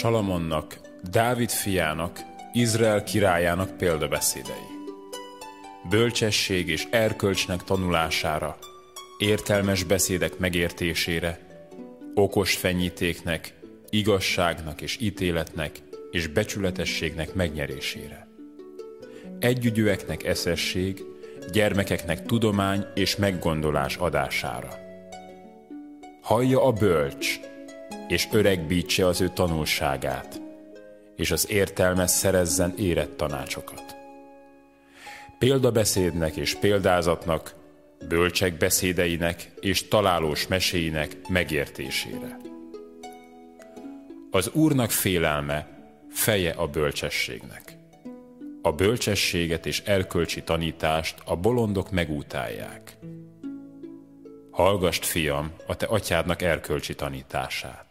Salamonnak, Dávid fiának, Izrael királyának példabeszédei. Bölcsesség és erkölcsnek tanulására, értelmes beszédek megértésére, okos fenyítéknek, igazságnak és ítéletnek és becsületességnek megnyerésére. Együgyűeknek eszesség, gyermekeknek tudomány és meggondolás adására. Hallja a bölcs, és öregbítse az ő tanulságát, és az értelmes szerezzen érett tanácsokat. Példabeszédnek és példázatnak, bölcsek beszédeinek és találós meséinek megértésére. Az Úrnak félelme feje a bölcsességnek. A bölcsességet és erkölcsi tanítást a bolondok megútálják. Hallgast, fiam, a te atyádnak erkölcsi tanítását,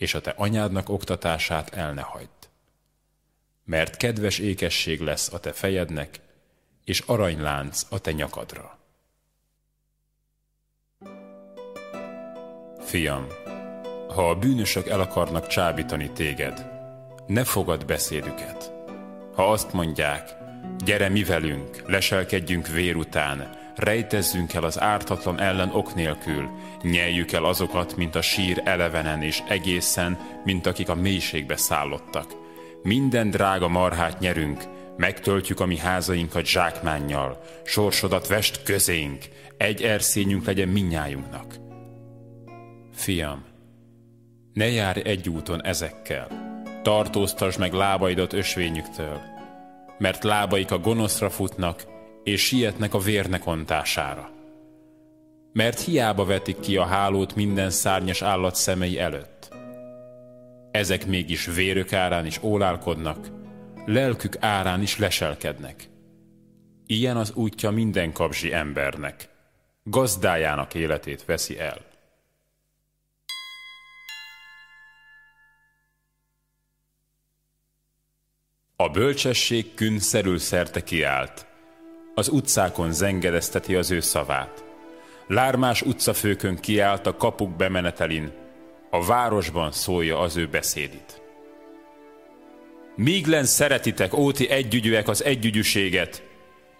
és a te anyádnak oktatását el ne hagyd. Mert kedves ékesség lesz a te fejednek, és aranylánc a te nyakadra. Fiam, ha a bűnösök el akarnak csábítani téged, ne fogad beszédüket. Ha azt mondják, gyere mi velünk, leselkedjünk vér után, rejtezzünk el az ártatlan ellen ok nélkül, nyeljük el azokat, mint a sír elevenen és egészen, mint akik a mélységbe szállottak. Minden drága marhát nyerünk, megtöltjük a mi házainkat zsákmánnyal, sorsodat vest közénk, egy erszényünk legyen minnyájunknak. Fiam, ne járj egy úton ezekkel, tartóztasd meg lábaidat ösvényüktől, mert lábaik a gonoszra futnak, és sietnek a vérnek ontására. Mert hiába vetik ki a hálót minden szárnyas állat szemei előtt. Ezek mégis vérök árán is ólálkodnak, lelkük árán is leselkednek. Ilyen az útja minden kapzsi embernek, gazdájának életét veszi el. A bölcsesség künszerül szerte kiállt. Az utcákon zengedezteti az ő szavát. Lármás utcafőkön kiállt a kapuk bemenetelin, a városban szólja az ő beszédit. Míglen szeretitek, óti együgyűek az együgyűséget,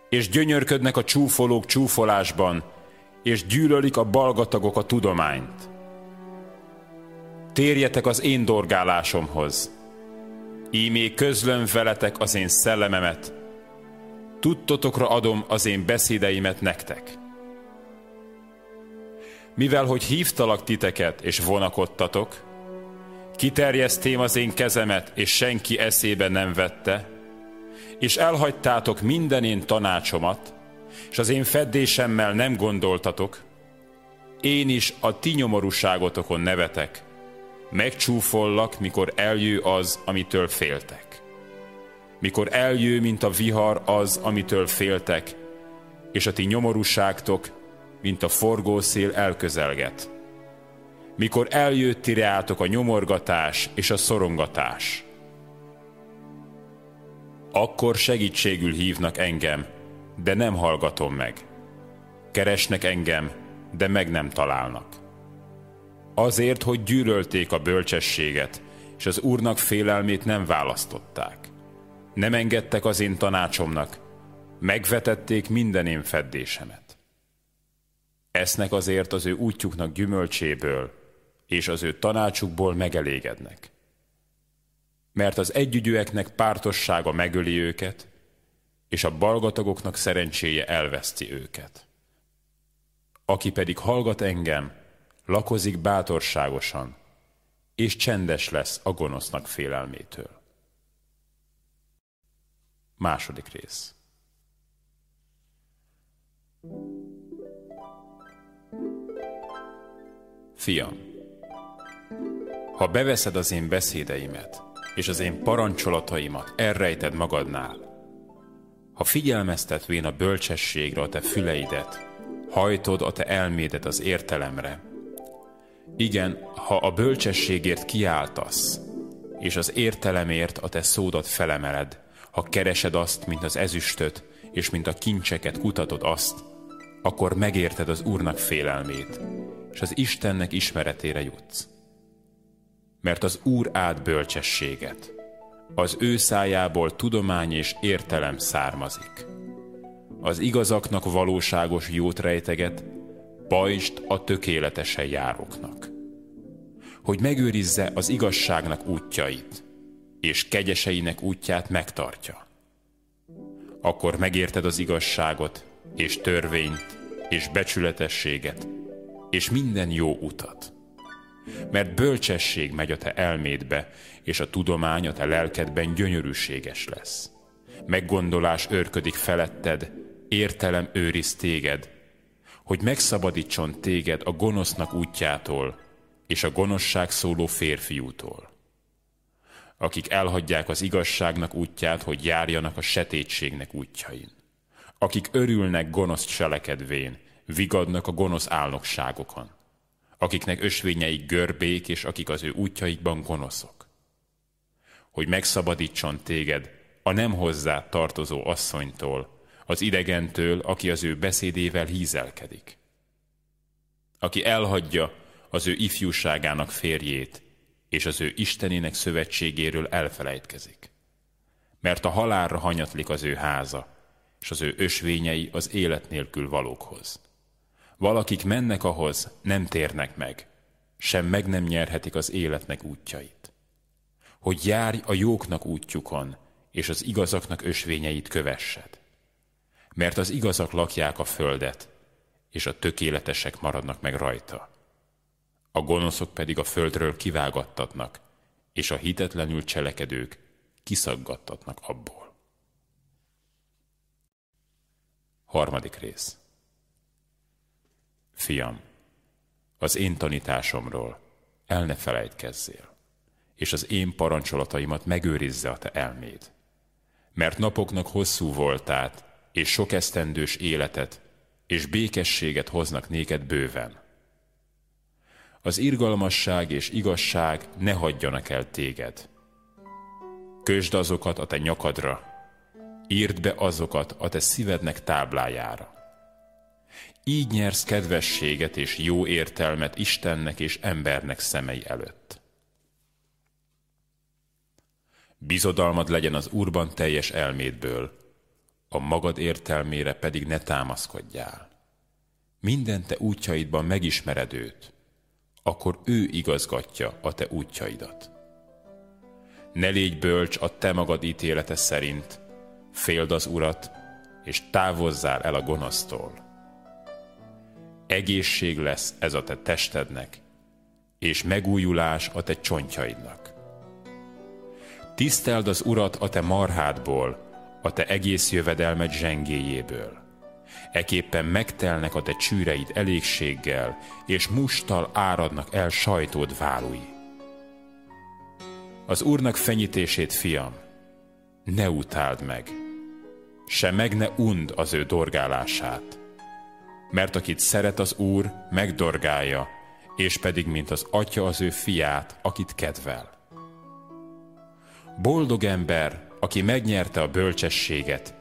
és gyönyörködnek a csúfolók csúfolásban, és gyűlölik a balgatagok a tudományt. Térjetek az én dorgálásomhoz, Ímé közlöm veletek az én szellememet, tudtotokra adom az én beszédeimet nektek. Mivel, hogy hívtalak titeket és vonakodtatok, kiterjesztém az én kezemet, és senki eszébe nem vette, és elhagytátok minden én tanácsomat, és az én feddésemmel nem gondoltatok, én is a ti nyomorúságotokon nevetek, Megcsúfollak, mikor eljő az, amitől féltek. Mikor eljő, mint a vihar az, amitől féltek, és a ti nyomorúságtok, mint a forgószél elközelget. Mikor eljött tireátok a nyomorgatás és a szorongatás. Akkor segítségül hívnak engem, de nem hallgatom meg. Keresnek engem, de meg nem találnak. Azért, hogy gyűlölték a bölcsességet, és az Úrnak félelmét nem választották. Nem engedtek az én tanácsomnak, megvetették minden én feddésemet. Esznek azért az ő útjuknak gyümölcséből, és az ő tanácsukból megelégednek. Mert az együgyűeknek pártossága megöli őket, és a balgatagoknak szerencséje elveszti őket. Aki pedig hallgat engem, lakozik bátorságosan, és csendes lesz a gonosznak félelmétől. Második rész. Fiam, ha beveszed az én beszédeimet, és az én parancsolataimat elrejted magadnál, ha figyelmeztetvén a bölcsességre a te füleidet, hajtod a te elmédet az értelemre, igen, ha a bölcsességért kiáltasz, és az értelemért a te szódat felemeled, ha keresed azt, mint az ezüstöt, és mint a kincseket kutatod azt, akkor megérted az Úrnak félelmét, és az Istennek ismeretére jutsz. mert az Úr át bölcsességet. Az ő szájából tudomány és értelem származik. Az igazaknak valóságos jót rejteget, bajst a tökéletesen járóknak. Hogy megőrizze az igazságnak útjait, és kegyeseinek útját megtartja. Akkor megérted az igazságot, és törvényt, és becsületességet, és minden jó utat. Mert bölcsesség megy a te elmédbe, és a tudomány a te lelkedben gyönyörűséges lesz. Meggondolás őrködik feletted, értelem őriz téged, hogy megszabadítson téged a gonosznak útjától és a gonoszság szóló férfiútól. Akik elhagyják az igazságnak útját, hogy járjanak a setétségnek útjain. Akik örülnek gonosz cselekedvén, vigadnak a gonosz álnokságokon. Akiknek ösvényeik görbék, és akik az ő útjaikban gonoszok. Hogy megszabadítson téged a nem hozzá tartozó asszonytól, az idegentől, aki az ő beszédével hízelkedik. Aki elhagyja az ő ifjúságának férjét, és az ő Istenének szövetségéről elfelejtkezik. Mert a halálra hanyatlik az ő háza, és az ő ösvényei az élet nélkül valókhoz. Valakik mennek ahhoz, nem térnek meg, sem meg nem nyerhetik az életnek útjait. Hogy járj a jóknak útjukon, és az igazaknak ösvényeit kövessed mert az igazak lakják a földet, és a tökéletesek maradnak meg rajta. A gonoszok pedig a földről kivágattatnak, és a hitetlenül cselekedők kiszaggattatnak abból. Harmadik rész Fiam, az én tanításomról el ne felejtkezzél, és az én parancsolataimat megőrizze a te elméd. Mert napoknak hosszú voltát, és sok esztendős életet, és békességet hoznak néked bőven. Az irgalmasság és igazság ne hagyjanak el téged. Kösd azokat a te nyakadra, írd be azokat a te szívednek táblájára. Így nyersz kedvességet és jó értelmet Istennek és embernek szemei előtt. Bizodalmad legyen az Úrban teljes elmédből, a magad értelmére pedig ne támaszkodjál. Minden te útjaidban megismered őt, akkor ő igazgatja a te útjaidat. Ne légy bölcs a te magad ítélete szerint, féld az urat, és távozzál el a gonosztól. Egészség lesz ez a te testednek, és megújulás a te csontjaidnak. Tiszteld az urat a te marhádból, a te egész jövedelmed zsengéjéből. Eképpen megtelnek a te csűreid elégséggel, és mustal áradnak el sajtód válui. Az Úrnak fenyítését, fiam, ne utáld meg, se meg ne und az ő dorgálását. Mert akit szeret az Úr, megdorgálja, és pedig, mint az atya az ő fiát, akit kedvel. Boldog ember, aki megnyerte a bölcsességet,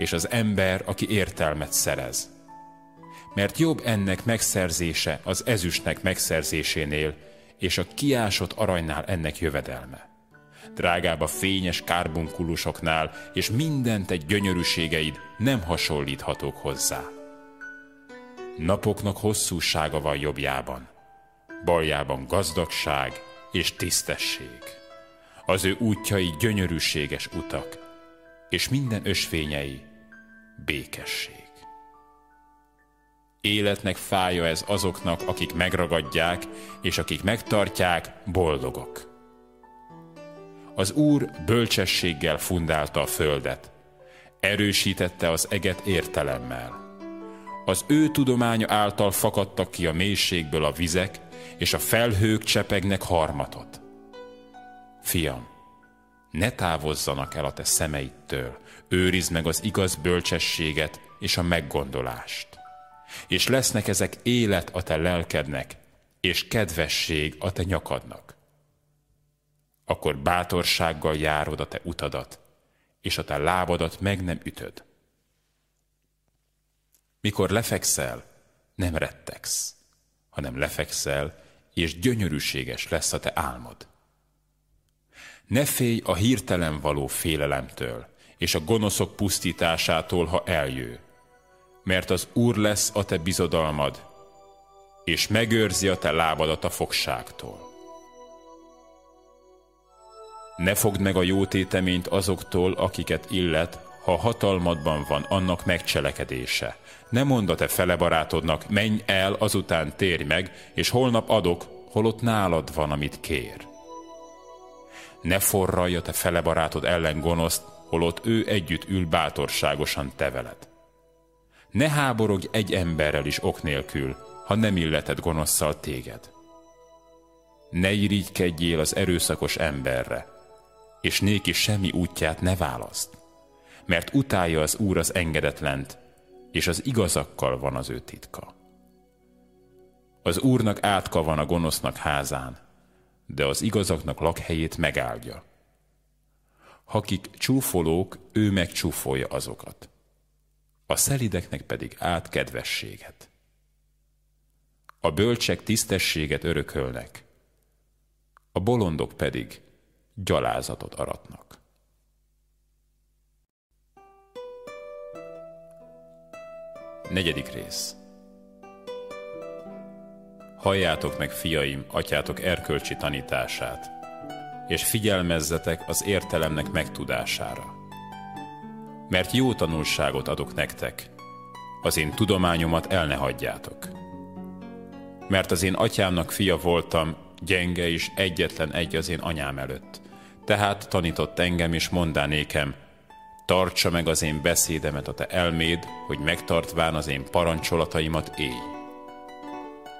és az ember, aki értelmet szerez. Mert jobb ennek megszerzése az ezüstnek megszerzésénél, és a kiásott aranynál ennek jövedelme. Drágább a fényes kárbunkulusoknál, és mindent egy gyönyörűségeid nem hasonlíthatók hozzá. Napoknak hosszúsága van jobbjában, baljában gazdagság és tisztesség. Az ő útjai gyönyörűséges utak, és minden ösvényei békesség. Életnek fája ez azoknak, akik megragadják, és akik megtartják, boldogok. Az Úr bölcsességgel fundálta a földet, erősítette az eget értelemmel. Az ő tudománya által fakadtak ki a mélységből a vizek, és a felhők csepegnek harmatot. Fiam, ne távozzanak el a te szemeidtől, őrizd meg az igaz bölcsességet és a meggondolást. És lesznek ezek élet a te lelkednek, és kedvesség a te nyakadnak. Akkor bátorsággal járod a te utadat, és a te lábadat meg nem ütöd. Mikor lefekszel, nem rettegsz, hanem lefekszel, és gyönyörűséges lesz a te álmod Ne félj a hirtelen való félelemtől, és a gonoszok pusztításától, ha eljő. Mert az Úr lesz a te bizodalmad, és megőrzi a te lábadat a fogságtól. Ne fogd meg a jó téteményt azoktól, akiket illet, ha hatalmadban van annak megcselekedése. Ne mondd a te fele barátodnak, menj el, azután térj meg, és holnap adok, holott nálad van, amit kér. Ne forralj a te fele barátod ellen gonoszt, holott ő együtt ül bátorságosan te veled. Ne háborogj egy emberrel is ok nélkül, ha nem illeted gonoszszal téged. Ne irigykedjél az erőszakos emberre, és néki semmi útját ne választ, mert utálja az Úr az engedetlent, és az igazakkal van az ő titka. Az Úrnak átka van a gonosznak házán, de az igazaknak lakhelyét megáldja. Hakik csúfolók, ő megcsúfolja azokat. A szelideknek pedig át kedvességet. A bölcsek tisztességet örökölnek, a bolondok pedig gyalázatot aratnak. Negyedik rész Halljátok meg, fiaim, atyátok erkölcsi tanítását, és figyelmezzetek az értelemnek megtudására. Mert jó tanulságot adok nektek, az én tudományomat el ne hagyjátok. Mert az én atyámnak fia voltam, gyenge és egyetlen egy az én anyám előtt. Tehát tanított engem és mondá nékem, tartsa meg az én beszédemet a te elméd, hogy megtartván az én parancsolataimat élj.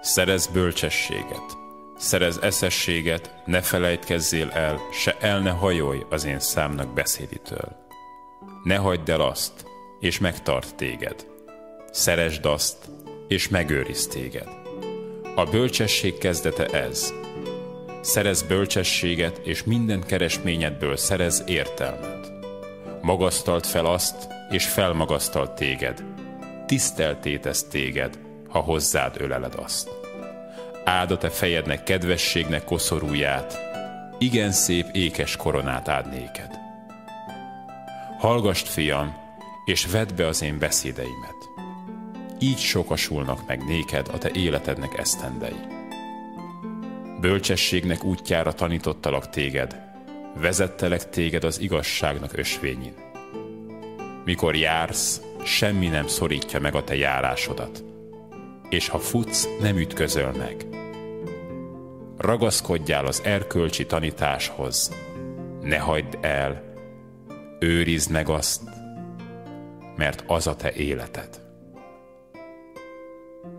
Szerez bölcsességet, szerez eszességet, ne felejtkezzél el, se el ne hajolj az én számnak beszéditől. Ne hagyd el azt, és megtart téged. Szeresd azt, és megőriz téged. A bölcsesség kezdete ez. Szerez bölcsességet, és minden keresményedből szerez értelmet. Magasztalt fel azt, és felmagasztalt téged. Tiszteltétesz téged, ha hozzád öleled azt. Áld a te fejednek kedvességnek koszorúját, igen szép ékes koronát áld néked. Hallgast, fiam, és vedd be az én beszédeimet. Így sokasulnak meg néked a te életednek esztendei. Bölcsességnek útjára tanítottalak téged, vezettelek téged az igazságnak ösvényin. Mikor jársz, semmi nem szorítja meg a te járásodat, és ha futsz, nem ütközöl meg. Ragaszkodjál az erkölcsi tanításhoz, ne hagyd el, őrizd meg azt, mert az a te életed.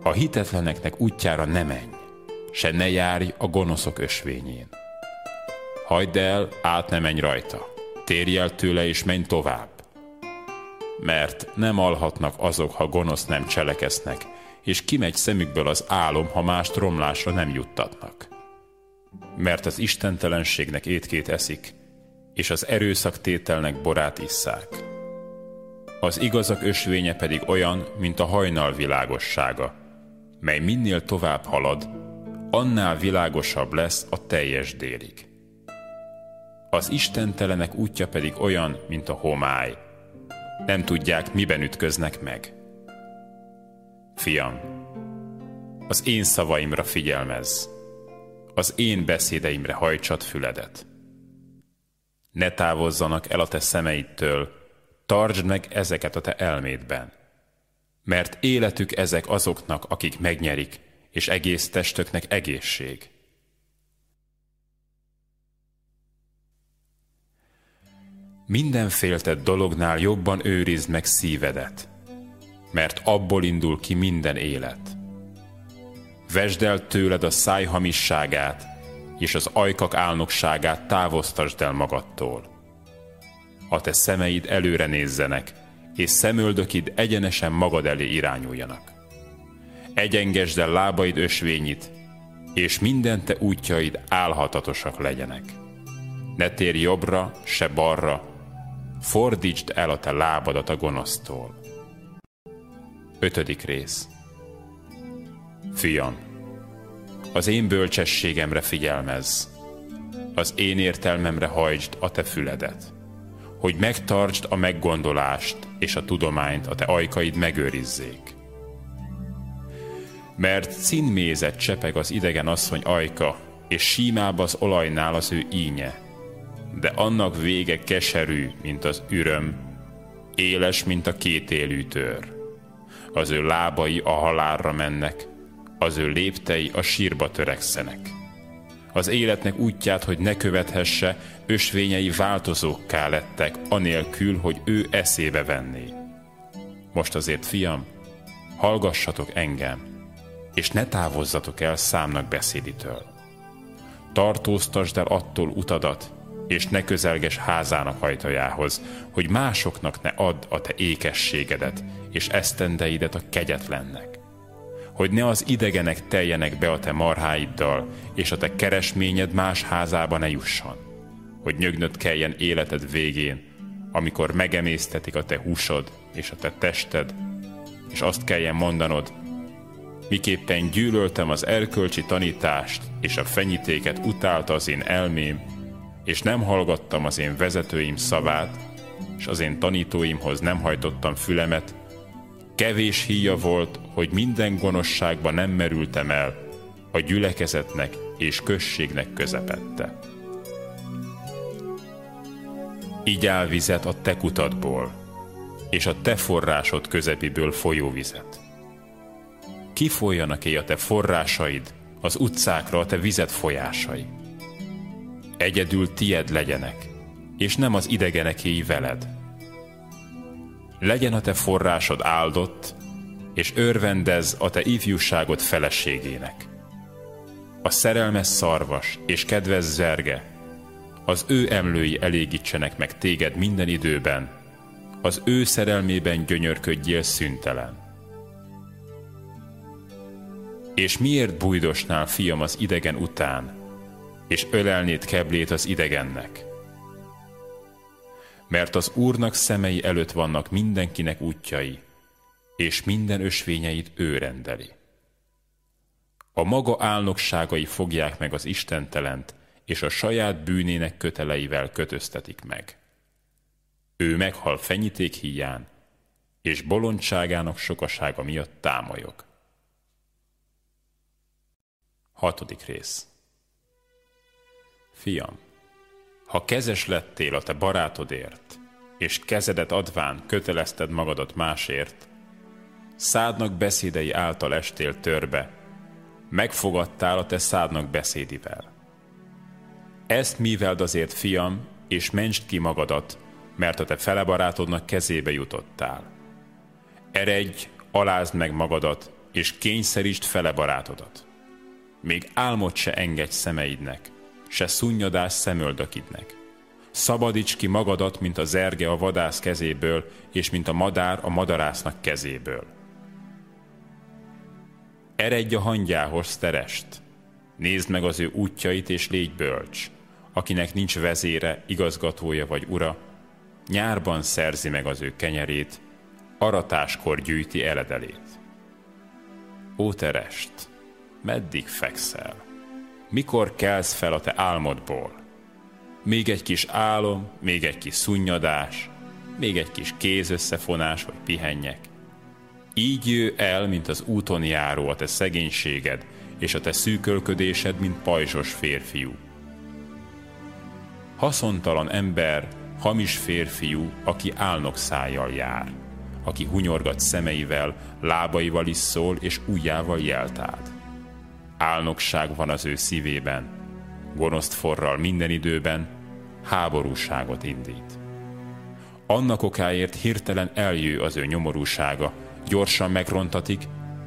A hitetleneknek útjára ne menj, se ne járj a gonoszok ösvényén. Hagyd el, át ne menj rajta, térj el tőle és menj tovább. Mert nem alhatnak azok, ha gonosz nem cselekesznek, és kimegy szemükből az álom, ha mást romlásra nem juttatnak. Mert az istentelenségnek étkét eszik, és az erőszaktételnek borát isszák. Az igazak ösvénye pedig olyan, mint a hajnal világossága, mely minél tovább halad, annál világosabb lesz a teljes délig. Az istentelenek útja pedig olyan, mint a homály. Nem tudják, miben ütköznek meg. Fiam, az én szavaimra figyelmez, az én beszédeimre hajtsad füledet. Ne távozzanak el a te szemeidtől, tartsd meg ezeket a te elmédben, mert életük ezek azoknak, akik megnyerik, és egész testöknek egészség. Mindenféltett dolognál jobban őrizd meg szívedet, mert abból indul ki minden élet. Vesd el tőled a száj hamisságát, és az ajkak álnokságát távoztasd el magadtól. A te szemeid előre nézzenek, és szemöldökid egyenesen magad elé irányuljanak. Egyengesd el lábaid ösvényit, és minden te útjaid álhatatosak legyenek. Ne térj jobbra, se balra, fordítsd el a te lábadat a gonosztól. Ötödik rész Fiam, az én bölcsességemre figyelmez, az én értelmemre hajtsd a te füledet, hogy megtartsd a meggondolást és a tudományt a te ajkaid megőrizzék. Mert színmézet csepeg az idegen asszony ajka, és símább az olajnál az ő ínye, de annak vége keserű, mint az üröm, éles, mint a kétélű tör. Az ő lábai a halálra mennek, az ő léptei a sírba törekszenek. Az életnek útját, hogy ne követhesse, ösvényei változókká lettek, anélkül, hogy ő eszébe venné. Most azért, fiam, hallgassatok engem, és ne távozzatok el számnak beszéditől. Tartóztasd el attól utadat, és ne közelges házának ajtajához, hogy másoknak ne add a te ékességedet, és esztendeidet a kegyetlennek. Hogy ne az idegenek teljenek be a te marháiddal, és a te keresményed más házába ne jusson. Hogy nyögnöd kelljen életed végén, amikor megemésztetik a te húsod és a te tested, és azt kelljen mondanod, miképpen gyűlöltem az erkölcsi tanítást, és a fenyítéket utálta az én elmém, és nem hallgattam az én vezetőim szavát, és az én tanítóimhoz nem hajtottam fülemet, kevés híja volt, hogy minden gonoszságba nem merültem el a gyülekezetnek és községnek közepette. Így vizet a te kutatból, és a te forrásod közepiből folyóvizet. Kifoljanak-e a te forrásaid, az utcákra a te vizet folyásai? Egyedül tied legyenek, és nem az idegenekéi veled. Legyen a te forrásod áldott, és örvendez a te ifjúságod feleségének. A szerelmes szarvas és kedves zerge, az ő emlői elégítsenek meg téged minden időben, az ő szerelmében gyönyörködjél szüntelen. És miért bújdosnál, fiam, az idegen után, és ölelnéd keblét az idegennek. Mert az Úrnak szemei előtt vannak mindenkinek útjai, és minden ösvényeit ő rendeli. A maga álnokságai fogják meg az Istentelent, és a saját bűnének köteleivel kötöztetik meg. Ő meghal fenyíték híján, és bolondságának sokasága miatt támolyog. Hatodik rész Fiam, ha kezes lettél a te barátodért, és kezedet adván kötelezted magadat másért, szádnak beszédei által estél törbe, megfogadtál a te szádnak beszédivel. Ezt míveld azért, fiam, és mentsd ki magadat, mert a te fele barátodnak kezébe jutottál. Eredj, alázd meg magadat, és kényszerítsd fele barátodat. Még álmot se engedj szemeidnek, se szunnyadás szemöldökidnek. Szabadíts ki magadat, mint a zerge a vadász kezéből, és mint a madár a madarásznak kezéből. Eredj a hangyához terest, nézd meg az ő útjait, és légy bölcs, akinek nincs vezére, igazgatója vagy ura, nyárban szerzi meg az ő kenyerét, aratáskor gyűjti eledelét. Ó terest, meddig fekszel? Mikor kelsz fel a te álmodból. Még egy kis álom, még egy kis szunnyadás, még egy kis kézösszefonás vagy pihenjek. Így jő el, mint az úton járó a te szegénységed, és a te szűkölködésed, mint pajzsos férfiú. Haszontalan ember, hamis férfiú, aki álnok szájjal jár, aki hunyorgat szemeivel, lábaival is szól, és ujjával jeltád álnokság van az ő szívében, gonoszt forral minden időben, háborúságot indít. Annak okáért hirtelen eljő az ő nyomorúsága, gyorsan megrontatik,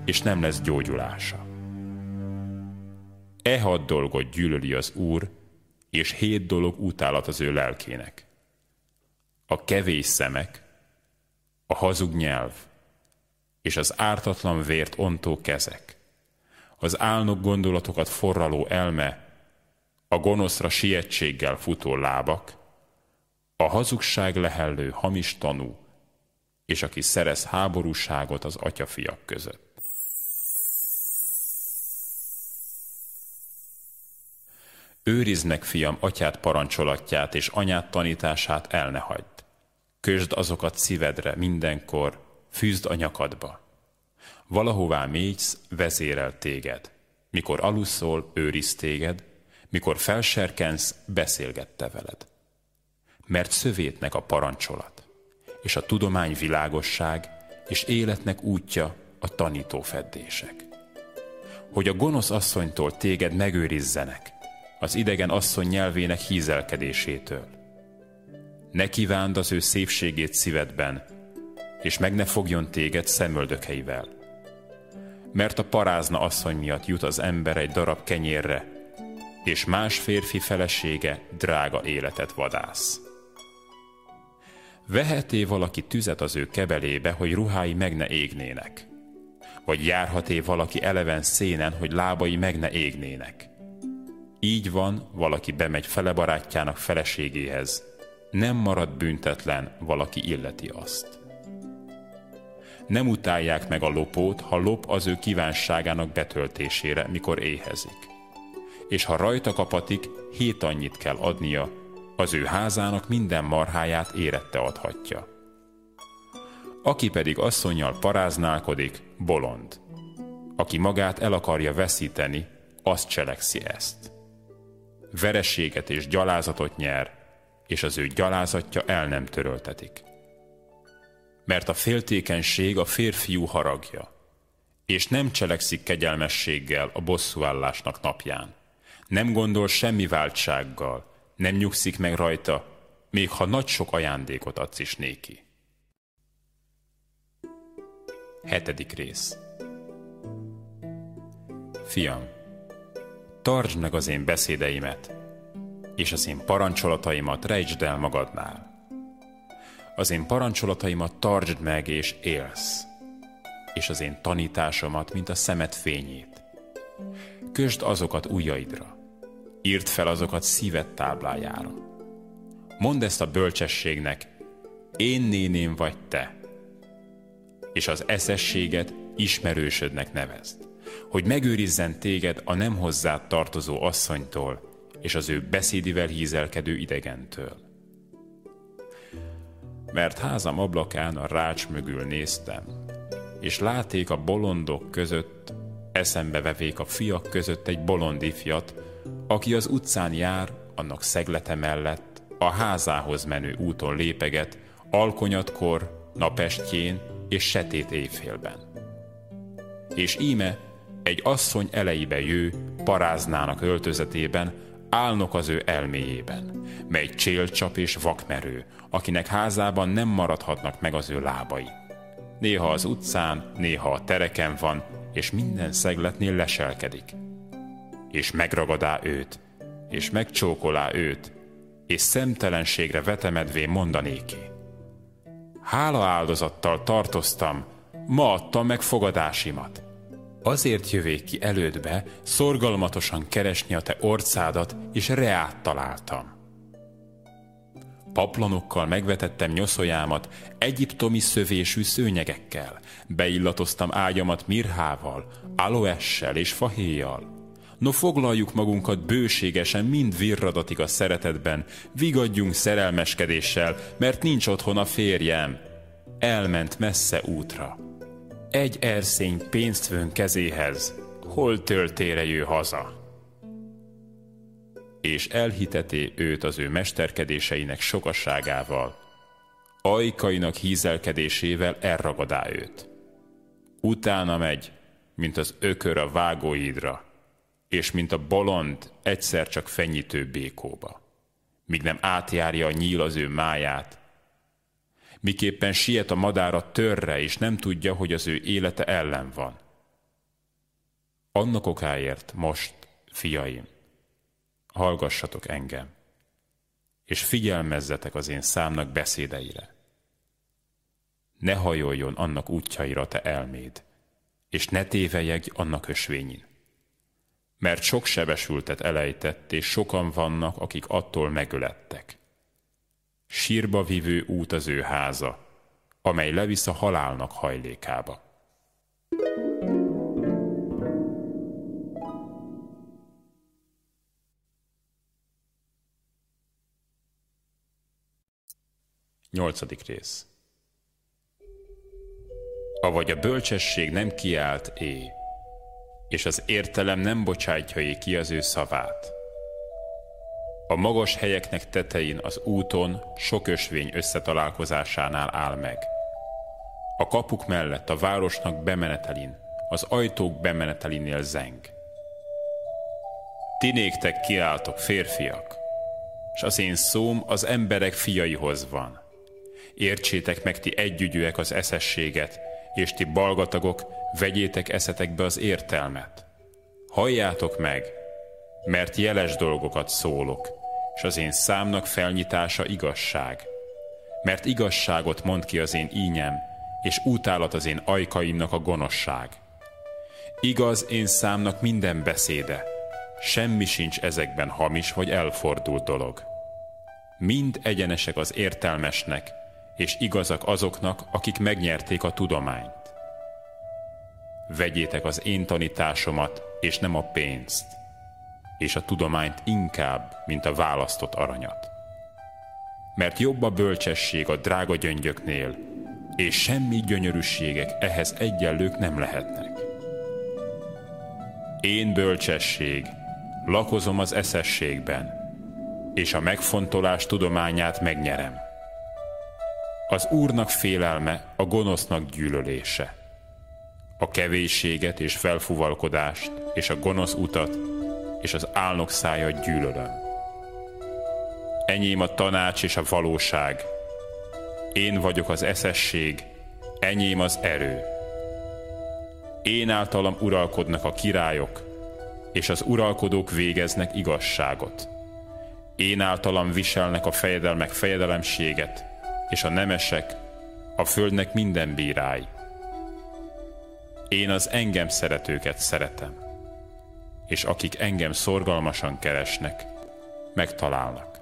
és nem lesz gyógyulása. E hat dolgot gyűlöli az Úr, és hét dolog utálat az ő lelkének. A kevés szemek, a hazug nyelv, és az ártatlan vért ontó kezek, az álnok gondolatokat forraló elme, a gonoszra sietséggel futó lábak, a hazugság lehellő hamis tanú, és aki szerez háborúságot az atyafiak között. Őrizd meg, fiam, atyát parancsolatját és anyát tanítását el ne hagyd. Kösd azokat szívedre mindenkor, fűzd a nyakadba. Valahová mégysz, vezérel téged. Mikor aluszol, őriz téged, mikor felserkensz, beszélgette veled. Mert szövétnek a parancsolat, és a tudomány világosság, és életnek útja a tanító feddések. Hogy a gonosz asszonytól téged megőrizzenek, az idegen asszony nyelvének hízelkedésétől. Ne kívánd az ő szépségét szívedben, és meg ne fogjon téged szemöldökeivel. Mert a parázna asszony miatt jut az ember egy darab kenyérre, és más férfi felesége drága életet vadász. Veheté valaki tüzet az ő kebelébe, hogy ruhái meg ne égnének? Vagy járhaté valaki eleven szénen, hogy lábai meg ne égnének? Így van, valaki bemegy fele barátjának feleségéhez, nem marad büntetlen, valaki illeti azt. Nem utálják meg a lopót, ha lop az ő kívánságának betöltésére, mikor éhezik. És ha rajta kapatik, hét annyit kell adnia, az ő házának minden marháját érette adhatja. Aki pedig asszonyjal paráználkodik, bolond. Aki magát el akarja veszíteni, azt cselekszi ezt vereséget és gyalázatot nyer, és az ő gyalázatja el nem töröltetik. Mert a féltékenység a férfiú haragja, és nem cselekszik kegyelmességgel a bosszúállásnak napján. Nem gondol semmi váltsággal, nem nyugszik meg rajta, még ha nagy sok ajándékot adsz is néki. Hetedik rész Fiam, tartsd meg az én beszédeimet, és az én parancsolataimat rejtsd el magadnál. Az én parancsolataimat tartsd meg, és élsz, és az én tanításomat, mint a szemet fényét. Kösd azokat ujjaidra, írd fel azokat szíved táblájára. Mondd ezt a bölcsességnek, én néném vagy te, és az eszességet ismerősödnek nevezd hogy megőrizzen téged a nem hozzád tartozó asszonytól és az ő beszédivel hízelkedő idegentől. Mert házam ablakán a rács mögül néztem, és láték a bolondok között, eszembe vevék a fiak között egy bolond ifjat, aki az utcán jár, annak szeglete mellett, a házához menő úton lépeget, alkonyatkor, napestjén és setét éjfélben. És íme egy asszony elejébe jő, paráznának öltözetében, állnok az ő elméjében, mely csélcsap és vakmerő, akinek házában nem maradhatnak meg az ő lábai. Néha az utcán, néha a tereken van, és minden szegletnél leselkedik. És megragadá őt, és megcsókolá őt, és szemtelenségre vetemedvé mondanéki. Hála áldozattal tartoztam, ma adtam meg fogadásimat. Azért jövék ki elődbe, szorgalmatosan keresni a te orcádat, és reát találtam. Paplanokkal megvetettem nyoszójámat, egyiptomi szövésű szőnyegekkel, beillatoztam ágyamat mirhával, aloessel és fahéjjal. No foglaljuk magunkat bőségesen mind virradatig a szeretetben, vigadjunk szerelmeskedéssel, mert nincs otthon a férjem. Elment messze útra egy erszény pénzt vön kezéhez, hol töltére jő haza. És elhiteté őt az ő mesterkedéseinek sokasságával, ajkainak hízelkedésével elragadá őt. Utána megy, mint az ökör a vágóidra, és mint a bolond egyszer csak fenyítő békóba, míg nem átjárja a nyíl az ő máját, miképpen siet a madára törre, és nem tudja, hogy az ő élete ellen van. Annak okáért most, fiaim, hallgassatok engem, és figyelmezzetek az én számnak beszédeire. Ne hajoljon annak útjaira te elméd, és ne tévejegj annak ösvényin. Mert sok sebesültet elejtett, és sokan vannak, akik attól megölettek Sírba vívő út az ő háza, amely levisz a halálnak hajlékába. Nyolcadik rész Avagy a bölcsesség nem kiált é, és az értelem nem bocsátja ki az ő szavát. A magas helyeknek tetején az úton sok ösvény összetalálkozásánál áll meg. A kapuk mellett a városnak bemenetelin, az ajtók bemenetelinél zeng. Ti néktek kiálltok, férfiak, és az én szóm az emberek fiaihoz van. Értsétek meg ti együgyűek az eszességet, és ti balgatagok, vegyétek eszetekbe az értelmet. Halljátok meg, mert jeles dolgokat szólok, és az én számnak felnyitása igazság. Mert igazságot mond ki az én ínyem, és utálat az én ajkaimnak a gonoszság. Igaz én számnak minden beszéde, semmi sincs ezekben hamis vagy elfordult dolog. Mind egyenesek az értelmesnek, és igazak azoknak, akik megnyerték a tudományt. Vegyétek az én tanításomat, és nem a pénzt, és a tudományt inkább, mint a választott aranyat. Mert jobb a bölcsesség a drága gyöngyöknél, és semmi gyönyörűségek ehhez egyenlők nem lehetnek. Én bölcsesség, lakozom az eszességben, és a megfontolás tudományát megnyerem. Az Úrnak félelme a gonosznak gyűlölése. A kevésséget és felfuvalkodást, és a gonosz utat, és az álnok szájat gyűlölöm. Enyém a tanács és a valóság. Én vagyok az eszesség, enyém az erő. Én általam uralkodnak a királyok, és az uralkodók végeznek igazságot. Én általam viselnek a fejedelmek fejedelemséget, és a nemesek, a földnek minden bírái. Én az engem szeretőket szeretem, és akik engem szorgalmasan keresnek, megtalálnak.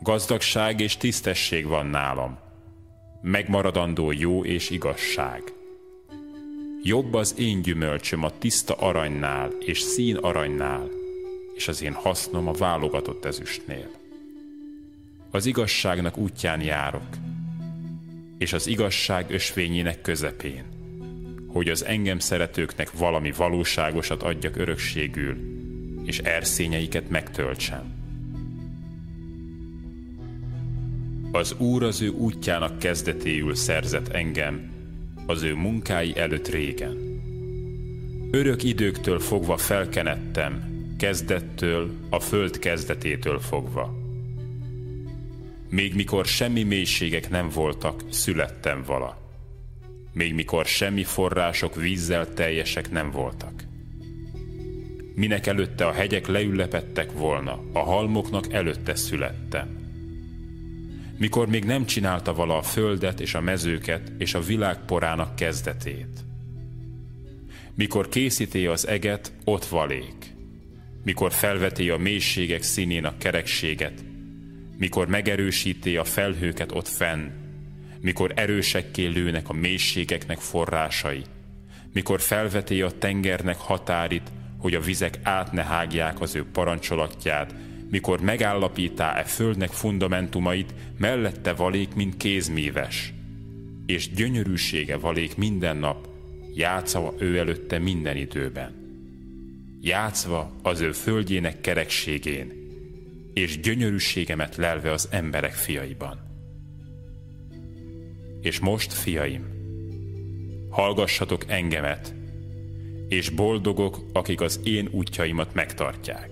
Gazdagság és tisztesség van nálam, megmaradandó jó és igazság. Jobb az én gyümölcsöm a tiszta aranynál és szín aranynál, és az én hasznom a válogatott ezüstnél. Az igazságnak útján járok, és az igazság ösvényének közepén, hogy az engem szeretőknek valami valóságosat adjak örökségül, és erszényeiket megtöltsem. Az Úr az ő útjának kezdetéül szerzett engem, az ő munkái előtt régen. Örök időktől fogva felkenettem, kezdettől, a föld kezdetétől fogva. Még mikor semmi mélységek nem voltak, születtem vala. Még mikor semmi források vízzel teljesek nem voltak. Minek előtte a hegyek leülepettek volna, a halmoknak előtte születtem. Mikor még nem csinálta vala a földet és a mezőket és a világ porának kezdetét. Mikor készíté az eget, ott valék mikor felveti a mélységek színén a kerekséget, mikor megerősíti a felhőket ott fenn, mikor erősekké lőnek a mélységeknek forrásai, mikor felveti a tengernek határit, hogy a vizek át ne hágják az ő parancsolatját, mikor megállapítá e földnek fundamentumait, mellette valék, mint kézmíves, és gyönyörűsége valék minden nap, játszava ő előtte minden időben játszva az ő földjének kerekségén, és gyönyörűségemet lelve az emberek fiaiban. És most, fiaim, hallgassatok engemet, és boldogok, akik az én útjaimat megtartják.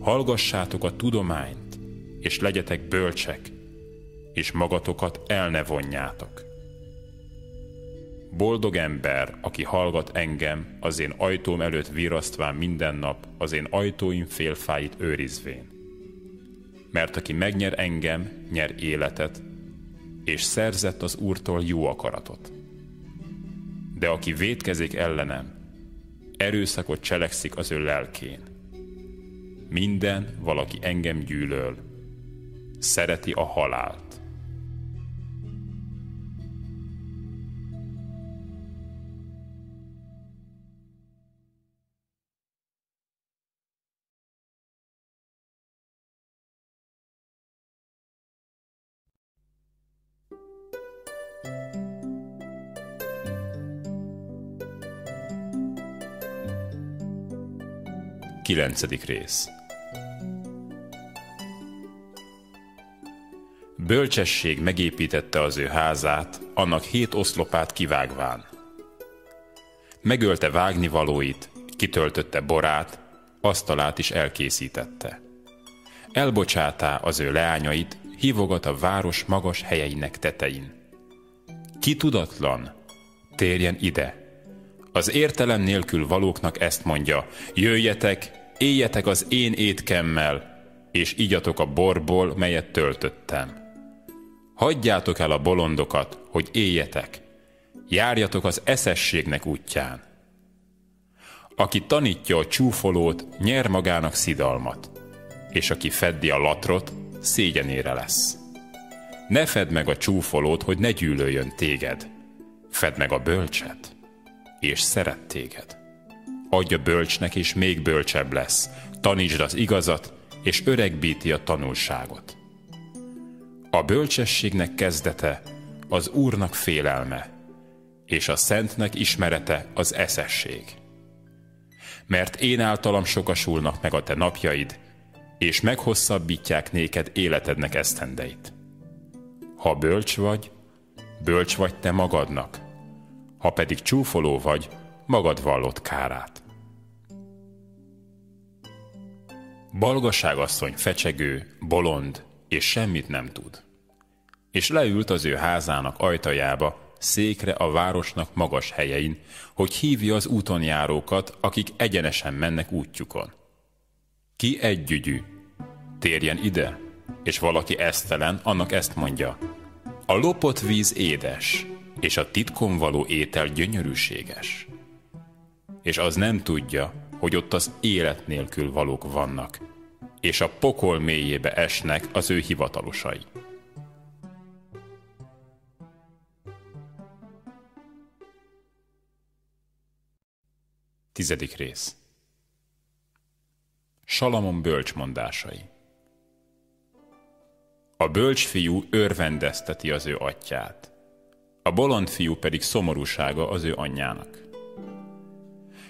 Hallgassátok a tudományt, és legyetek bölcsek, és magatokat el ne vonjátok. Boldog ember, aki hallgat engem, az én ajtóm előtt virasztván minden nap, az én ajtóim félfáit őrizvén. Mert aki megnyer engem, nyer életet, és szerzett az Úrtól jó akaratot. De aki vétkezik ellenem, erőszakot cselekszik az ő lelkén. Minden valaki engem gyűlöl, szereti a halált. 9. rész Bölcsesség megépítette az ő házát, annak hét oszlopát kivágván. Megölte vágnivalóit, kitöltötte borát, asztalát is elkészítette. Elbocsátá az ő leányait, hívogat a város magas helyeinek tetein. Ki tudatlan, térjen ide. Az értelem nélkül valóknak ezt mondja, jöjjetek, éljetek az én étkemmel, és igyatok a borból, melyet töltöttem. Hagyjátok el a bolondokat, hogy éljetek. Járjatok az eszességnek útján. Aki tanítja a csúfolót, nyer magának szidalmat, és aki feddi a latrot, szégyenére lesz. Ne fedd meg a csúfolót, hogy ne gyűlöljön téged. Fedd meg a bölcset, és szeret téged. Adj a bölcsnek, és még bölcsebb lesz. Tanítsd az igazat, és öregbíti a tanulságot. A bölcsességnek kezdete az Úrnak félelme, és a Szentnek ismerete az eszesség. Mert én általam sokasulnak meg a te napjaid, és meghosszabbítják néked életednek esztendeit. Ha bölcs vagy, bölcs vagy te magadnak, ha pedig csúfoló vagy, magad vallott kárát. Balgaságasszony fecsegő, bolond, és semmit nem tud. És leült az ő házának ajtajába, székre a városnak magas helyein, hogy hívja az úton járókat, akik egyenesen mennek útjukon. Ki együgyű, térjen ide, és valaki esztelen, annak ezt mondja. A lopott víz édes, és a titkon való étel gyönyörűséges. És az nem tudja, hogy ott az élet nélkül valók vannak, és a pokol mélyébe esnek az ő hivatalosai. Tizedik rész Salamon bölcsmondásai A bölcs fiú örvendezteti az ő atyát, a bolond fiú pedig szomorúsága az ő anyjának.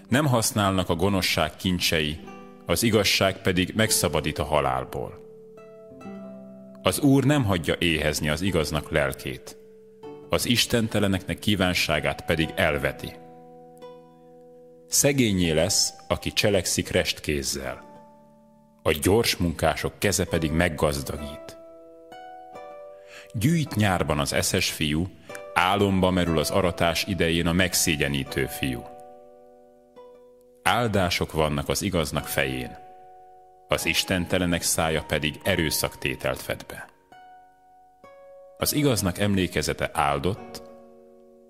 Nem használnak a gonoszság kincsei, az igazság pedig megszabadít a halálból. Az Úr nem hagyja éhezni az igaznak lelkét, az istenteleneknek kívánságát pedig elveti. Szegényé lesz, aki cselekszik restkézzel, a gyors munkások keze pedig meggazdagít. Gyűjt nyárban az eszes fiú, álomba merül az aratás idején a megszégyenítő fiú áldások vannak az igaznak fején, az istentelenek szája pedig erőszaktételt fed be. Az igaznak emlékezete áldott,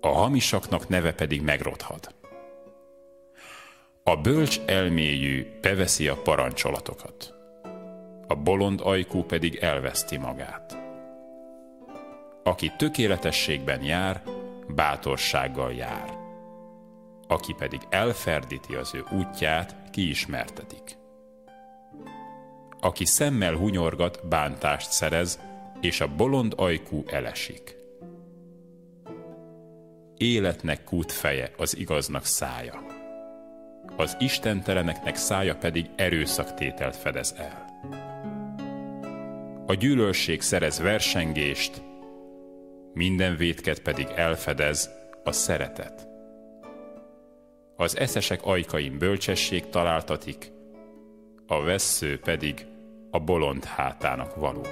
a hamisaknak neve pedig megrothat. A bölcs elmélyű beveszi a parancsolatokat, a bolond ajkú pedig elveszti magát. Aki tökéletességben jár, bátorsággal jár aki pedig elferdíti az ő útját, kiismertetik. Aki szemmel hunyorgat, bántást szerez, és a bolond ajkú elesik. Életnek kút feje az igaznak szája. Az istenteleneknek szája pedig erőszaktételt fedez el. A gyűlölség szerez versengést, minden vétket pedig elfedez a szeretet az eszesek ajkain bölcsesség találtatik, a vessző pedig a bolond hátának való.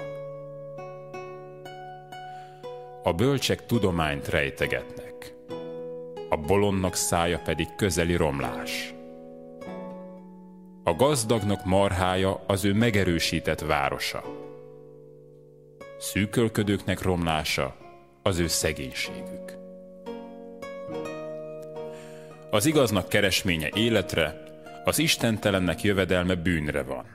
A bölcsek tudományt rejtegetnek, a bolondnak szája pedig közeli romlás. A gazdagnak marhája az ő megerősített városa. Szűkölködőknek romlása az ő szegénységük. Az igaznak keresménye életre, az istentelennek jövedelme bűnre van.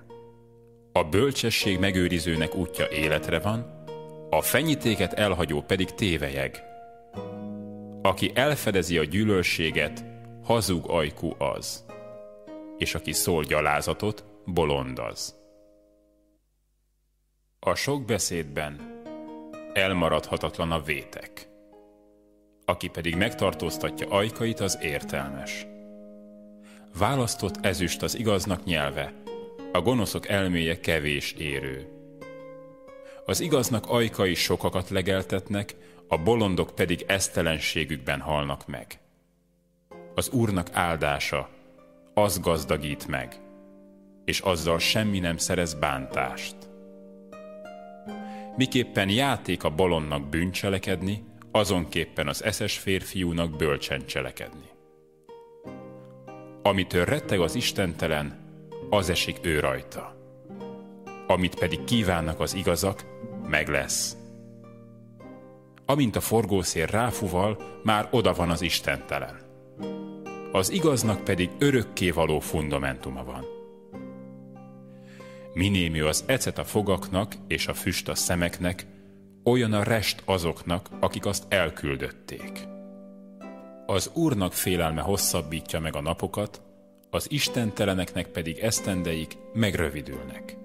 A bölcsesség megőrizőnek útja életre van, a fenyítéket elhagyó pedig tévejeg. Aki elfedezi a gyűlölséget, hazug ajkú az, és aki szól gyalázatot, bolond az. A sok beszédben elmaradhatatlan a vétek aki pedig megtartóztatja ajkait, az értelmes. választott ezüst az igaznak nyelve, a gonoszok elméje kevés érő. Az igaznak ajkai sokakat legeltetnek, a bolondok pedig esztelenségükben halnak meg. Az Úrnak áldása, az gazdagít meg, és azzal semmi nem szerez bántást. Miképpen játék a bolondnak bűncselekedni, azonképpen az eszes férfiúnak bölcsen cselekedni. Amitől retteg az istentelen, az esik ő rajta. Amit pedig kívánnak az igazak, meg lesz. Amint a forgószél ráfuval, már oda van az istentelen. Az igaznak pedig örökké való fundamentuma van. Minémű az ecet a fogaknak és a füst a szemeknek, olyan a rest azoknak, akik azt elküldötték. Az Úrnak félelme hosszabbítja meg a napokat, az istenteleneknek pedig esztendeik megrövidülnek.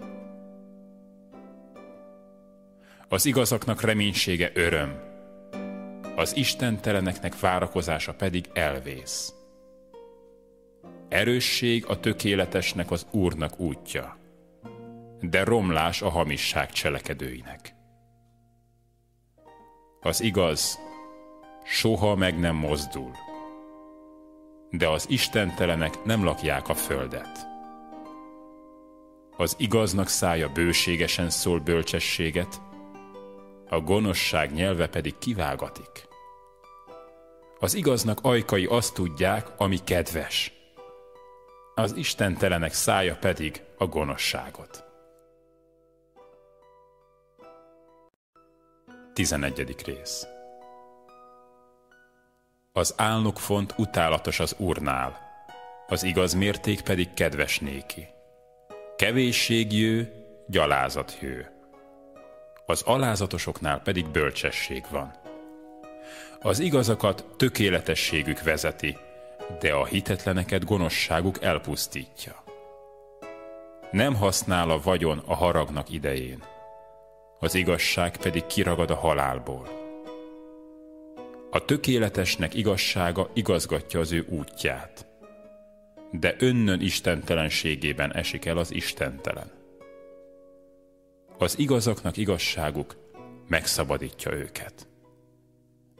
Az igazaknak reménysége öröm, az istenteleneknek várakozása pedig elvész. Erősség a tökéletesnek az Úrnak útja, de romlás a hamisság cselekedőinek. Az igaz soha meg nem mozdul, de az istentelenek nem lakják a földet. Az igaznak szája bőségesen szól bölcsességet, a gonoszság nyelve pedig kivágatik. Az igaznak ajkai azt tudják, ami kedves, az istentelenek szája pedig a gonoszságot. 11. rész Az álnokfont utálatos az úrnál, az igaz mérték pedig kedves néki. Kevésség jő, gyalázat jő. Az alázatosoknál pedig bölcsesség van. Az igazakat tökéletességük vezeti, de a hitetleneket gonoszságuk elpusztítja. Nem használ a vagyon a haragnak idején, az igazság pedig kiragad a halálból. A tökéletesnek igazsága igazgatja az ő útját, de önnön istentelenségében esik el az istentelen. Az igazaknak igazságuk megszabadítja őket,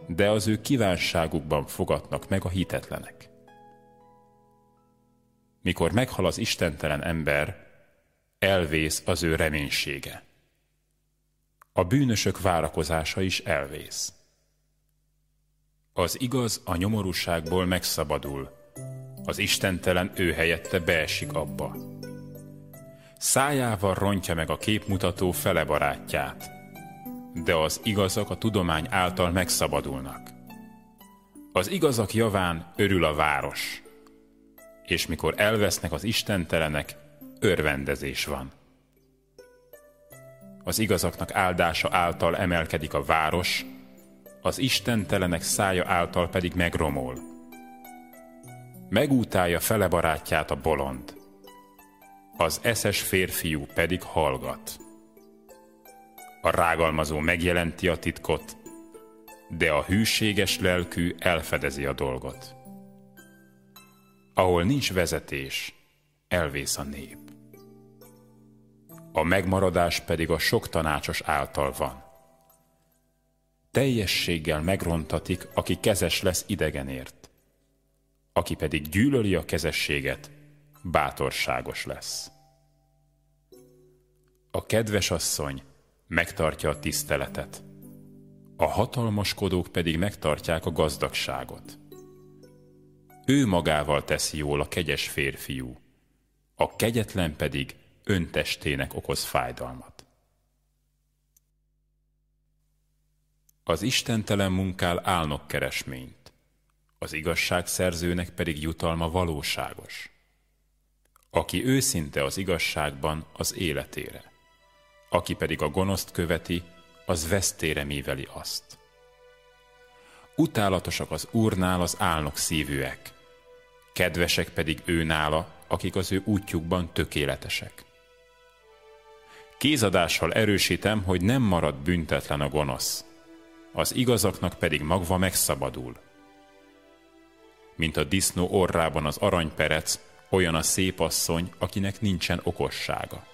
de az ő kívánságukban fogadnak meg a hitetlenek. Mikor meghal az istentelen ember, elvész az ő reménysége a bűnösök várakozása is elvész. Az igaz a nyomorúságból megszabadul, az istentelen ő helyette beesik abba. Szájával rontja meg a képmutató fele barátját, de az igazak a tudomány által megszabadulnak. Az igazak javán örül a város, és mikor elvesznek az istentelenek, örvendezés van az igazaknak áldása által emelkedik a város, az istentelenek szája által pedig megromol. Megútálja fele barátját a bolond, az eszes férfiú pedig hallgat. A rágalmazó megjelenti a titkot, de a hűséges lelkű elfedezi a dolgot. Ahol nincs vezetés, elvész a nép a megmaradás pedig a sok tanácsos által van. Teljességgel megrontatik, aki kezes lesz idegenért, aki pedig gyűlöli a kezességet, bátorságos lesz. A kedves asszony megtartja a tiszteletet, a hatalmaskodók pedig megtartják a gazdagságot. Ő magával teszi jól a kegyes férfiú, a kegyetlen pedig öntestének okoz fájdalmat. Az istentelen munkál álnok keresményt, az igazság szerzőnek pedig jutalma valóságos. Aki őszinte az igazságban, az életére, aki pedig a gonoszt követi, az vesztére míveli azt. Utálatosak az Úrnál az álnok szívűek, kedvesek pedig ő nála, akik az ő útjukban tökéletesek. Kézadással erősítem, hogy nem marad büntetlen a gonosz, az igazaknak pedig magva megszabadul. Mint a disznó orrában az aranyperec, olyan a szép asszony, akinek nincsen okossága.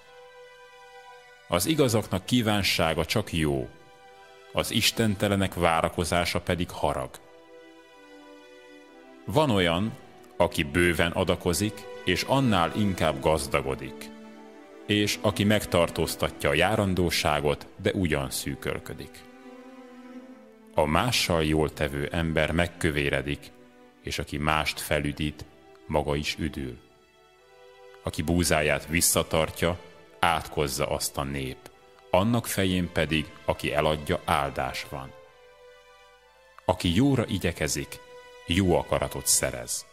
Az igazaknak kívánsága csak jó, az istentelenek várakozása pedig harag. Van olyan, aki bőven adakozik, és annál inkább gazdagodik, és aki megtartóztatja a járandóságot, de ugyan szűkölködik. A mással jól tevő ember megkövéredik, és aki mást felüdít, maga is üdül. Aki búzáját visszatartja, átkozza azt a nép, annak fején pedig, aki eladja, áldás van. Aki jóra igyekezik, jó akaratot szerez.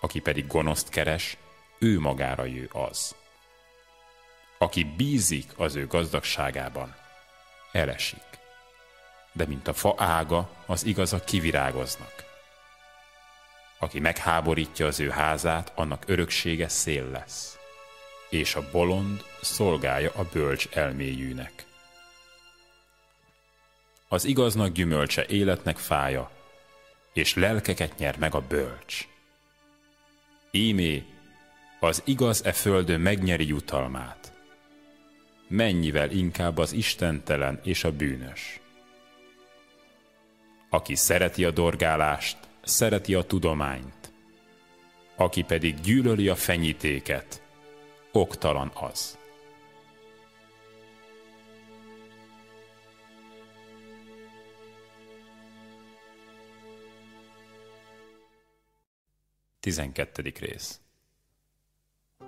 Aki pedig gonoszt keres, ő magára jő az. Aki bízik az ő gazdagságában, elesik. De mint a fa ága, az igazak kivirágoznak. Aki megháborítja az ő házát, annak öröksége szél lesz, és a bolond szolgálja a bölcs elméjűnek. Az igaznak gyümölcse életnek fája, és lelkeket nyer meg a bölcs. Ímé, az igaz e földön megnyeri jutalmát. Mennyivel inkább az istentelen és a bűnös. Aki szereti a dorgálást, szereti a tudományt. Aki pedig gyűlöli a fenyítéket, oktalan az. 12. rész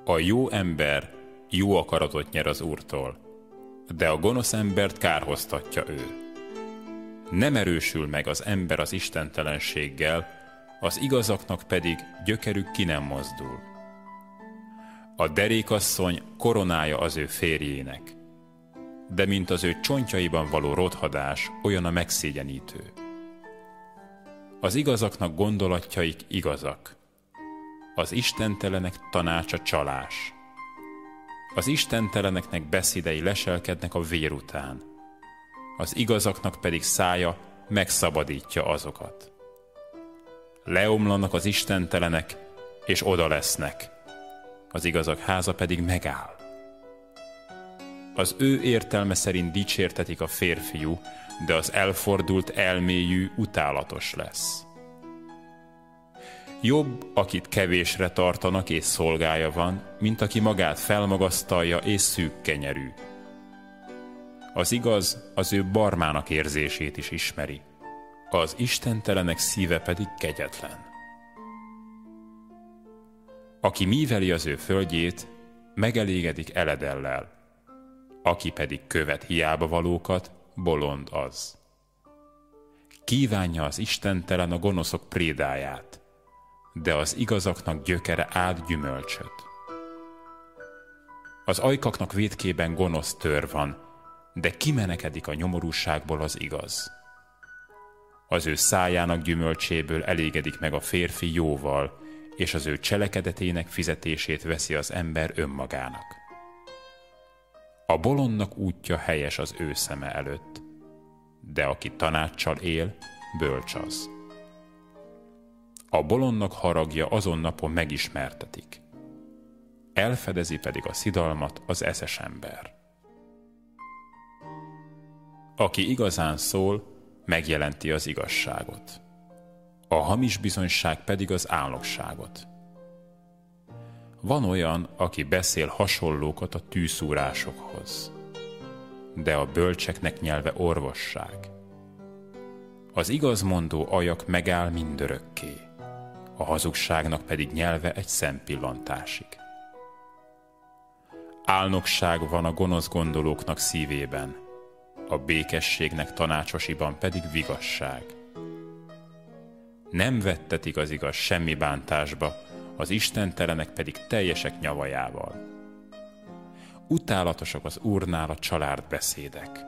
A jó ember jó akaratot nyer az Úrtól, de a gonosz embert kárhoztatja ő. Nem erősül meg az ember az istentelenséggel, az igazaknak pedig gyökerük ki nem mozdul. A derékasszony koronája az ő férjének, de mint az ő csontjaiban való rothadás, olyan a megszégyenítő. Az igazaknak gondolatjaik igazak, az istentelenek tanácsa csalás. Az istenteleneknek beszédei leselkednek a vér után. Az igazaknak pedig szája megszabadítja azokat. Leomlanak az istentelenek, és oda lesznek. Az igazak háza pedig megáll. Az ő értelme szerint dicsértetik a férfiú, de az elfordult elméjű utálatos lesz. Jobb, akit kevésre tartanak és szolgája van, mint aki magát felmagasztalja és szűk kenyerű. Az igaz, az ő barmának érzését is ismeri, az istentelenek szíve pedig kegyetlen. Aki míveli az ő földjét, megelégedik eledellel, aki pedig követ hiába valókat, bolond az. Kívánja az istentelen a gonoszok prédáját, de az igazaknak gyökere át gyümölcsöt. Az ajkaknak védkében gonosz tör van, de kimenekedik a nyomorúságból az igaz. Az ő szájának gyümölcséből elégedik meg a férfi jóval, és az ő cselekedetének fizetését veszi az ember önmagának. A bolondnak útja helyes az ő szeme előtt, de aki tanácssal él, bölcs az. A bolondnak haragja azon napon megismertetik. Elfedezi pedig a szidalmat az eszes ember. Aki igazán szól, megjelenti az igazságot. A hamis bizonyság pedig az álnokságot. Van olyan, aki beszél hasonlókat a tűszúrásokhoz, de a bölcseknek nyelve orvosság. Az igazmondó ajak megáll mindörökké a hazugságnak pedig nyelve egy szempillantásig. Álnokság van a gonosz gondolóknak szívében, a békességnek tanácsosiban pedig vigasság. Nem vettetik az igaz semmi bántásba, az istentelenek pedig teljesek nyavajával. Utálatosak az Úrnál a család beszédek,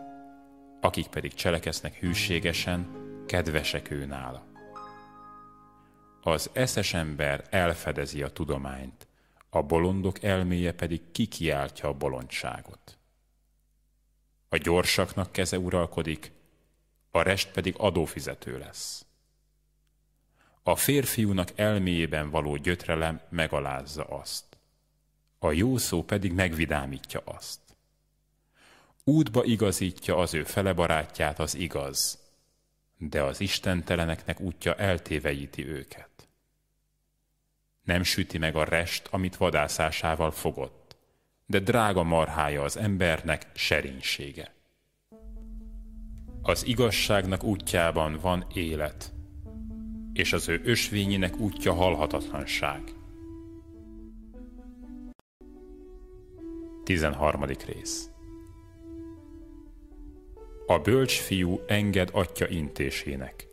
akik pedig cselekeznek hűségesen, kedvesek ő nála. Az eszes ember elfedezi a tudományt, a bolondok elméje pedig kikiáltja a bolondságot. A gyorsaknak keze uralkodik, a rest pedig adófizető lesz. A férfiúnak elméjében való gyötrelem megalázza azt. A jó szó pedig megvidámítja azt. Útba igazítja az ő fele barátját az igaz, de az istenteleneknek útja eltéveíti őket. Nem süti meg a rest, amit vadászásával fogott, de drága marhája az embernek serénysége. Az igazságnak útjában van élet, és az ő ösvényének útja halhatatlanság. 13. rész A bölcs fiú enged atya intésének,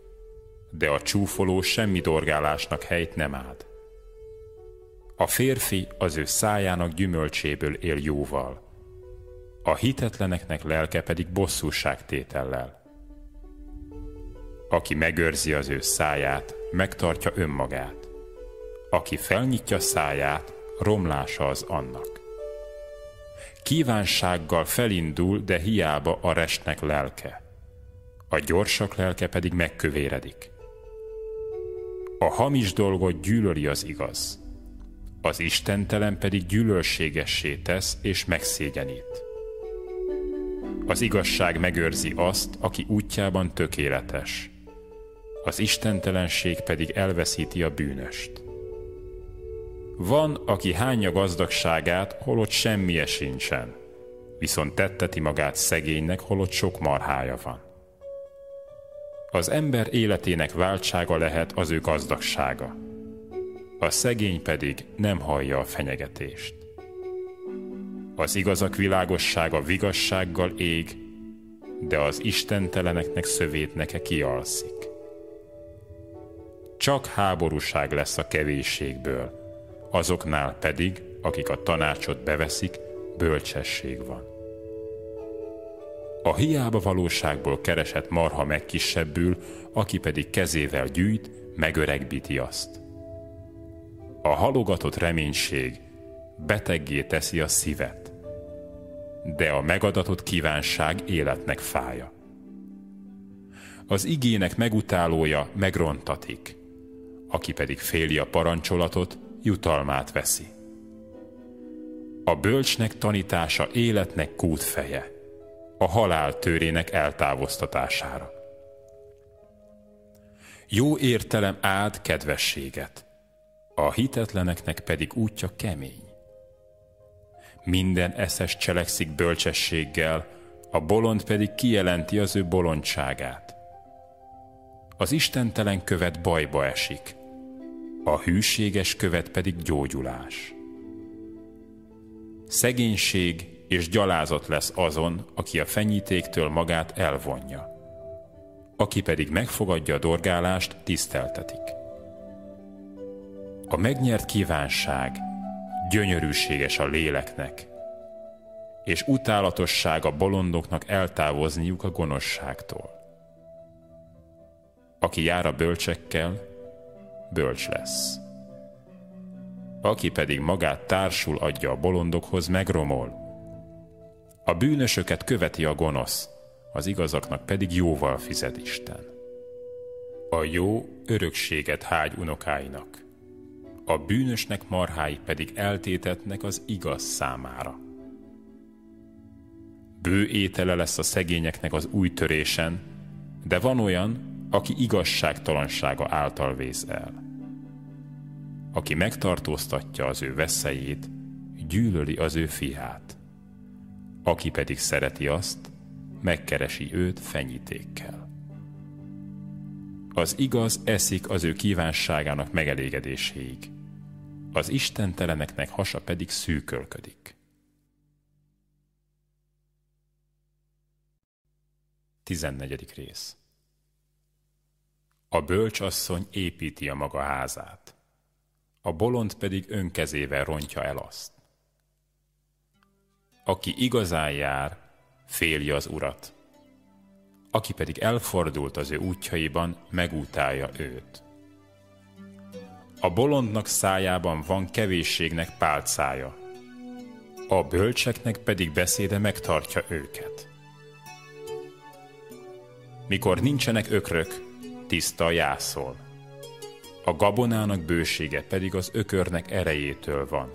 de a csúfoló semmi dorgálásnak helyt nem áld. A férfi az ő szájának gyümölcséből él jóval, a hitetleneknek lelke pedig bosszúságtétellel. Aki megőrzi az ő száját, megtartja önmagát. Aki felnyitja száját, romlása az annak. Kívánsággal felindul, de hiába a restnek lelke. A gyorsak lelke pedig megkövéredik. A hamis dolgot gyűlöli az igaz az istentelen pedig gyűlölségessé tesz és megszégyenít. Az igazság megőrzi azt, aki útjában tökéletes. Az istentelenség pedig elveszíti a bűnöst. Van, aki hányja gazdagságát, holott semmije sincsen, viszont tetteti magát szegénynek, holott sok marhája van. Az ember életének váltsága lehet az ő gazdagsága a szegény pedig nem hallja a fenyegetést. Az igazak világossága vigassággal ég, de az istenteleneknek szövét neke kialszik. Csak háborúság lesz a kevésségből, azoknál pedig, akik a tanácsot beveszik, bölcsesség van. A hiába valóságból keresett marha megkisebbül, aki pedig kezével gyűjt, megöregbíti azt. A halogatott reménység beteggé teszi a szívet, de a megadatott kívánság életnek fája. Az igének megutálója megrontatik, aki pedig féli a parancsolatot, jutalmát veszi. A bölcsnek tanítása életnek kútfeje, a halál törének eltávoztatására. Jó értelem áld kedvességet, a hitetleneknek pedig útja kemény. Minden eszes cselekszik bölcsességgel, a bolond pedig kijelenti az ő bolondságát. Az istentelen követ bajba esik, a hűséges követ pedig gyógyulás. Szegénység és gyalázat lesz azon, aki a fenyítéktől magát elvonja. Aki pedig megfogadja a dorgálást, tiszteltetik. A megnyert kívánság gyönyörűséges a léleknek, és utálatosság a bolondoknak eltávozniuk a gonoszságtól. Aki jár a bölcsekkel, bölcs lesz. Aki pedig magát társul adja a bolondokhoz, megromol. A bűnösöket követi a gonosz, az igazaknak pedig jóval fizet Isten. A jó örökséget hágy unokáinak a bűnösnek marhái pedig eltétetnek az igaz számára. Bő étele lesz a szegényeknek az új törésen, de van olyan, aki igazságtalansága által vész el. Aki megtartóztatja az ő veszélyét, gyűlöli az ő fiát. Aki pedig szereti azt, megkeresi őt fenyítékkel. Az igaz eszik az ő kívánságának megelégedéséig az istenteleneknek hasa pedig szűkölködik. 14. rész A bölcsasszony építi a maga házát, a bolond pedig önkezével rontja el azt. Aki igazán jár, féli az urat, aki pedig elfordult az ő útjaiban, megútálja őt. A bolondnak szájában van kevésségnek pálcája, a bölcseknek pedig beszéde megtartja őket. Mikor nincsenek ökrök, tiszta jászol. a gabonának bősége pedig az ökörnek erejétől van.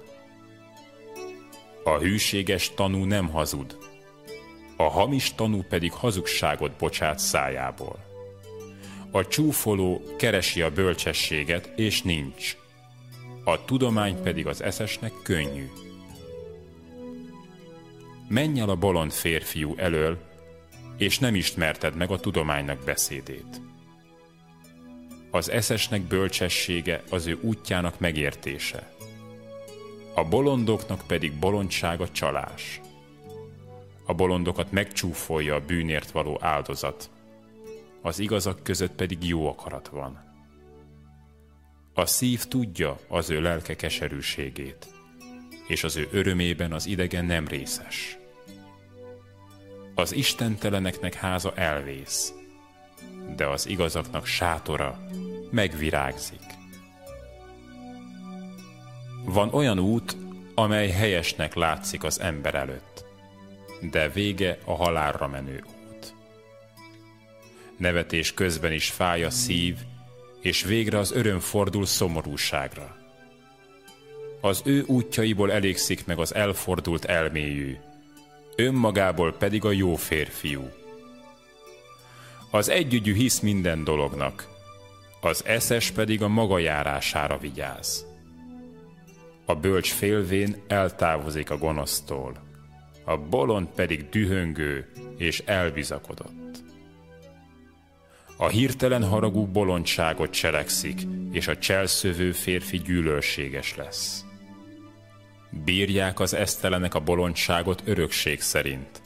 A hűséges tanú nem hazud, a hamis tanú pedig hazugságot bocsát szájából. A csúfoló keresi a bölcsességet, és nincs. A tudomány pedig az eszesnek könnyű. Menj el a bolond férfiú elől, és nem ismerted meg a tudománynak beszédét. Az eszesnek bölcsessége az ő útjának megértése. A bolondoknak pedig bolondsága csalás. A bolondokat megcsúfolja a bűnért való áldozat, az igazak között pedig jó akarat van. A szív tudja az ő lelke keserűségét, és az ő örömében az idegen nem részes. Az istenteleneknek háza elvész, de az igazaknak sátora megvirágzik. Van olyan út, amely helyesnek látszik az ember előtt, de vége a halálra menő út. Nevetés közben is fáj a szív, és végre az öröm fordul szomorúságra. Az ő útjaiból elégszik meg az elfordult elméjű, önmagából pedig a jó férfiú. Az együgyű hisz minden dolognak, az eszes pedig a maga járására vigyáz. A bölcs félvén eltávozik a gonosztól, a bolond pedig dühöngő és elbizakodott. A hirtelen haragú bolondságot cselekszik, és a cselszövő férfi gyűlölséges lesz. Bírják az esztelenek a bolondságot örökség szerint,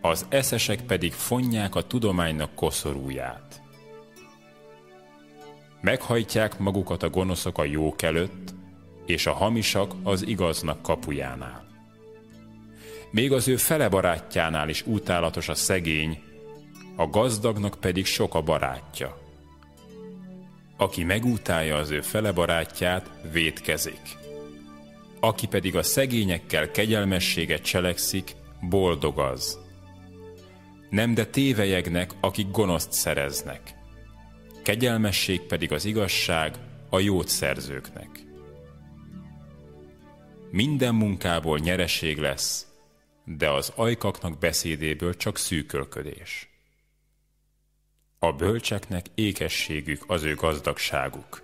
az eszesek pedig fonják a tudománynak koszorúját. Meghajtják magukat a gonoszok a jók előtt, és a hamisak az igaznak kapujánál. Még az ő fele barátjánál is utálatos a szegény, a gazdagnak pedig sok a barátja. Aki megútálja az ő fele barátját, vétkezik. Aki pedig a szegényekkel kegyelmességet cselekszik, boldog az. Nem de tévejegnek, akik gonoszt szereznek. Kegyelmesség pedig az igazság a jót szerzőknek. Minden munkából nyereség lesz, de az ajkaknak beszédéből csak szűkölködés. A bölcseknek ékességük az ő gazdagságuk,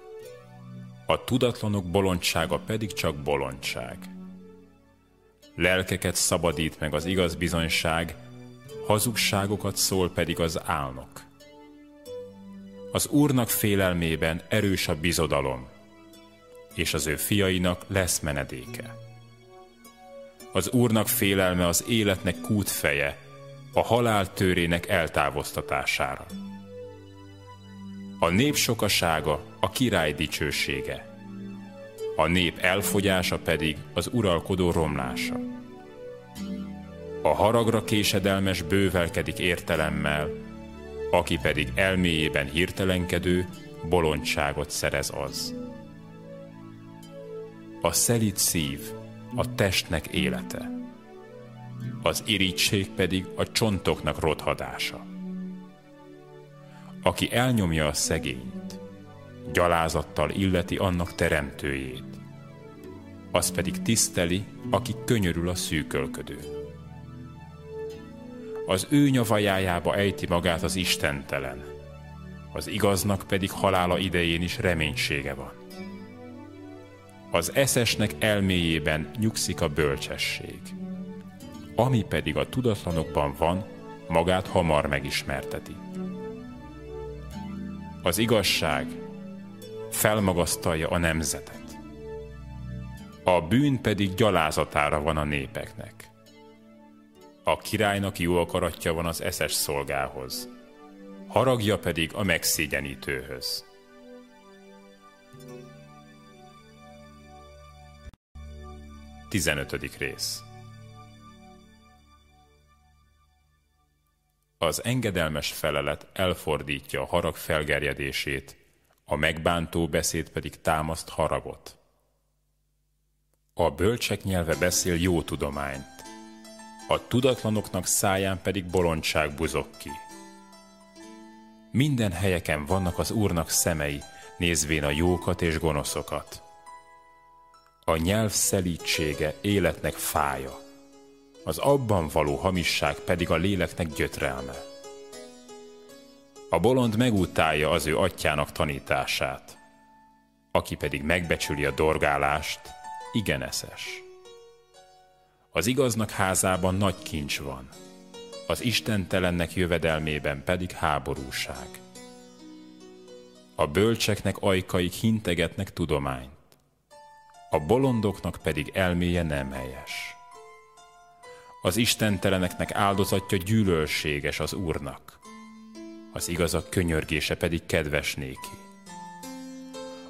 a tudatlanok bolondsága pedig csak bolondság. Lelkeket szabadít meg az igaz bizonyság, hazugságokat szól pedig az álnok. Az Úrnak félelmében erős a bizodalom, és az ő fiainak lesz menedéke. Az Úrnak félelme az életnek kútfeje, a halál tőrének eltávoztatására. A nép sokasága a király dicsősége, a nép elfogyása pedig az uralkodó romlása. A haragra késedelmes bővelkedik értelemmel, aki pedig elméjében hirtelenkedő, bolondságot szerez az. A szelít szív a testnek élete, az irítség pedig a csontoknak rothadása. Aki elnyomja a szegényt, gyalázattal illeti annak teremtőjét, az pedig tiszteli, aki könyörül a szűkölködő. Az ő nyavajájába ejti magát az istentelen, az igaznak pedig halála idején is reménysége van. Az eszesnek elméjében nyugszik a bölcsesség, ami pedig a tudatlanokban van, magát hamar megismerteti. Az igazság felmagasztalja a nemzetet. A bűn pedig gyalázatára van a népeknek. A királynak jó akaratja van az eszes szolgához, haragja pedig a megszégyenítőhöz. Tizenötödik rész Az engedelmes felelet elfordítja a harag felgerjedését, a megbántó beszéd pedig támaszt haragot. A bölcsek nyelve beszél jó tudományt, a tudatlanoknak száján pedig bolondság buzog ki. Minden helyeken vannak az Úrnak szemei, nézvén a jókat és gonoszokat. A nyelv szelítsége életnek fája, az abban való hamisság pedig a léleknek gyötrelme. A bolond megutálja az ő atyának tanítását, aki pedig megbecsüli a dorgálást, igen eszes. Az igaznak házában nagy kincs van, az istentelennek jövedelmében pedig háborúság. A bölcseknek ajkaik hintegetnek tudományt, a bolondoknak pedig elméje nem helyes. Az istenteleneknek áldozatja gyűlölséges az Úrnak, az igazak könyörgése pedig kedves néki.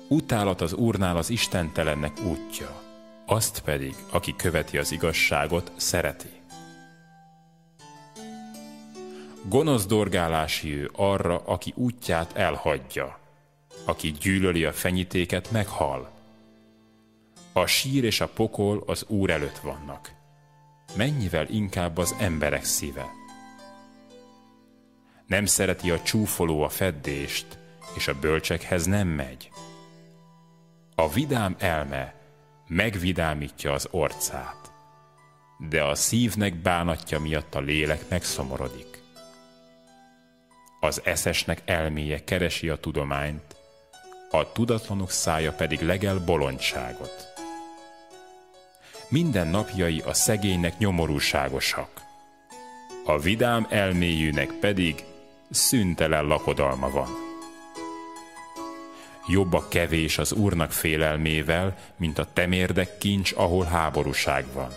Utálat az Úrnál az istentelennek útja, azt pedig, aki követi az igazságot, szereti. Gonosz dorgálási ő arra, aki útját elhagyja, aki gyűlöli a fenyítéket, meghal. A sír és a pokol az Úr előtt vannak. Mennyivel inkább az emberek szíve. Nem szereti a csúfoló a feddést, és a bölcsekhez nem megy. A vidám elme megvidámítja az orcát, de a szívnek bánatja miatt a lélek megszomorodik. Az eszesnek elméje keresi a tudományt, a tudatlanok szája pedig legel bolondságot. Minden napjai a szegénynek nyomorúságosak, a vidám elméjűnek pedig szüntelen lakodalma van. Jobb a kevés az Úrnak félelmével, mint a temérdek kincs, ahol háborúság van.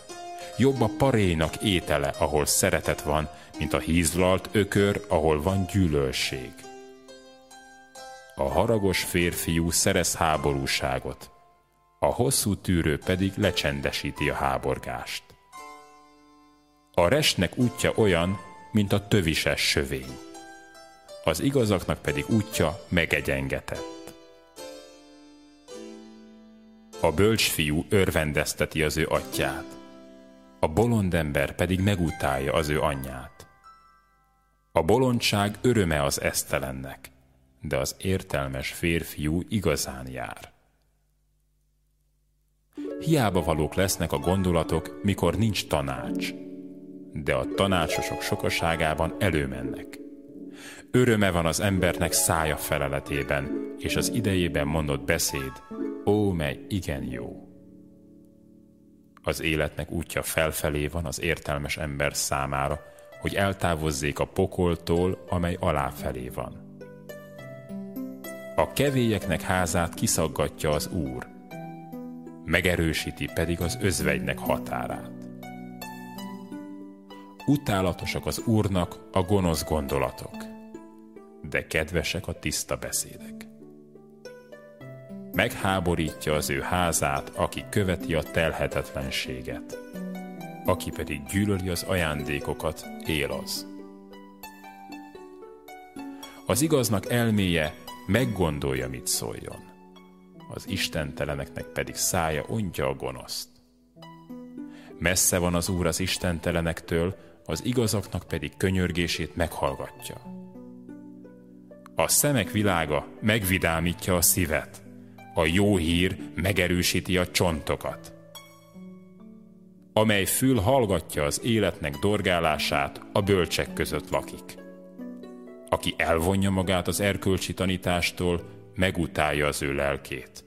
Jobb a parénak étele, ahol szeretet van, mint a hízlalt ökör, ahol van gyűlölség. A haragos férfiú szerez háborúságot, a hosszú tűrő pedig lecsendesíti a háborgást. A restnek útja olyan, mint a tövises sövény, az igazaknak pedig útja megegyengetett. A bölcs fiú örvendezteti az ő atyát, a bolond ember pedig megutálja az ő anyját. A bolondság öröme az esztelennek, de az értelmes férfiú igazán jár. Hiába valók lesznek a gondolatok, mikor nincs tanács, de a tanácsosok sokaságában előmennek. Öröme van az embernek szája feleletében, és az idejében mondott beszéd, Ó, mely igen jó! Az életnek útja felfelé van az értelmes ember számára, hogy eltávozzék a pokoltól, amely aláfelé van. A kevélyeknek házát kiszaggatja az Úr, megerősíti pedig az özvegynek határát. Utálatosak az Úrnak a gonosz gondolatok, de kedvesek a tiszta beszédek megháborítja az ő házát, aki követi a telhetetlenséget. Aki pedig gyűlöli az ajándékokat, él az. Az igaznak elméje meggondolja, mit szóljon. Az istenteleneknek pedig szája ontja a gonoszt. Messze van az Úr az istentelenektől, az igazaknak pedig könyörgését meghallgatja. A szemek világa megvidámítja a szívet, a jó hír megerősíti a csontokat. Amely fül hallgatja az életnek dorgálását, a bölcsek között lakik. Aki elvonja magát az erkölcsi tanítástól, megutálja az ő lelkét.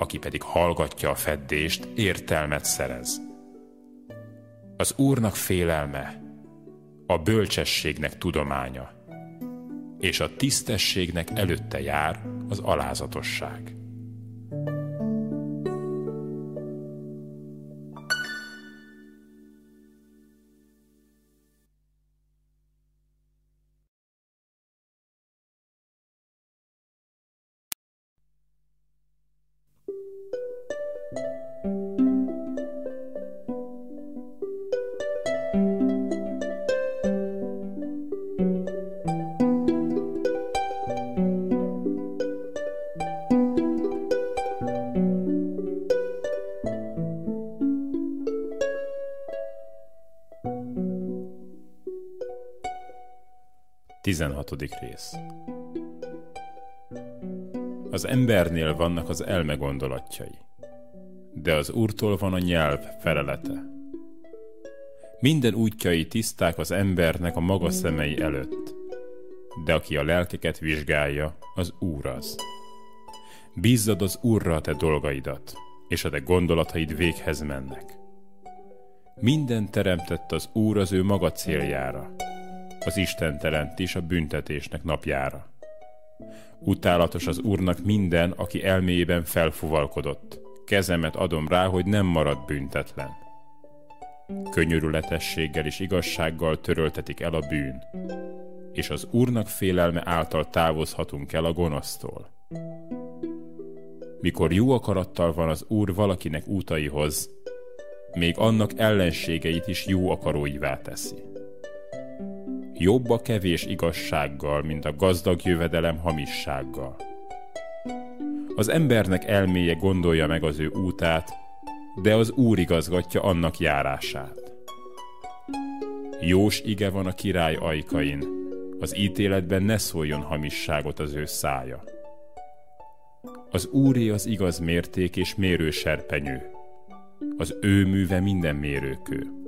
Aki pedig hallgatja a feddést, értelmet szerez. Az Úrnak félelme, a bölcsességnek tudománya, és a tisztességnek előtte jár az alázatosság. 16. rész Az embernél vannak az elme gondolatjai, de az Úrtól van a nyelv felelete. Minden útjai tiszták az embernek a maga szemei előtt, de aki a lelkeket vizsgálja, az Úr az. Bízzad az Úrra a te dolgaidat, és a te gondolataid véghez mennek. Minden teremtett az Úr az ő maga céljára, az Isten teremt is a büntetésnek napjára. Utálatos az Úrnak minden, aki elméjében felfuvalkodott. Kezemet adom rá, hogy nem marad büntetlen. Könyörületességgel és igazsággal töröltetik el a bűn, és az Úrnak félelme által távozhatunk el a gonosztól. Mikor jó akarattal van az Úr valakinek útaihoz, még annak ellenségeit is jó akaróivá teszi. Jobb a kevés igazsággal, mint a gazdag jövedelem hamissággal. Az embernek elméje gondolja meg az ő útát, de az Úr igazgatja annak járását. Jós ige van a király ajkain, az ítéletben ne szóljon hamisságot az ő szája. Az Úré az igaz mérték és mérőserpenyő, az ő műve minden mérőkő.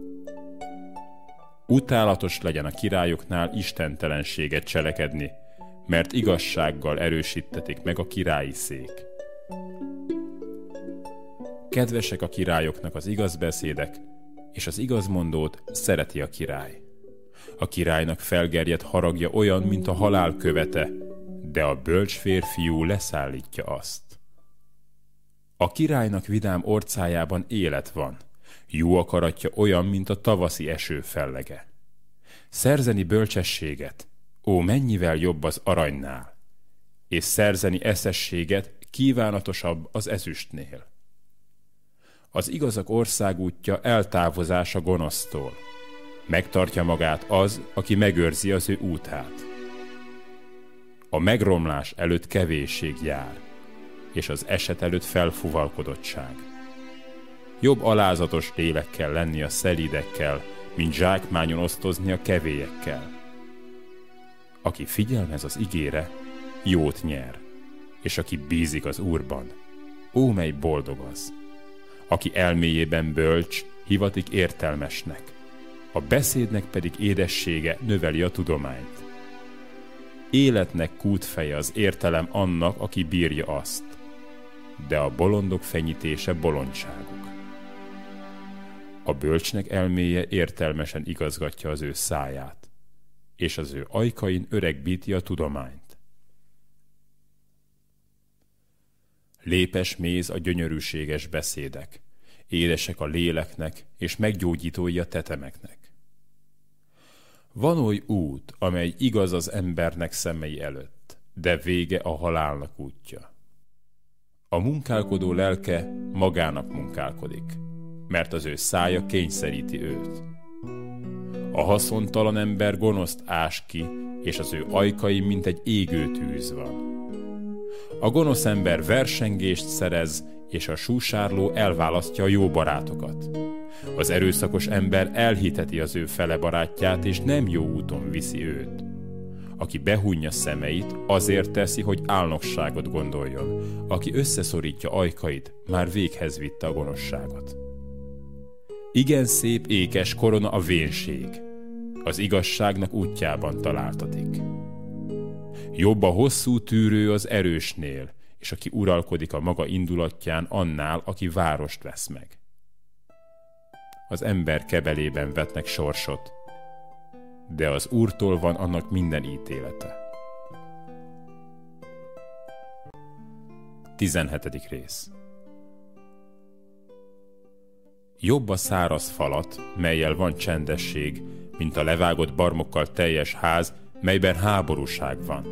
Utálatos legyen a királyoknál istentelenséget cselekedni, mert igazsággal erősítetik meg a királyi szék. Kedvesek a királyoknak az igaz beszédek, és az igazmondót szereti a király. A királynak felgerjedt haragja olyan, mint a halál követe, de a bölcs férfiú leszállítja azt. A királynak vidám orcájában élet van, jó akaratja olyan, mint a tavaszi eső fellege. Szerzeni bölcsességet, ó mennyivel jobb az aranynál, és szerzeni eszességet kívánatosabb az ezüstnél. Az igazak országútja eltávozása gonosztól. Megtartja magát az, aki megőrzi az ő útát. A megromlás előtt kevésség jár, és az eset előtt felfuvalkodottság. Jobb alázatos lélekkel lenni a szelidekkel, mint zsákmányon osztozni a kevélyekkel. Aki figyelmez az igére, jót nyer, és aki bízik az Úrban, ó mely boldog az. Aki elméjében bölcs, hivatik értelmesnek, a beszédnek pedig édessége növeli a tudományt. Életnek kútfeje az értelem annak, aki bírja azt de a bolondok fenyítése bolondságuk. A bölcsnek elméje értelmesen igazgatja az ő száját, és az ő ajkain öregbíti a tudományt. Lépes méz a gyönyörűséges beszédek, édesek a léleknek, és meggyógyítói a tetemeknek. Van oly út, amely igaz az embernek szemei előtt, de vége a halálnak útja. A munkálkodó lelke magának munkálkodik, mert az ő szája kényszeríti őt. A haszontalan ember gonoszt ás ki, és az ő ajkai, mint egy égő tűz van. A gonosz ember versengést szerez, és a súsárló elválasztja a jó barátokat. Az erőszakos ember elhiteti az ő fele barátját, és nem jó úton viszi őt. Aki behunja szemeit, azért teszi, hogy álnokságot gondoljon. Aki összeszorítja ajkait, már véghez vitte a gonoszságot. Igen szép ékes korona a vénség. Az igazságnak útjában találtatik. Jobb a hosszú tűrő az erősnél, és aki uralkodik a maga indulatján annál, aki várost vesz meg. Az ember kebelében vetnek sorsot, de az Úrtól van annak minden ítélete. 17. rész Jobb a száraz falat, melyel van csendesség, mint a levágott barmokkal teljes ház, melyben háborúság van.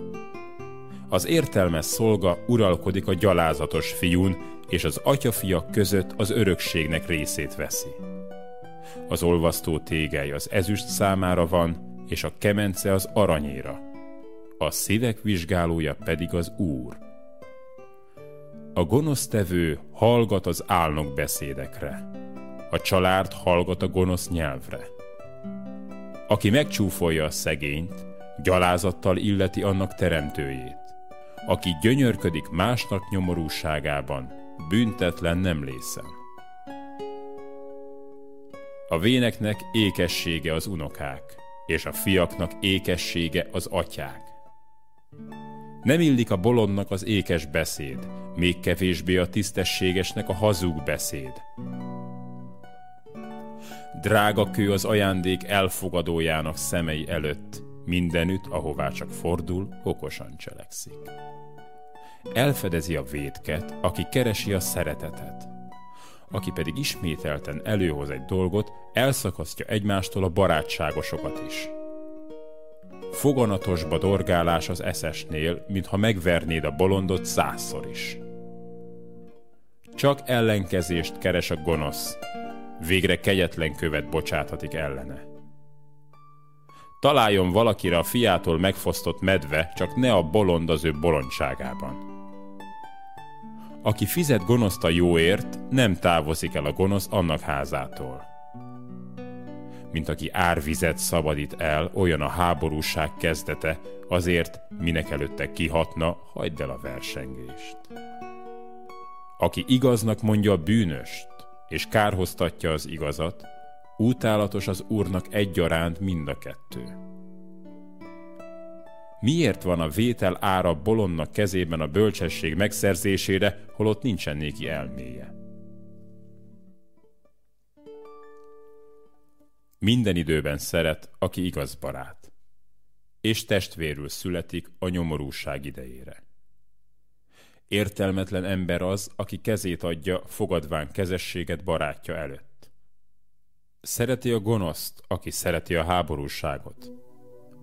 Az értelmes szolga uralkodik a gyalázatos fiún, és az atyafiak között az örökségnek részét veszi. Az olvasztó tégely az ezüst számára van, és a kemence az aranyéra, a szívek vizsgálója pedig az Úr. A gonosztevő hallgat az álnok beszédekre, a család hallgat a gonosz nyelvre. Aki megcsúfolja a szegényt, gyalázattal illeti annak teremtőjét. aki gyönyörködik másnak nyomorúságában, büntetlen nem lészen. A véneknek ékessége az unokák, és a fiaknak ékessége az atyák. Nem illik a bolondnak az ékes beszéd, még kevésbé a tisztességesnek a hazug beszéd. Drága kő az ajándék elfogadójának szemei előtt, mindenütt, ahová csak fordul, okosan cselekszik. Elfedezi a védket, aki keresi a szeretetet. Aki pedig ismételten előhoz egy dolgot, elszakasztja egymástól a barátságosokat is. Foganatosba dorgálás az eszesnél, mintha megvernéd a bolondot százszor is. Csak ellenkezést keres a gonosz, végre kegyetlen követ bocsáthatik ellene. Találjon valakire a fiától megfosztott medve, csak ne a bolond az ő bolondságában. Aki fizet gonoszt a jóért, nem távozik el a gonosz annak házától. Mint aki árvizet szabadít el, olyan a háborúság kezdete, azért minek előtte kihatna, hagyd el a versengést. Aki igaznak mondja a bűnöst, és kárhoztatja az igazat, útálatos az Úrnak egyaránt mind a kettő. Miért van a vétel ára bolondnak kezében a bölcsesség megszerzésére, holott nincsen néki elméje? Minden időben szeret, aki igaz barát, és testvérül születik a nyomorúság idejére. Értelmetlen ember az, aki kezét adja fogadván kezességet barátja előtt. Szereti a gonoszt, aki szereti a háborúságot.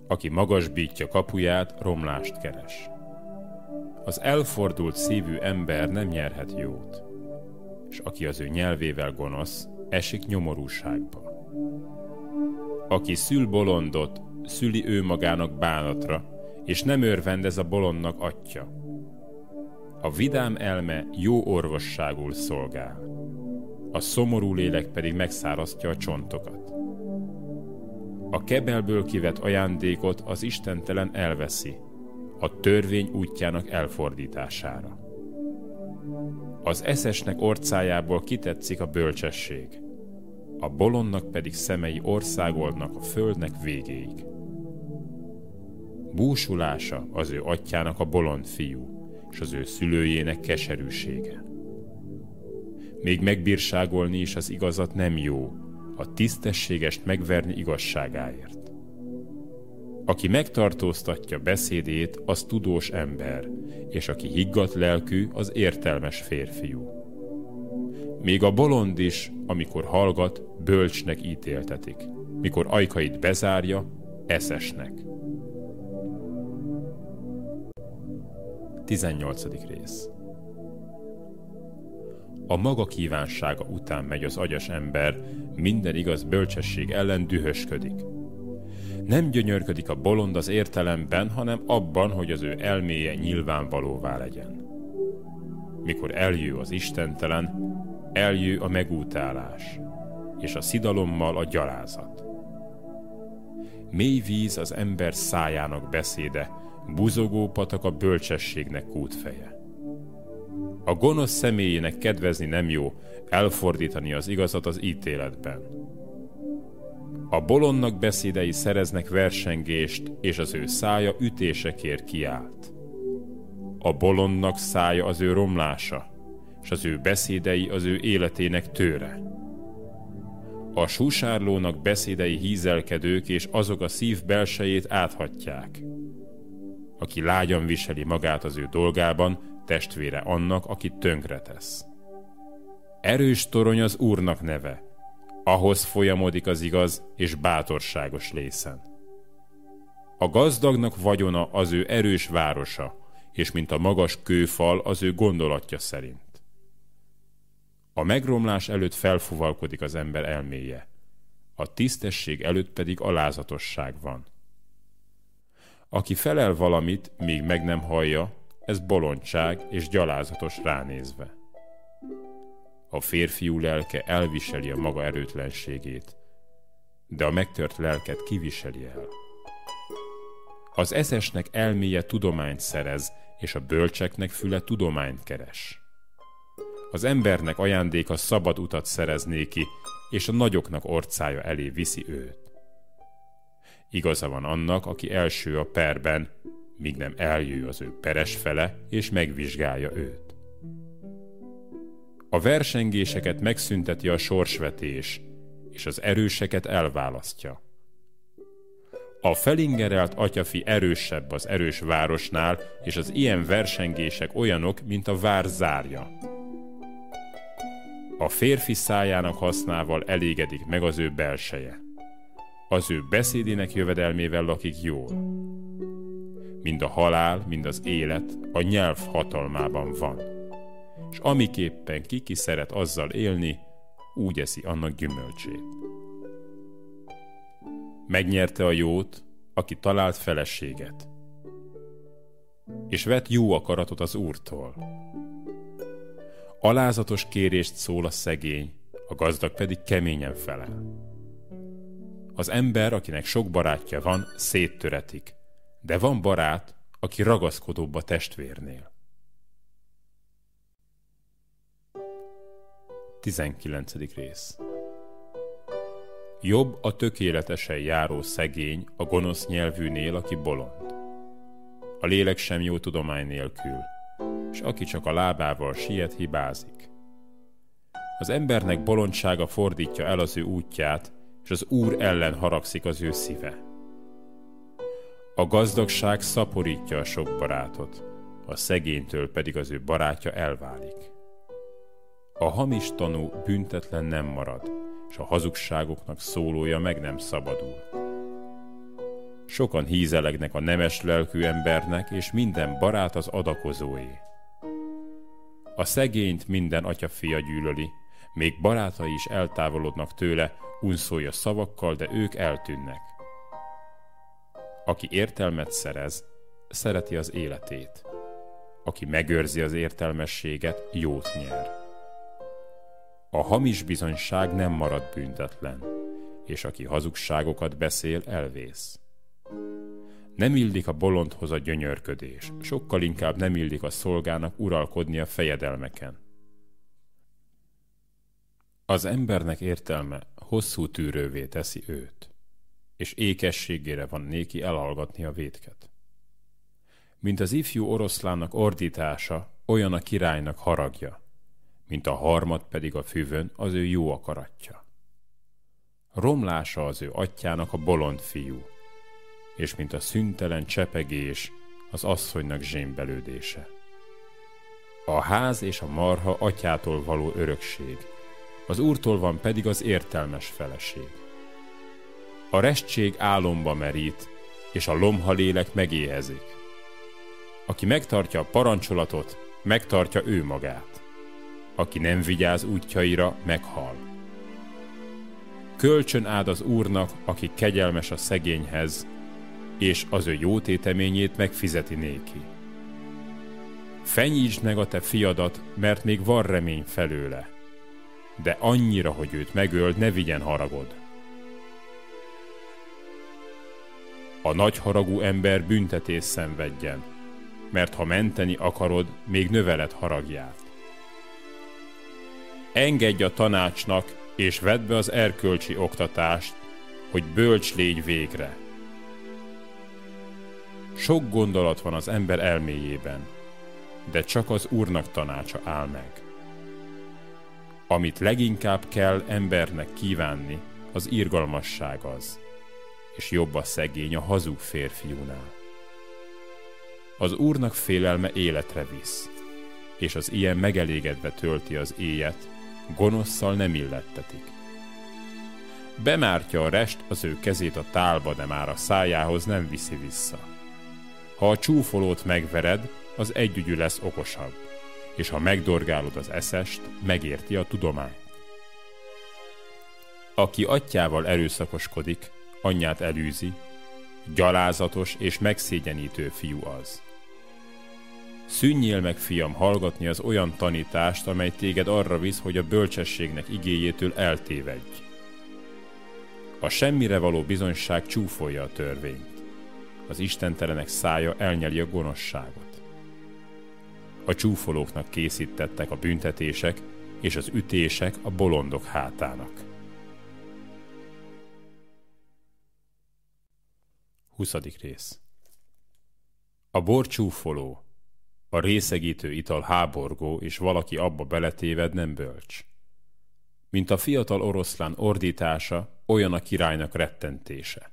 Aki magasbítja kapuját, romlást keres. Az elfordult szívű ember nem nyerhet jót, és aki az ő nyelvével gonosz, esik nyomorúságba. Aki szül bolondot, szüli ő magának bánatra, és nem örvendez a bolondnak atya a vidám elme jó orvosságul szolgál, a szomorú lélek pedig megszárasztja a csontokat. A kebelből kivett ajándékot az istentelen elveszi, a törvény útjának elfordítására. Az eszesnek orcájából kitetszik a bölcsesség, a bolondnak pedig szemei országolnak a földnek végéig. Búsulása az ő atyának a bolond fiú, és az ő szülőjének keserűsége. Még megbírságolni is az igazat nem jó, a tisztességest megverni igazságáért. Aki megtartóztatja beszédét, az tudós ember, és aki higgadt lelkű, az értelmes férfiú. Még a bolond is, amikor hallgat, bölcsnek ítéltetik. Mikor ajkait bezárja, eszesnek. 18. rész A maga kívánsága után megy az agyas ember, minden igaz bölcsesség ellen dühösködik. Nem gyönyörködik a bolond az értelemben, hanem abban, hogy az ő elméje nyilvánvalóvá legyen. Mikor eljő az istentelen, eljő a megútálás, és a szidalommal a gyalázat. Mély víz az ember szájának beszéde, buzogó patak a bölcsességnek kútfeje. A gonosz személyének kedvezni nem jó, elfordítani az igazat az ítéletben. A bolondnak beszédei szereznek versengést, és az ő szája ütésekért kiállt. A bolondnak szája az ő romlása, és az ő beszédei az ő életének tőre. A susárlónak beszédei hízelkedők, és azok a szív belsejét áthatják aki lágyan viseli magát az ő dolgában, testvére annak, akit tönkretesz. Erős torony az Úrnak neve, ahhoz folyamodik az igaz és bátorságos lészen. A gazdagnak vagyona az ő erős városa, és mint a magas kőfal az ő gondolatja szerint. A megromlás előtt felfuvalkodik az ember elméje, a tisztesség előtt pedig alázatosság van. Aki felel valamit, míg meg nem hallja, ez bolondság és gyalázatos ránézve. A férfiú lelke elviseli a maga erőtlenségét, de a megtört lelket kiviseli el. Az eszesnek elméje tudományt szerez, és a bölcseknek füle tudományt keres. Az embernek ajándéka szabad utat szereznéki, és a nagyoknak orcája elé viszi őt. Igaza van annak, aki első a perben, míg nem eljő az ő peres fele, és megvizsgálja őt. A versengéseket megszünteti a sorsvetés, és az erőseket elválasztja. A felingerelt atyafi erősebb az erős városnál, és az ilyen versengések olyanok, mint a vár zárja. A férfi szájának hasznával elégedik meg az ő belseje. Az ő beszédének jövedelmével lakik jól. Mind a halál, mind az élet a nyelv hatalmában van. És amiképpen ki szeret azzal élni, úgy eszi annak gyümölcsét. Megnyerte a jót, aki talált feleséget, és vett jó akaratot az Úrtól. Alázatos kérést szól a szegény, a gazdag pedig keményen felel. Az ember, akinek sok barátja van, széttöretik, de van barát, aki ragaszkodóbb a testvérnél. 19. rész Jobb a tökéletesen járó szegény a gonosz nyelvűnél, aki bolond. A lélek sem jó tudomány nélkül, és aki csak a lábával siet, hibázik. Az embernek bolondsága fordítja el az ő útját, és az Úr ellen haragszik az ő szíve. A gazdagság szaporítja a sok barátot, a szegénytől pedig az ő barátja elválik. A hamis tanú büntetlen nem marad, és a hazugságoknak szólója meg nem szabadul. Sokan hízelegnek a nemes lelkű embernek, és minden barát az adakozóé. A szegényt minden atya fia gyűlöli, még barátai is eltávolodnak tőle, unszolja szavakkal, de ők eltűnnek. Aki értelmet szerez, szereti az életét. Aki megőrzi az értelmességet, jót nyer. A hamis bizonyság nem marad büntetlen, és aki hazugságokat beszél, elvész. Nem illik a bolondhoz a gyönyörködés, sokkal inkább nem illik a szolgának uralkodni a fejedelmeken. Az embernek értelme hosszú tűrővé teszi őt, és ékességére van néki elhallgatni a védket. Mint az ifjú oroszlánnak ordítása, olyan a királynak haragja, mint a harmad pedig a füvön az ő jó akaratja. Romlása az ő atyának a bolond fiú, és mint a szüntelen csepegés az asszonynak zsémbelődése. A ház és a marha atyától való örökség, az Úrtól van pedig az értelmes feleség. A restség álomba merít, és a lomha lélek megéhezik. Aki megtartja a parancsolatot, megtartja ő magát. Aki nem vigyáz útjaira, meghal. Kölcsön áld az Úrnak, aki kegyelmes a szegényhez, és az ő jó téteményét megfizeti néki. Fenyítsd meg a te fiadat, mert még van remény felőle de annyira, hogy őt megöld, ne vigyen haragod. A nagy haragú ember büntetés szenvedjen, mert ha menteni akarod, még növeled haragját. Engedj a tanácsnak, és vedd be az erkölcsi oktatást, hogy bölcs légy végre. Sok gondolat van az ember elméjében, de csak az Úrnak tanácsa áll meg. Amit leginkább kell embernek kívánni, az irgalmasság az, és jobb a szegény a hazug férfiúnál. Az Úrnak félelme életre visz, és az ilyen megelégedve tölti az éjet, gonoszszal nem illettetik. Bemártja a rest az ő kezét a tálba, de már a szájához nem viszi vissza. Ha a csúfolót megvered, az együgyű lesz okosabb és ha megdorgálod az eszest, megérti a tudományt. Aki atyával erőszakoskodik, anyját elűzi, gyalázatos és megszégyenítő fiú az. Szűnjél meg, fiam, hallgatni az olyan tanítást, amely téged arra visz, hogy a bölcsességnek igéjétől eltévedj. A semmire való bizonyság csúfolja a törvényt. Az istentelenek szája elnyeli a gonoszságot. A csúfolóknak készítettek a büntetések, és az ütések a bolondok hátának. 20. rész A bor csúfoló, a részegítő ital háborgó, és valaki abba beletéved nem bölcs. Mint a fiatal oroszlán ordítása, olyan a királynak rettentése.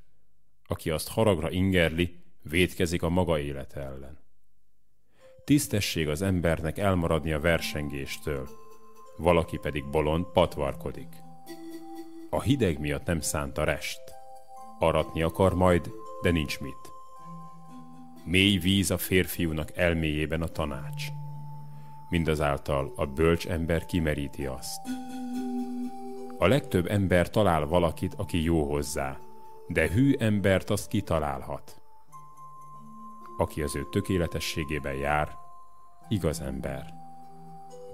Aki azt haragra ingerli, védkezik a maga élet ellen. Tisztesség az embernek elmaradni a versengéstől, valaki pedig bolond patvarkodik. A hideg miatt nem szánta rest. Aratni akar majd, de nincs mit. Mély víz a férfiúnak elméjében a tanács. Mindazáltal a bölcs ember kimeríti azt. A legtöbb ember talál valakit, aki jó hozzá, de hű embert azt kitalálhat. Aki az ő tökéletességében jár, igaz ember.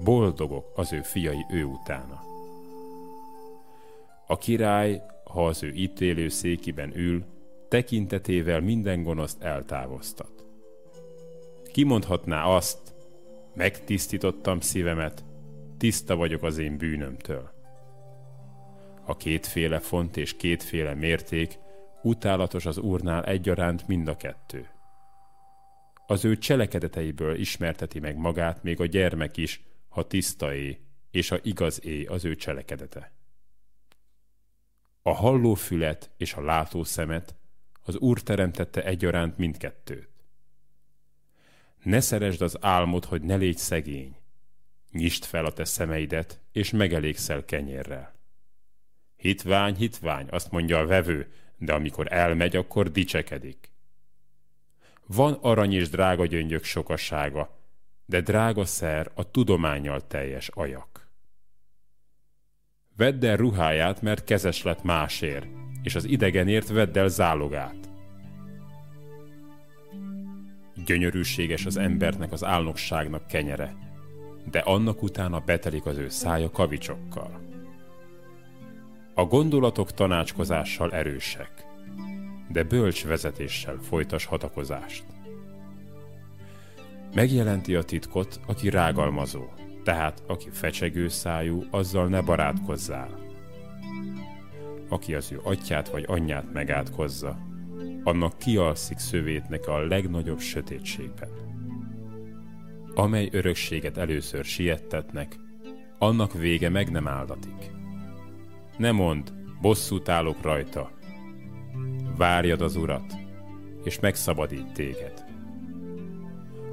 Boldogok az ő fiai ő utána. A király, ha az ő ítélő székiben ül, tekintetével minden gonoszt eltávoztat. Kimondhatná azt, megtisztítottam szívemet, tiszta vagyok az én bűnömtől. A kétféle font és kétféle mérték utálatos az úrnál egyaránt mind a kettő. Az ő cselekedeteiből ismerteti meg magát még a gyermek is, ha tiszta é, és ha igaz é az ő cselekedete. A halló fület és a látó szemet az Úr teremtette egyaránt mindkettőt. Ne szeresd az álmod, hogy ne légy szegény. Nyisd fel a te szemeidet, és megelégszel kenyérrel. Hitvány, hitvány, azt mondja a vevő, de amikor elmegy, akkor dicsekedik. Van arany és drága gyöngyök sokasága, de drága szer a tudományjal teljes ajak. Vedd el ruháját, mert kezes lett másért, és az idegenért vedd el zálogát. Gyönyörűséges az embernek az álnokságnak kenyere, de annak utána betelik az ő szája kavicsokkal. A gondolatok tanácskozással erősek, de bölcs vezetéssel folytas hatakozást. Megjelenti a titkot, aki rágalmazó, tehát aki fecsegő szájú, azzal ne barátkozzál. Aki az ő atyát vagy anyját megátkozza, annak kialszik szövétnek a legnagyobb sötétségben. Amely örökséget először siettetnek, annak vége meg nem áldatik. Ne mond, bosszút állok rajta. Várjad az urat, és megszabadít téged.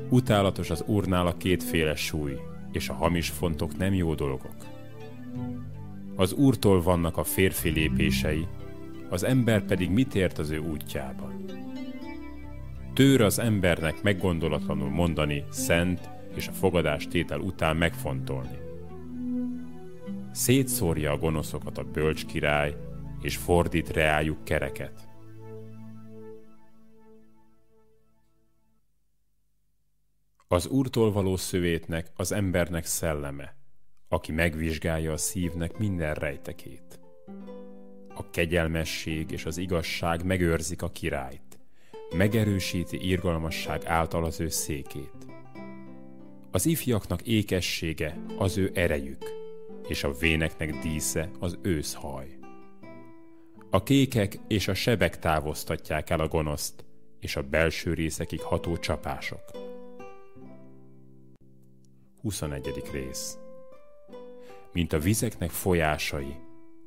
Utálatos az úrnál a kétféle súly, és a hamis fontok nem jó dolgok. Az úrtól vannak a férfi lépései, az ember pedig mit ért az ő útjában. Tőr az embernek meggondolatlanul mondani szent és a fogadás tétel után megfontolni. Szétszórja a gonoszokat a bölcs király, és fordít reájuk kereket. Az úrtól való szövétnek az embernek szelleme, aki megvizsgálja a szívnek minden rejtekét. A kegyelmesség és az igazság megőrzik a királyt, megerősíti írgalmasság által az ő székét. Az ifjaknak ékessége az ő erejük, és a véneknek dísze az őszhaj. A kékek és a sebek távoztatják el a gonoszt, és a belső részekig ható csapások. 21. rész Mint a vizeknek folyásai,